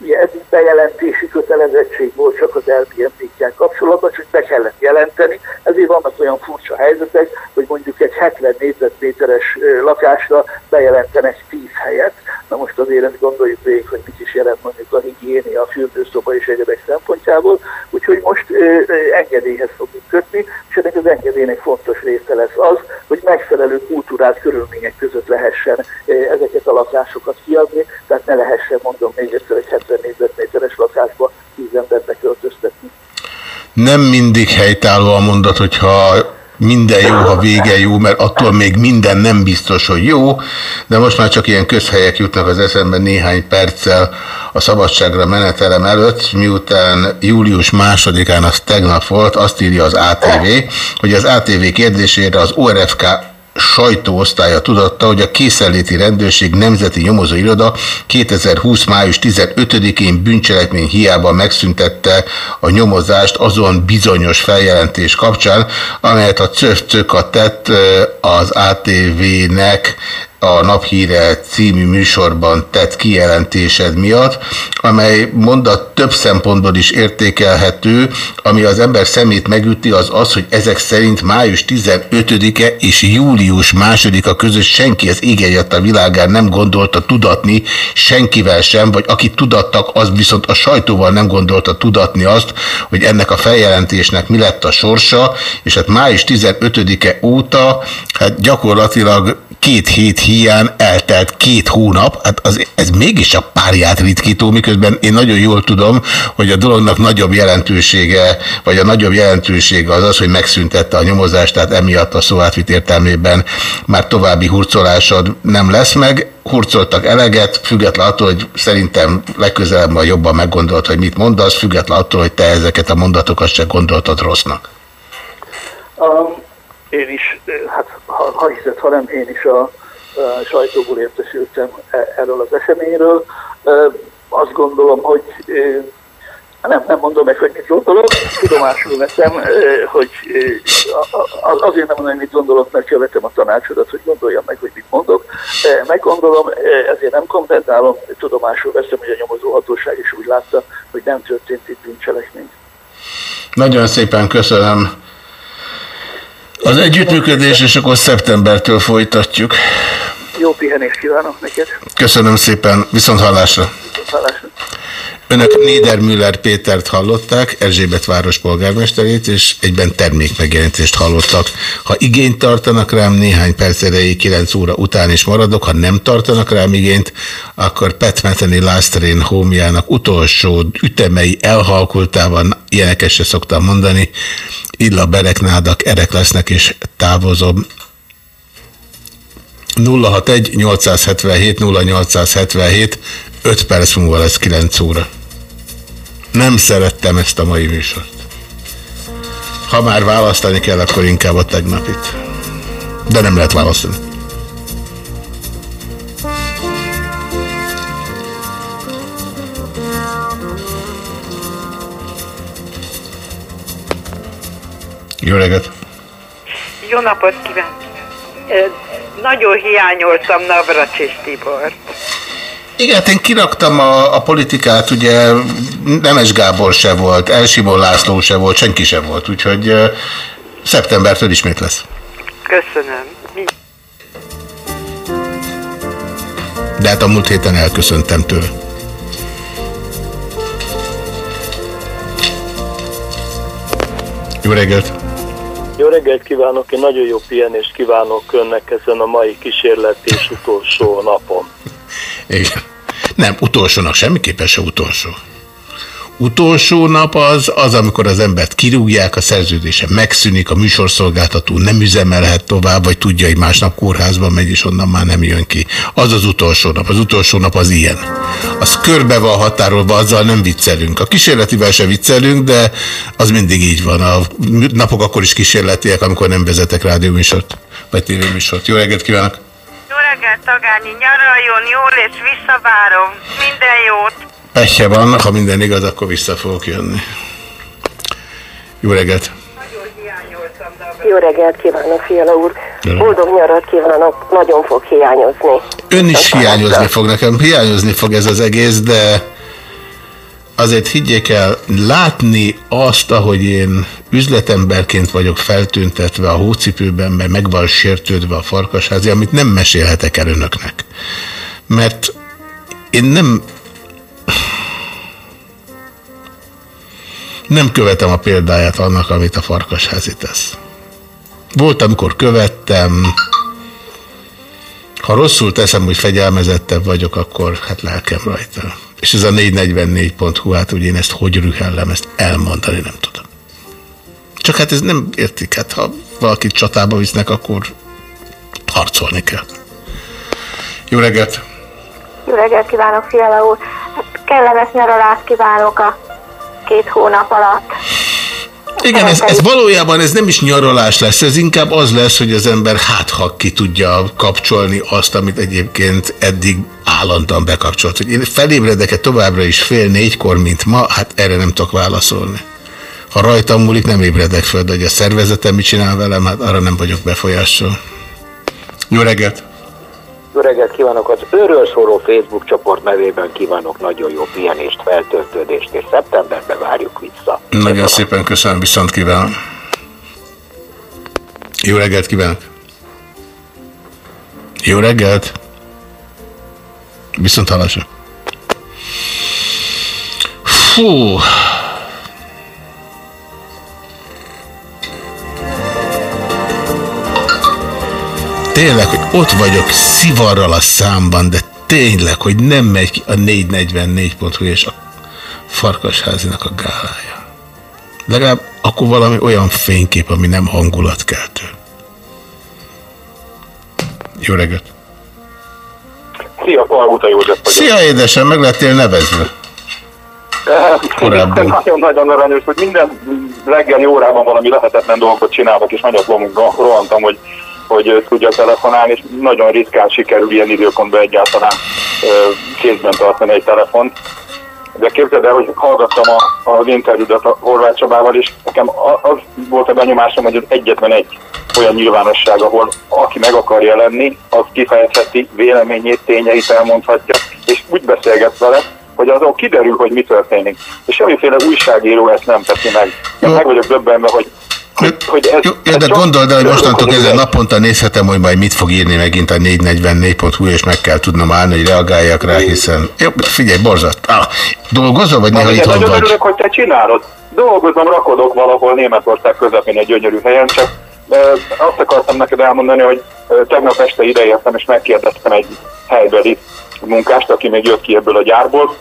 Speaker 28: ugye eddig bejelentési kötelezettség volt csak az Airbnb-kkel kapcsolatban, csak be kellett jelenteni, ezért vannak olyan furcsa helyzetek, hogy mondjuk egy 70 négyzetméteres lakásra bejelentenek 10 helyet. Na most azért ezt gondoljuk végig, hogy mit is jelent mondjuk a higiénia, a fürdőszoba és egyebek szempontjából. Úgyhogy most engedélyhez fogjuk kötni, és ennek az engedélynek fontos része lesz az, hogy megfelelő kultúrát körülmények között lehessen ö, ezeket a lakásokat kiadni, tehát ne lehessen, mondom még egyszer, egy 70 négyzetméteres lakásba 10 embert beköltöztetni.
Speaker 1: Nem mindig helytálló a mondat, hogyha minden jó, ha vége jó, mert attól még minden nem biztos, hogy jó, de most már csak ilyen közhelyek jutnak az eszembe néhány perccel a szabadságra menetelem előtt, miután július másodikán, az tegnap volt, azt írja az ATV, hogy az ATV kérdésére az ORFK sajtóosztálya tudatta, hogy a készenléti rendőrség nemzeti nyomozóiroda 2020. május 15-én bűncselekmény hiába megszüntette a nyomozást azon bizonyos feljelentés kapcsán, amelyet a CÖF-CÖKA tett az ATV-nek a Naphíre című műsorban tett kijelentésed miatt, amely mondat több szempontból is értékelhető, ami az ember szemét megüti, az az, hogy ezek szerint május 15-e és július 2-a között senki az ég a világán nem gondolta tudatni, senkivel sem, vagy aki tudattak, az viszont a sajtóval nem gondolta tudatni azt, hogy ennek a feljelentésnek mi lett a sorsa, és hát május 15-e óta hát gyakorlatilag két hét hiány eltelt két hónap, hát az, ez mégis a párját ritkító, miközben én nagyon jól tudom, hogy a dolognak nagyobb jelentősége, vagy a nagyobb jelentősége az az, hogy megszüntette a nyomozást, tehát emiatt a szó átvit értelmében már további hurcolásod nem lesz meg, hurcoltak eleget, független attól, hogy szerintem legközelebb majd jobban meggondolt, hogy mit mondasz, független attól, hogy te ezeket a mondatokat se gondoltad rossznak.
Speaker 28: Um, én is, eh, hát ha, ha hiszed, ha nem, én is a, a sajtóból értesültem e- erről az eseményről. Azt gondolom, hogy nem, nem mondom meg, hogy mit gondolok, tudomásul veszem, hogy azért nem mondom, hogy mit gondolok, mert követem a tanácsodat, hogy gondoljam meg, hogy mit mondok. Meggondolom, ezért nem kommentálom, tudomásul veszem, hogy a nyomozóhatóság is úgy látta, hogy nem történt itt bűncselekmény.
Speaker 1: Nagyon szépen köszönöm az együttműködés, és akkor szeptembertől folytatjuk.
Speaker 28: Jó pihenést kívánok neked.
Speaker 1: Köszönöm szépen, viszont hallásra.
Speaker 28: Hallásra.
Speaker 1: Önök Niedermüller Pétert hallották, Erzsébet város polgármesterét, és egyben termékmegjelentést hallottak. Ha igényt tartanak rám, néhány perc erejéig 9 óra után is maradok, ha nem tartanak rám igényt, akkor Pat Metheny Last Train Home-jának utolsó ütemei elhalkultában, ilyeneket se szoktam mondani, illa bereknádak, erek lesznek, és távozom. 061 877 0877 5 perc múlva lesz 9 óra. Nem szerettem ezt a mai műsort. Ha már választani kell, akkor inkább a tegnapit. De nem lehet választani. Jó reggelt!
Speaker 29: Jó napot kívánok! Nagyon hiányoltam Navracsis Tibort.
Speaker 1: Igen, hát én kiraktam a, a politikát, ugye Nemes Gábor se volt, Elsimon László se volt, senki se volt, úgyhogy szeptembertől ismét lesz.
Speaker 29: Köszönöm.
Speaker 1: De hát a múlt héten elköszöntem tőle. Jó reggelt!
Speaker 30: Jó reggelt kívánok, én nagyon jó pihenést kívánok önnek ezen a mai kísérlet és utolsó napon.
Speaker 1: Igen. Nem, utolsónak semmiképpen se utolsó. Utolsó nap az, az, amikor az embert kirúgják, a szerződése megszűnik, a műsorszolgáltató nem üzemelhet tovább, vagy tudja, hogy másnap kórházba megy, és onnan már nem jön ki. Az az utolsó nap. Az utolsó nap az ilyen. Az körbe van határolva, azzal nem viccelünk. A kísérletivel se viccelünk, de az mindig így van. A napok akkor is kísérletiek, amikor nem vezetek rádióműsort, vagy tévéműsort. Jó reggelt kívánok!
Speaker 29: Jó reggelt, Tagányi, nyaraljon jól és visszavárom. Minden jót.
Speaker 1: Pehje van, ha minden igaz, akkor vissza fogok jönni. Jó reggelt!
Speaker 18: Jó reggelt kívánok, Fiala úr. Boldog nyarat kívánok, nagyon fog hiányozni.
Speaker 1: Ön is hiányozni fog nekem, hiányozni fog ez az egész, de azért higgyék el, látni azt, ahogy én üzletemberként vagyok feltüntetve a hócipőben, mert meg van sértődve a farkasházi, amit nem mesélhetek el önöknek. Mert én nem nem követem a példáját annak, amit a farkasházi tesz. Volt, amikor követtem, ha rosszul teszem, hogy fegyelmezettebb vagyok, akkor hát lelkem rajta. És ez a 444.hu, hát ugye én ezt hogy rühellem, ezt elmondani nem tudom. Csak hát ez nem értik, hát ha valakit csatába visznek, akkor harcolni kell. Jó reggelt!
Speaker 18: Jó reggelt kívánok, Fiala úr. Hát kellemes nyaralást kívánok a két hónap alatt.
Speaker 1: Igen, ez, ez valójában ez nem is nyaralás lesz, ez inkább az lesz, hogy az ember hát ha ki tudja kapcsolni azt, amit egyébként eddig állandóan bekapcsolt. Hogy én felébredek-e továbbra is fél négykor, mint ma, hát erre nem tudok válaszolni. Ha rajtam múlik, nem ébredek föl, de hogy a szervezetem mit csinál velem, hát arra nem vagyok befolyással. Jó reggelt!
Speaker 31: Jó reggelt kívánok! Az őről szóló Facebook csoport nevében kívánok nagyon jó pihenést, feltöltődést, és szeptemberben várjuk vissza.
Speaker 1: Nagyon szépen köszönöm, viszont kívánom. Jó reggelt kívánok! Jó reggelt! Viszont hallásra! Fú! Tényleg, hogy ott vagyok szivarral a számban, de tényleg, hogy nem megy ki a 444.hu és a Farkasházinak a gálája. Legalább akkor valami olyan fénykép, ami nem hangulatkeltő. Jó reggelt!
Speaker 20: Szia, Palguta József vagyok.
Speaker 1: Szia édesem, meg lettél nevezve. Korábban.
Speaker 20: Nagyon-nagyon aranyos, hogy minden reggeli órában valami lehetetlen dolgot csinálok, és nagyot rohantam, hogy hogy tudjak telefonálni, és nagyon ritkán sikerül ilyen időpontban egyáltalán kézben tartani egy telefont. De képzeld el, hogy hallgattam a, az interjúdat a Horváth Csabával, és nekem az volt a benyomásom, hogy egyetlen egy olyan nyilvánosság, ahol aki meg akar jelenni, az kifejezheti véleményét, tényeit elmondhatja, és úgy beszélget vele, hogy azon kiderül, hogy mi történik. És semmiféle újságíró ezt nem teszi meg. Én meg vagyok döbbenve, hogy hogy, ez,
Speaker 1: Jó, jó, de gondold el, hogy mostantól kezdve naponta nézhetem, hogy majd mit fog írni megint a 444.hu, és meg kell tudnom állni, hogy reagáljak rá, hiszen... Jó, figyelj, borzat. Ah, dolgozol, vagy néha itthon vagy?
Speaker 20: örülök, hogy te csinálod. Dolgozom, rakodok valahol Németország közepén egy gyönyörű helyen, csak azt akartam neked elmondani, hogy tegnap este ideértem, és megkérdeztem egy helybeli munkást, aki még jött ki ebből a gyárból.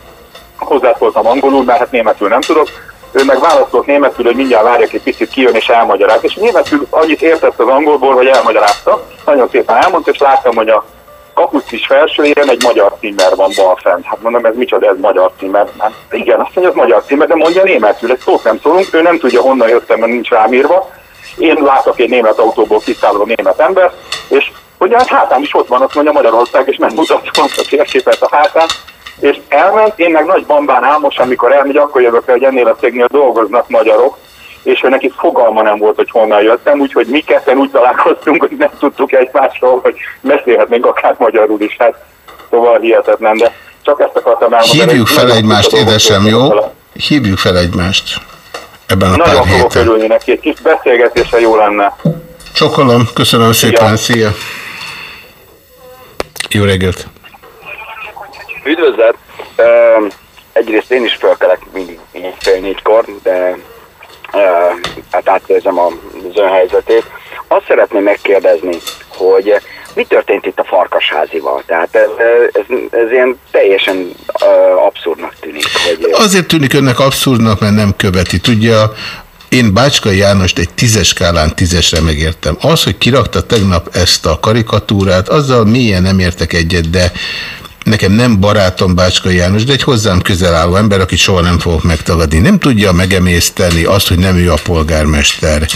Speaker 20: Hozzászóltam angolul, mert hát németül nem tudok. Ő meg válaszolt németül, hogy mindjárt várjak egy picit kijön és elmagyaráz. És németül annyit értett az angolból, hogy elmagyarázta. Nagyon szépen elmondta, és láttam, hogy a kapucis felsőjén egy magyar címer van bal fent. Hát mondom, ez micsoda, ez magyar címer. Hát igen, azt mondja, az magyar címer, de mondja németül, egy szót nem szólunk, ő nem tudja, honnan jöttem, mert nincs rám. Én látok egy német autóból kiszálló német ember, és hogy hát hátán is ott van, azt mondja Magyarország, és nem mutatom a térképet a hátán. És elment, én meg nagy bambán álmos, amikor elmegy, akkor jövök rá, hogy ennél a cégnél dolgoznak magyarok, és ő neki fogalma nem volt, hogy honnan jöttem, úgyhogy mi ketten úgy találkoztunk, hogy nem tudtuk egymásról, hogy beszélhetnénk akár magyarul is, hát szóval hihetetlen, de csak ezt akartam elmondani.
Speaker 1: Hívjuk
Speaker 20: hogy
Speaker 1: fel
Speaker 20: nagyon
Speaker 1: egymást, édesem, jó?
Speaker 20: vele.
Speaker 1: Hívjuk fel egymást ebben a
Speaker 20: Nagyon
Speaker 1: pár
Speaker 20: fogok
Speaker 1: héten.
Speaker 20: örülni neki, egy kis beszélgetése jó lenne.
Speaker 1: Csokolom, köszönöm szépen, szia! Jó reggelt!
Speaker 32: Üdvözlet! Uh, egyrészt én is felkelek mindig így fél négykor, de uh, hát átérzem az ön helyzetét. Azt szeretném megkérdezni, hogy mi történt itt a farkasházival? Tehát ez, ez, ez ilyen teljesen uh, abszurdnak tűnik, hogy...
Speaker 1: Azért tűnik önnek abszurdnak, mert nem követi. Tudja, én Bácskai Jánost egy tízes skálán tízesre megértem. Az, hogy kirakta tegnap ezt a karikatúrát, azzal mélyen nem értek egyet, de nekem nem barátom Bácskai János, de egy hozzám közel álló ember, akit soha nem fogok megtagadni. Nem tudja megemészteni azt, hogy nem ő a polgármester.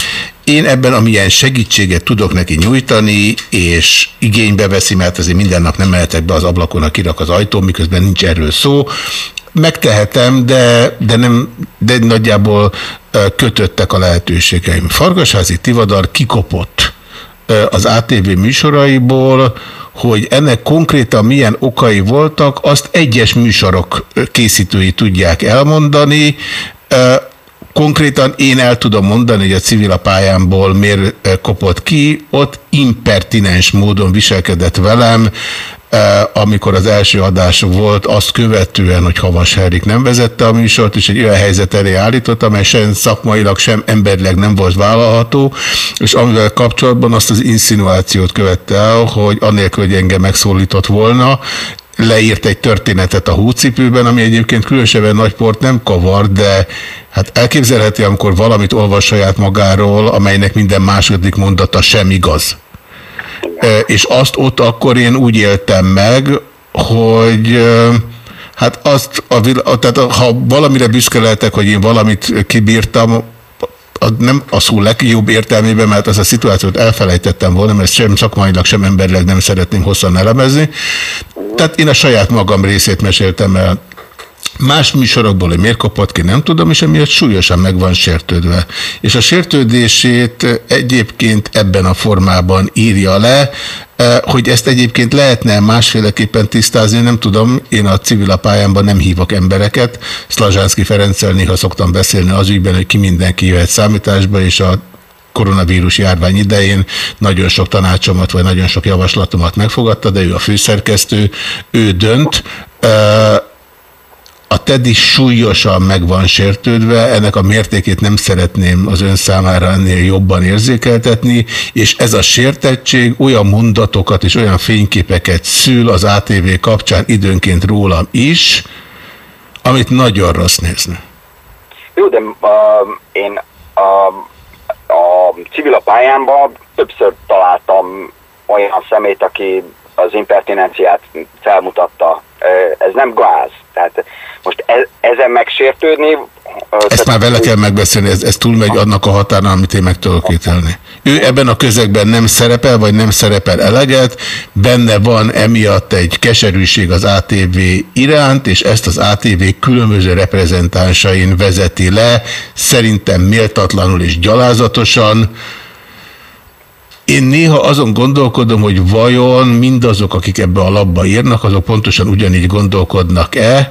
Speaker 1: Én ebben amilyen segítséget tudok neki nyújtani, és igénybe veszi, mert azért minden nap nem mehetek be az ablakon, a kirak az ajtó, miközben nincs erről szó. Megtehetem, de, de, nem, de nagyjából kötöttek a lehetőségeim. Fargasházi Tivadar kikopott az ATV műsoraiból, hogy ennek konkrétan milyen okai voltak, azt egyes műsorok készítői tudják elmondani. Konkrétan én el tudom mondani, hogy a civil pályámból miért kopott ki, ott impertinens módon viselkedett velem, amikor az első adás volt, azt követően, hogy Havas Henrik nem vezette a műsort, és egy olyan helyzet elé állított, amely sem szakmailag, sem emberileg nem volt vállalható, és amivel kapcsolatban azt az insinuációt követte el, hogy anélkül, hogy engem megszólított volna, leírt egy történetet a húcipőben, ami egyébként különösebben nagy port nem kavar, de hát elképzelheti, amikor valamit olvas saját magáról, amelynek minden második mondata sem igaz. És azt ott akkor én úgy éltem meg, hogy hát azt, a, tehát ha valamire büszke lehetek, hogy én valamit kibírtam, az nem a szó legjobb értelmében, mert az a szituációt elfelejtettem volna, mert sem szakmailag, sem emberileg nem szeretném hosszan elemezni. Tehát én a saját magam részét meséltem el. Más műsorokból, hogy miért kapott ki, nem tudom, és emiatt súlyosan meg van sértődve. És a sértődését egyébként ebben a formában írja le, eh, hogy ezt egyébként lehetne másféleképpen tisztázni, nem tudom, én a civil pályámban nem hívok embereket, Szlazsánszki Ferenccel néha szoktam beszélni az ügyben, hogy ki mindenki jöhet számításba, és a koronavírus járvány idején nagyon sok tanácsomat, vagy nagyon sok javaslatomat megfogadta, de ő a főszerkesztő, ő dönt. A Teddy súlyosan meg van sértődve, ennek a mértékét nem szeretném az ön számára ennél jobban érzékeltetni, és ez a sértettség olyan mondatokat és olyan fényképeket szül az ATV kapcsán időnként rólam is, amit nagyon rossz nézni.
Speaker 32: Jó, de uh, én a, a civil pályámban többször találtam olyan szemét, aki az impertinenciát felmutatta. Ez nem gáz. Tehát most e, ezen megsértődni...
Speaker 1: Ezt már vele kell megbeszélni, ez, ez túlmegy annak a határon, amit én meg tudok ítélni. Ő ebben a közegben nem szerepel, vagy nem szerepel eleget, benne van emiatt egy keserűség az ATV iránt, és ezt az ATV különböző reprezentánsain vezeti le, szerintem méltatlanul és gyalázatosan. Én néha azon gondolkodom, hogy vajon mindazok, akik ebbe a labba írnak, azok pontosan ugyanígy gondolkodnak-e,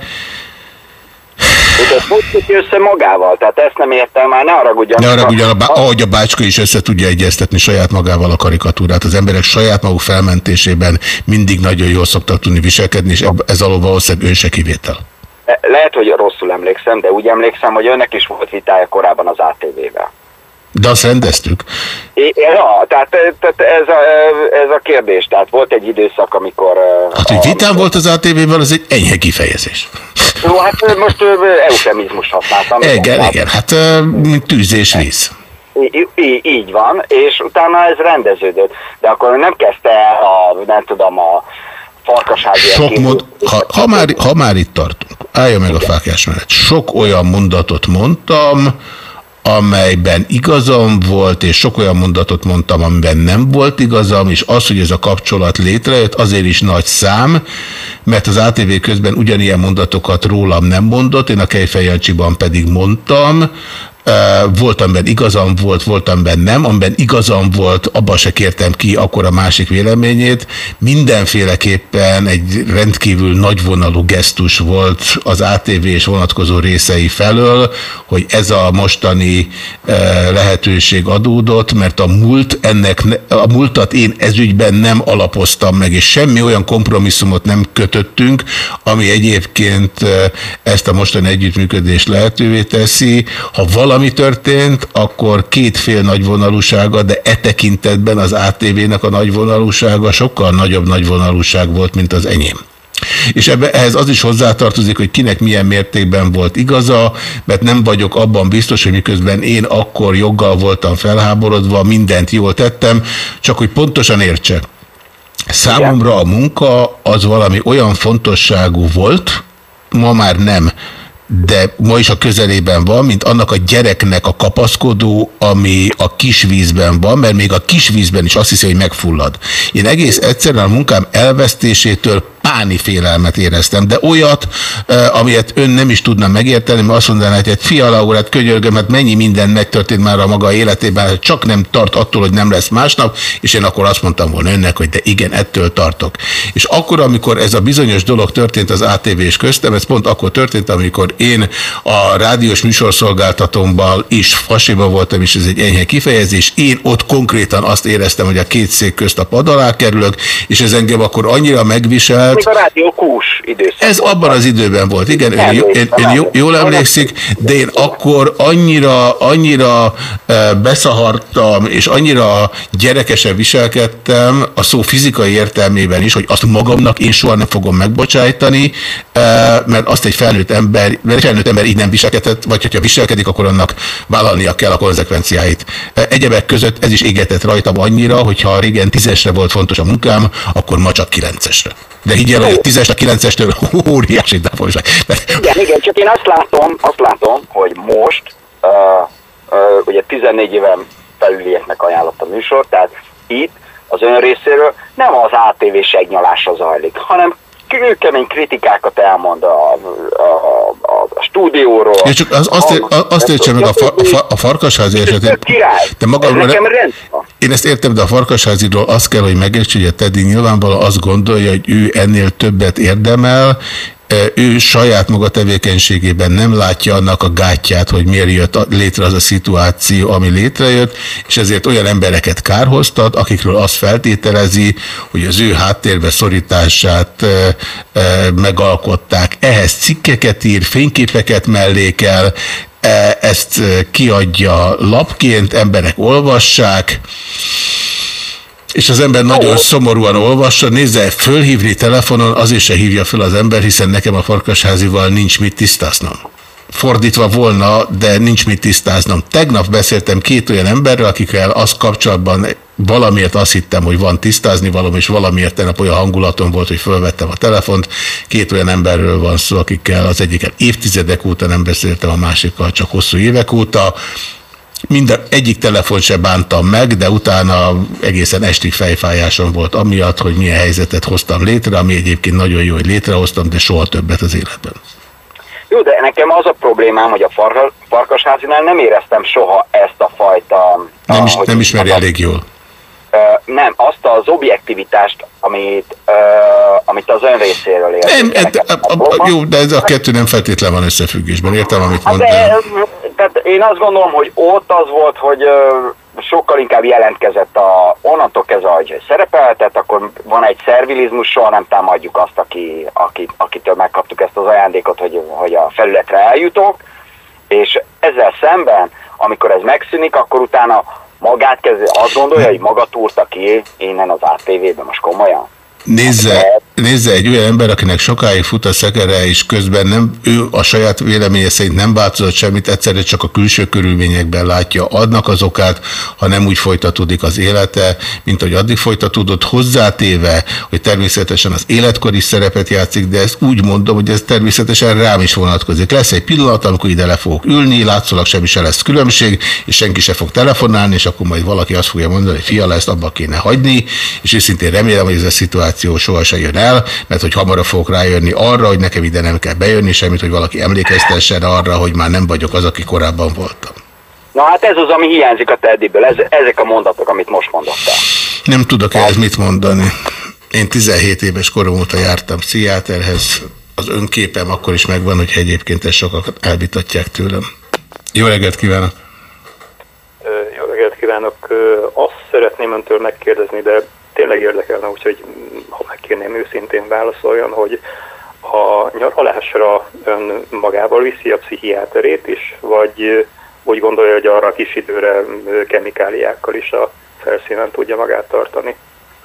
Speaker 32: ezt hogy köti össze magával? Tehát ezt nem értem már, ne haragudjon.
Speaker 1: Ne haragudjon, a, ahogy a bácska is össze tudja egyeztetni saját magával a karikatúrát. Az emberek saját maguk felmentésében mindig nagyon jól szoktak tudni viselkedni, és ez alól valószínűleg ön se kivétel.
Speaker 32: Lehet, hogy rosszul emlékszem, de úgy emlékszem, hogy önnek is volt vitája korábban az ATV-vel.
Speaker 1: De azt rendeztük.
Speaker 32: Ja, tehát, tehát ez, a, ez a kérdés. Tehát volt egy időszak, amikor...
Speaker 1: Hát, hogy vitám volt az ATV-vel, az egy enyhe kifejezés.
Speaker 32: Jó, hát most eufemizmus használtam.
Speaker 1: Igen, igen, hát mint tűz és víz.
Speaker 32: Így van, és utána ez rendeződött. De akkor nem kezdte a, nem tudom, a farkasházi...
Speaker 1: Sok mond, ha, ha, már, ha már itt tartunk, állja meg a fákjás mellett. Sok olyan mondatot mondtam, amelyben igazam volt, és sok olyan mondatot mondtam, amiben nem volt igazam, és az, hogy ez a kapcsolat létrejött, azért is nagy szám, mert az ATV közben ugyanilyen mondatokat rólam nem mondott, én a Kejfejancsiban pedig mondtam, volt, amiben igazam volt, volt, amiben nem, amiben igazam volt, abban se kértem ki akkor a másik véleményét. Mindenféleképpen egy rendkívül nagyvonalú gesztus volt az ATV és vonatkozó részei felől, hogy ez a mostani lehetőség adódott, mert a múlt ennek, a múltat én ezügyben nem alapoztam meg, és semmi olyan kompromisszumot nem kötöttünk, ami egyébként ezt a mostani együttműködést lehetővé teszi. Ha valami valami történt, akkor két fél nagyvonalúsága, de e tekintetben az ATV-nek a nagyvonalúsága sokkal nagyobb nagyvonalúság volt, mint az enyém. És ehhez az is hozzátartozik, hogy kinek milyen mértékben volt igaza, mert nem vagyok abban biztos, hogy miközben én akkor joggal voltam felháborodva, mindent jól tettem, csak hogy pontosan értse. Számomra a munka az valami olyan fontosságú volt, ma már nem, de ma is a közelében van, mint annak a gyereknek a kapaszkodó, ami a kisvízben van, mert még a kisvízben is azt hiszi, hogy megfullad. Én egész egyszerűen a munkám elvesztésétől páni félelmet éreztem, de olyat, amilyet ön nem is tudna megérteni, mert azt mondaná, hogy egy fiala úr, hát könyörgöm, hát mennyi minden megtörtént már a maga életében, hát csak nem tart attól, hogy nem lesz másnap, és én akkor azt mondtam volna önnek, hogy de igen, ettől tartok. És akkor, amikor ez a bizonyos dolog történt az ATV és köztem, ez pont akkor történt, amikor én a rádiós műsorszolgáltatómban is fasiba voltam, és ez egy enyhe kifejezés, én ott konkrétan azt éreztem, hogy a két szék közt a pad alá kerülök, és ez engem akkor annyira megvisel,
Speaker 32: még a rádió kús időszak.
Speaker 1: Ez abban az időben volt, igen, ön, ön jó, jól emlékszik, de én akkor annyira, annyira beszahartam, és annyira gyerekesen viselkedtem a szó fizikai értelmében is, hogy azt magamnak én soha nem fogom megbocsájtani, mert azt egy felnőtt ember, mert egy felnőtt ember így nem viselkedett, vagy hogyha viselkedik, akkor annak vállalnia kell a konzekvenciáit. Egyebek között ez is égetett rajtam annyira, hogyha régen tízesre volt fontos a munkám, akkor ma csak kilencesre. De higgyel, hogy a 10-es, a 9-estől óriási távolság.
Speaker 32: Igen, igen, csak én azt látom, azt látom, hogy most uh, uh, ugye 14 éven felülieknek ajánlott a műsor, tehát itt az ön részéről nem az ATV segnyalása zajlik, hanem kőkemény kritikákat elmond a, a, a, a stúdióról.
Speaker 1: És csak az, azt, ér, azt értse meg a, fa, a, fa, a farkasházi esetén.
Speaker 32: De magadról nekem
Speaker 1: Én ezt értem, de a farkasháziról azt kell, hogy megértse, hogy a Teddy nyilvánvalóan azt gondolja, hogy ő ennél többet érdemel, ő saját maga tevékenységében nem látja annak a gátját, hogy miért jött létre az a szituáció, ami létrejött, és ezért olyan embereket kárhoztat, akikről azt feltételezi, hogy az ő háttérbe szorítását megalkották. Ehhez cikkeket ír, fényképeket mellékel, ezt kiadja lapként, emberek olvassák, és az ember nagyon szomorúan olvassa, nézze, fölhívni telefonon, azért se hívja fel az ember, hiszen nekem a farkasházival nincs mit tisztáznom. Fordítva volna, de nincs mit tisztáznom. Tegnap beszéltem két olyan emberrel, akikkel az kapcsolatban valamiért azt hittem, hogy van tisztázni valami, és valamiért tegnap olyan hangulatom volt, hogy fölvettem a telefont. Két olyan emberről van szó, akikkel az egyikkel évtizedek óta nem beszéltem, a másikkal csak hosszú évek óta minden, egyik telefon se bántam meg, de utána egészen estig fejfájásom volt amiatt, hogy milyen helyzetet hoztam létre, ami egyébként nagyon jó, hogy létrehoztam, de soha többet az életben.
Speaker 32: Jó, de nekem az a problémám, hogy a far farkasházinál nem éreztem soha ezt a fajta...
Speaker 1: Nem, is, nem ismeri elég jól.
Speaker 32: Nem, azt az objektivitást, amit, amit az ön részéről
Speaker 1: Nem,
Speaker 32: érzékelek.
Speaker 1: et, a, a, a, jó, de ez a kettő nem feltétlen van összefüggésben. Értem, amit
Speaker 32: Hát,
Speaker 1: mondtál.
Speaker 32: de, tehát én azt gondolom, hogy ott az volt, hogy sokkal inkább jelentkezett a, onnantól kezdve, hogy szerepeltet, akkor van egy szervilizmus, soha nem támadjuk azt, aki, aki, akitől megkaptuk ezt az ajándékot, hogy, hogy a felületre eljutok, és ezzel szemben, amikor ez megszűnik, akkor utána magát kezdi, azt gondolja, hogy maga túrta ki innen az ATV-be, most komolyan.
Speaker 1: Nézze, nézze, egy olyan ember, akinek sokáig fut a szekere, és közben nem, ő a saját véleménye szerint nem változott semmit, egyszerűen csak a külső körülményekben látja adnak az okát, ha nem úgy folytatódik az élete, mint hogy addig folytatódott hozzátéve, hogy természetesen az életkor is szerepet játszik, de ezt úgy mondom, hogy ez természetesen rám is vonatkozik. Lesz egy pillanat, amikor ide le fogok ülni, látszólag semmi se lesz különbség, és senki se fog telefonálni, és akkor majd valaki azt fogja mondani, hogy fiala, ezt abba kéne hagyni, és őszintén remélem, hogy ez a szituáció sohasem jön el, mert hogy hamarabb fogok rájönni arra, hogy nekem ide nem kell bejönni semmit, hogy valaki emlékeztessen arra, hogy már nem vagyok az, aki korábban voltam.
Speaker 32: Na hát ez az, ami hiányzik a teddiből, ez, ezek a mondatok, amit most mondottál.
Speaker 1: Nem tudok ehhez mit mondani. Én 17 éves korom óta jártam pszichiáterhez, az önképem akkor is megvan, hogy egyébként ezt sokakat elvitatják tőlem. Jó reggelt kívánok!
Speaker 33: Jó reggelt kívánok! Azt szeretném öntől megkérdezni, de tényleg érdekelne, úgyhogy mm, ha megkérném őszintén válaszoljon, hogy a nyaralásra ön magával viszi a pszichiáterét is, vagy úgy gondolja, hogy arra a kis időre kemikáliákkal is a felszínen tudja magát tartani?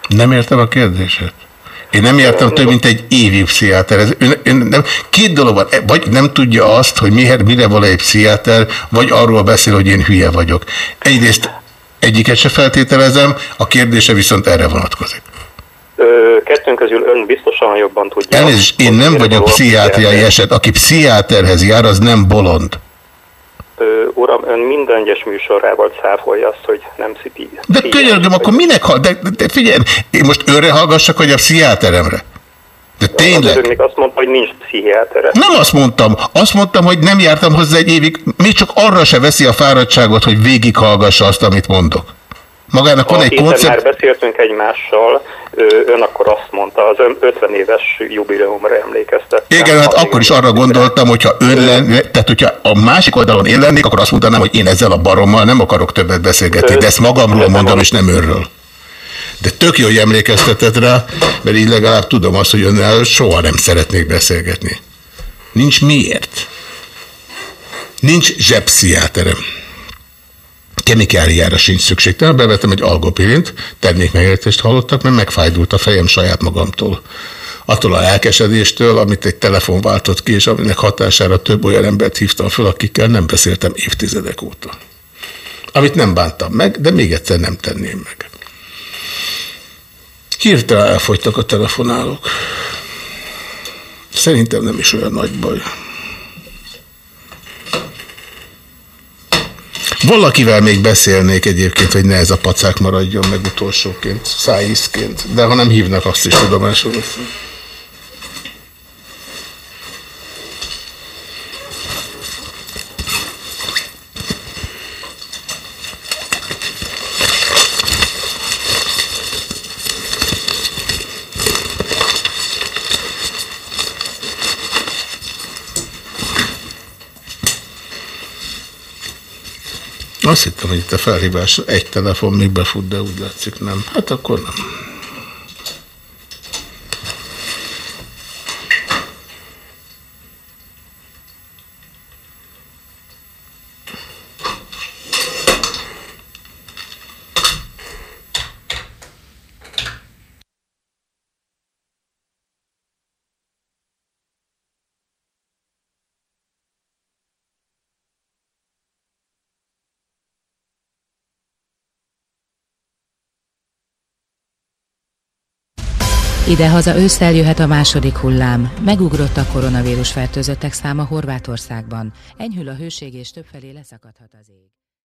Speaker 1: Nem értem a kérdését. Én nem jártam több, mint egy évig pszichiáterhez. Ön, ön nem, két dolog van, vagy nem tudja azt, hogy mire, mire van egy pszichiáter, vagy arról beszél, hogy én hülye vagyok. Egyrészt egyiket se feltételezem, a kérdése viszont erre vonatkozik.
Speaker 33: Kettőnk közül ön biztosan jobban tudja.
Speaker 1: Elnézést, én nem vagyok pszichiátriai eset. Aki pszichiáterhez jár, az nem bolond.
Speaker 33: Ö, Uram, ön minden egyes műsorával cáfolja azt, hogy nem szipi.
Speaker 1: De könyörgöm, akkor minek hall? De, de, figyelj, én most önre hallgassak, vagy a pszichiáteremre? De tényleg?
Speaker 33: Még azt mondta, hogy nincs pszichiátere.
Speaker 1: Nem azt mondtam. Azt mondtam, hogy nem jártam hozzá egy évig. Még csak arra se veszi a fáradtságot, hogy végighallgassa azt, amit mondok. Magának van
Speaker 33: A
Speaker 1: egy koncept...
Speaker 33: már beszéltünk egymással, ön akkor azt mondta, az ön 50 éves jubileumra emlékeztet.
Speaker 1: Igen, hát akkor is arra gondoltam, hogyha ön lenne, tehát hogyha a másik oldalon én lennék, akkor azt mondanám, hogy én ezzel a barommal nem akarok többet beszélgetni, de ezt magamról mondom, és nem önről. De tök jó, hogy emlékeztetett rá, mert így legalább tudom azt, hogy önnel soha nem szeretnék beszélgetni. Nincs miért. Nincs zsebpszichiáterem. Kemikáliára sincs szükség. Tehát bevettem egy algopirint, termékmegértést hallottak, mert megfájdult a fejem saját magamtól. Attól a lelkesedéstől, amit egy telefon váltott ki, és aminek hatására több olyan embert hívtam fel, akikkel nem beszéltem évtizedek óta. Amit nem bántam meg, de még egyszer nem tenném meg. Hirtelen elfogytak a telefonálók. Szerintem nem is olyan nagy baj. Valakivel még beszélnék egyébként, hogy ne ez a pacák maradjon meg utolsóként, szájízként, de ha nem hívnak, azt is tudomásul veszem. Azt hittem, hogy itt a felhívás egy telefon még befut, de úgy látszik nem. Hát akkor nem.
Speaker 34: Idehaza ősszel jöhet a második hullám. Megugrott a koronavírus fertőzöttek száma Horvátországban. Enyhül a hőség és többfelé leszakadhat az ég.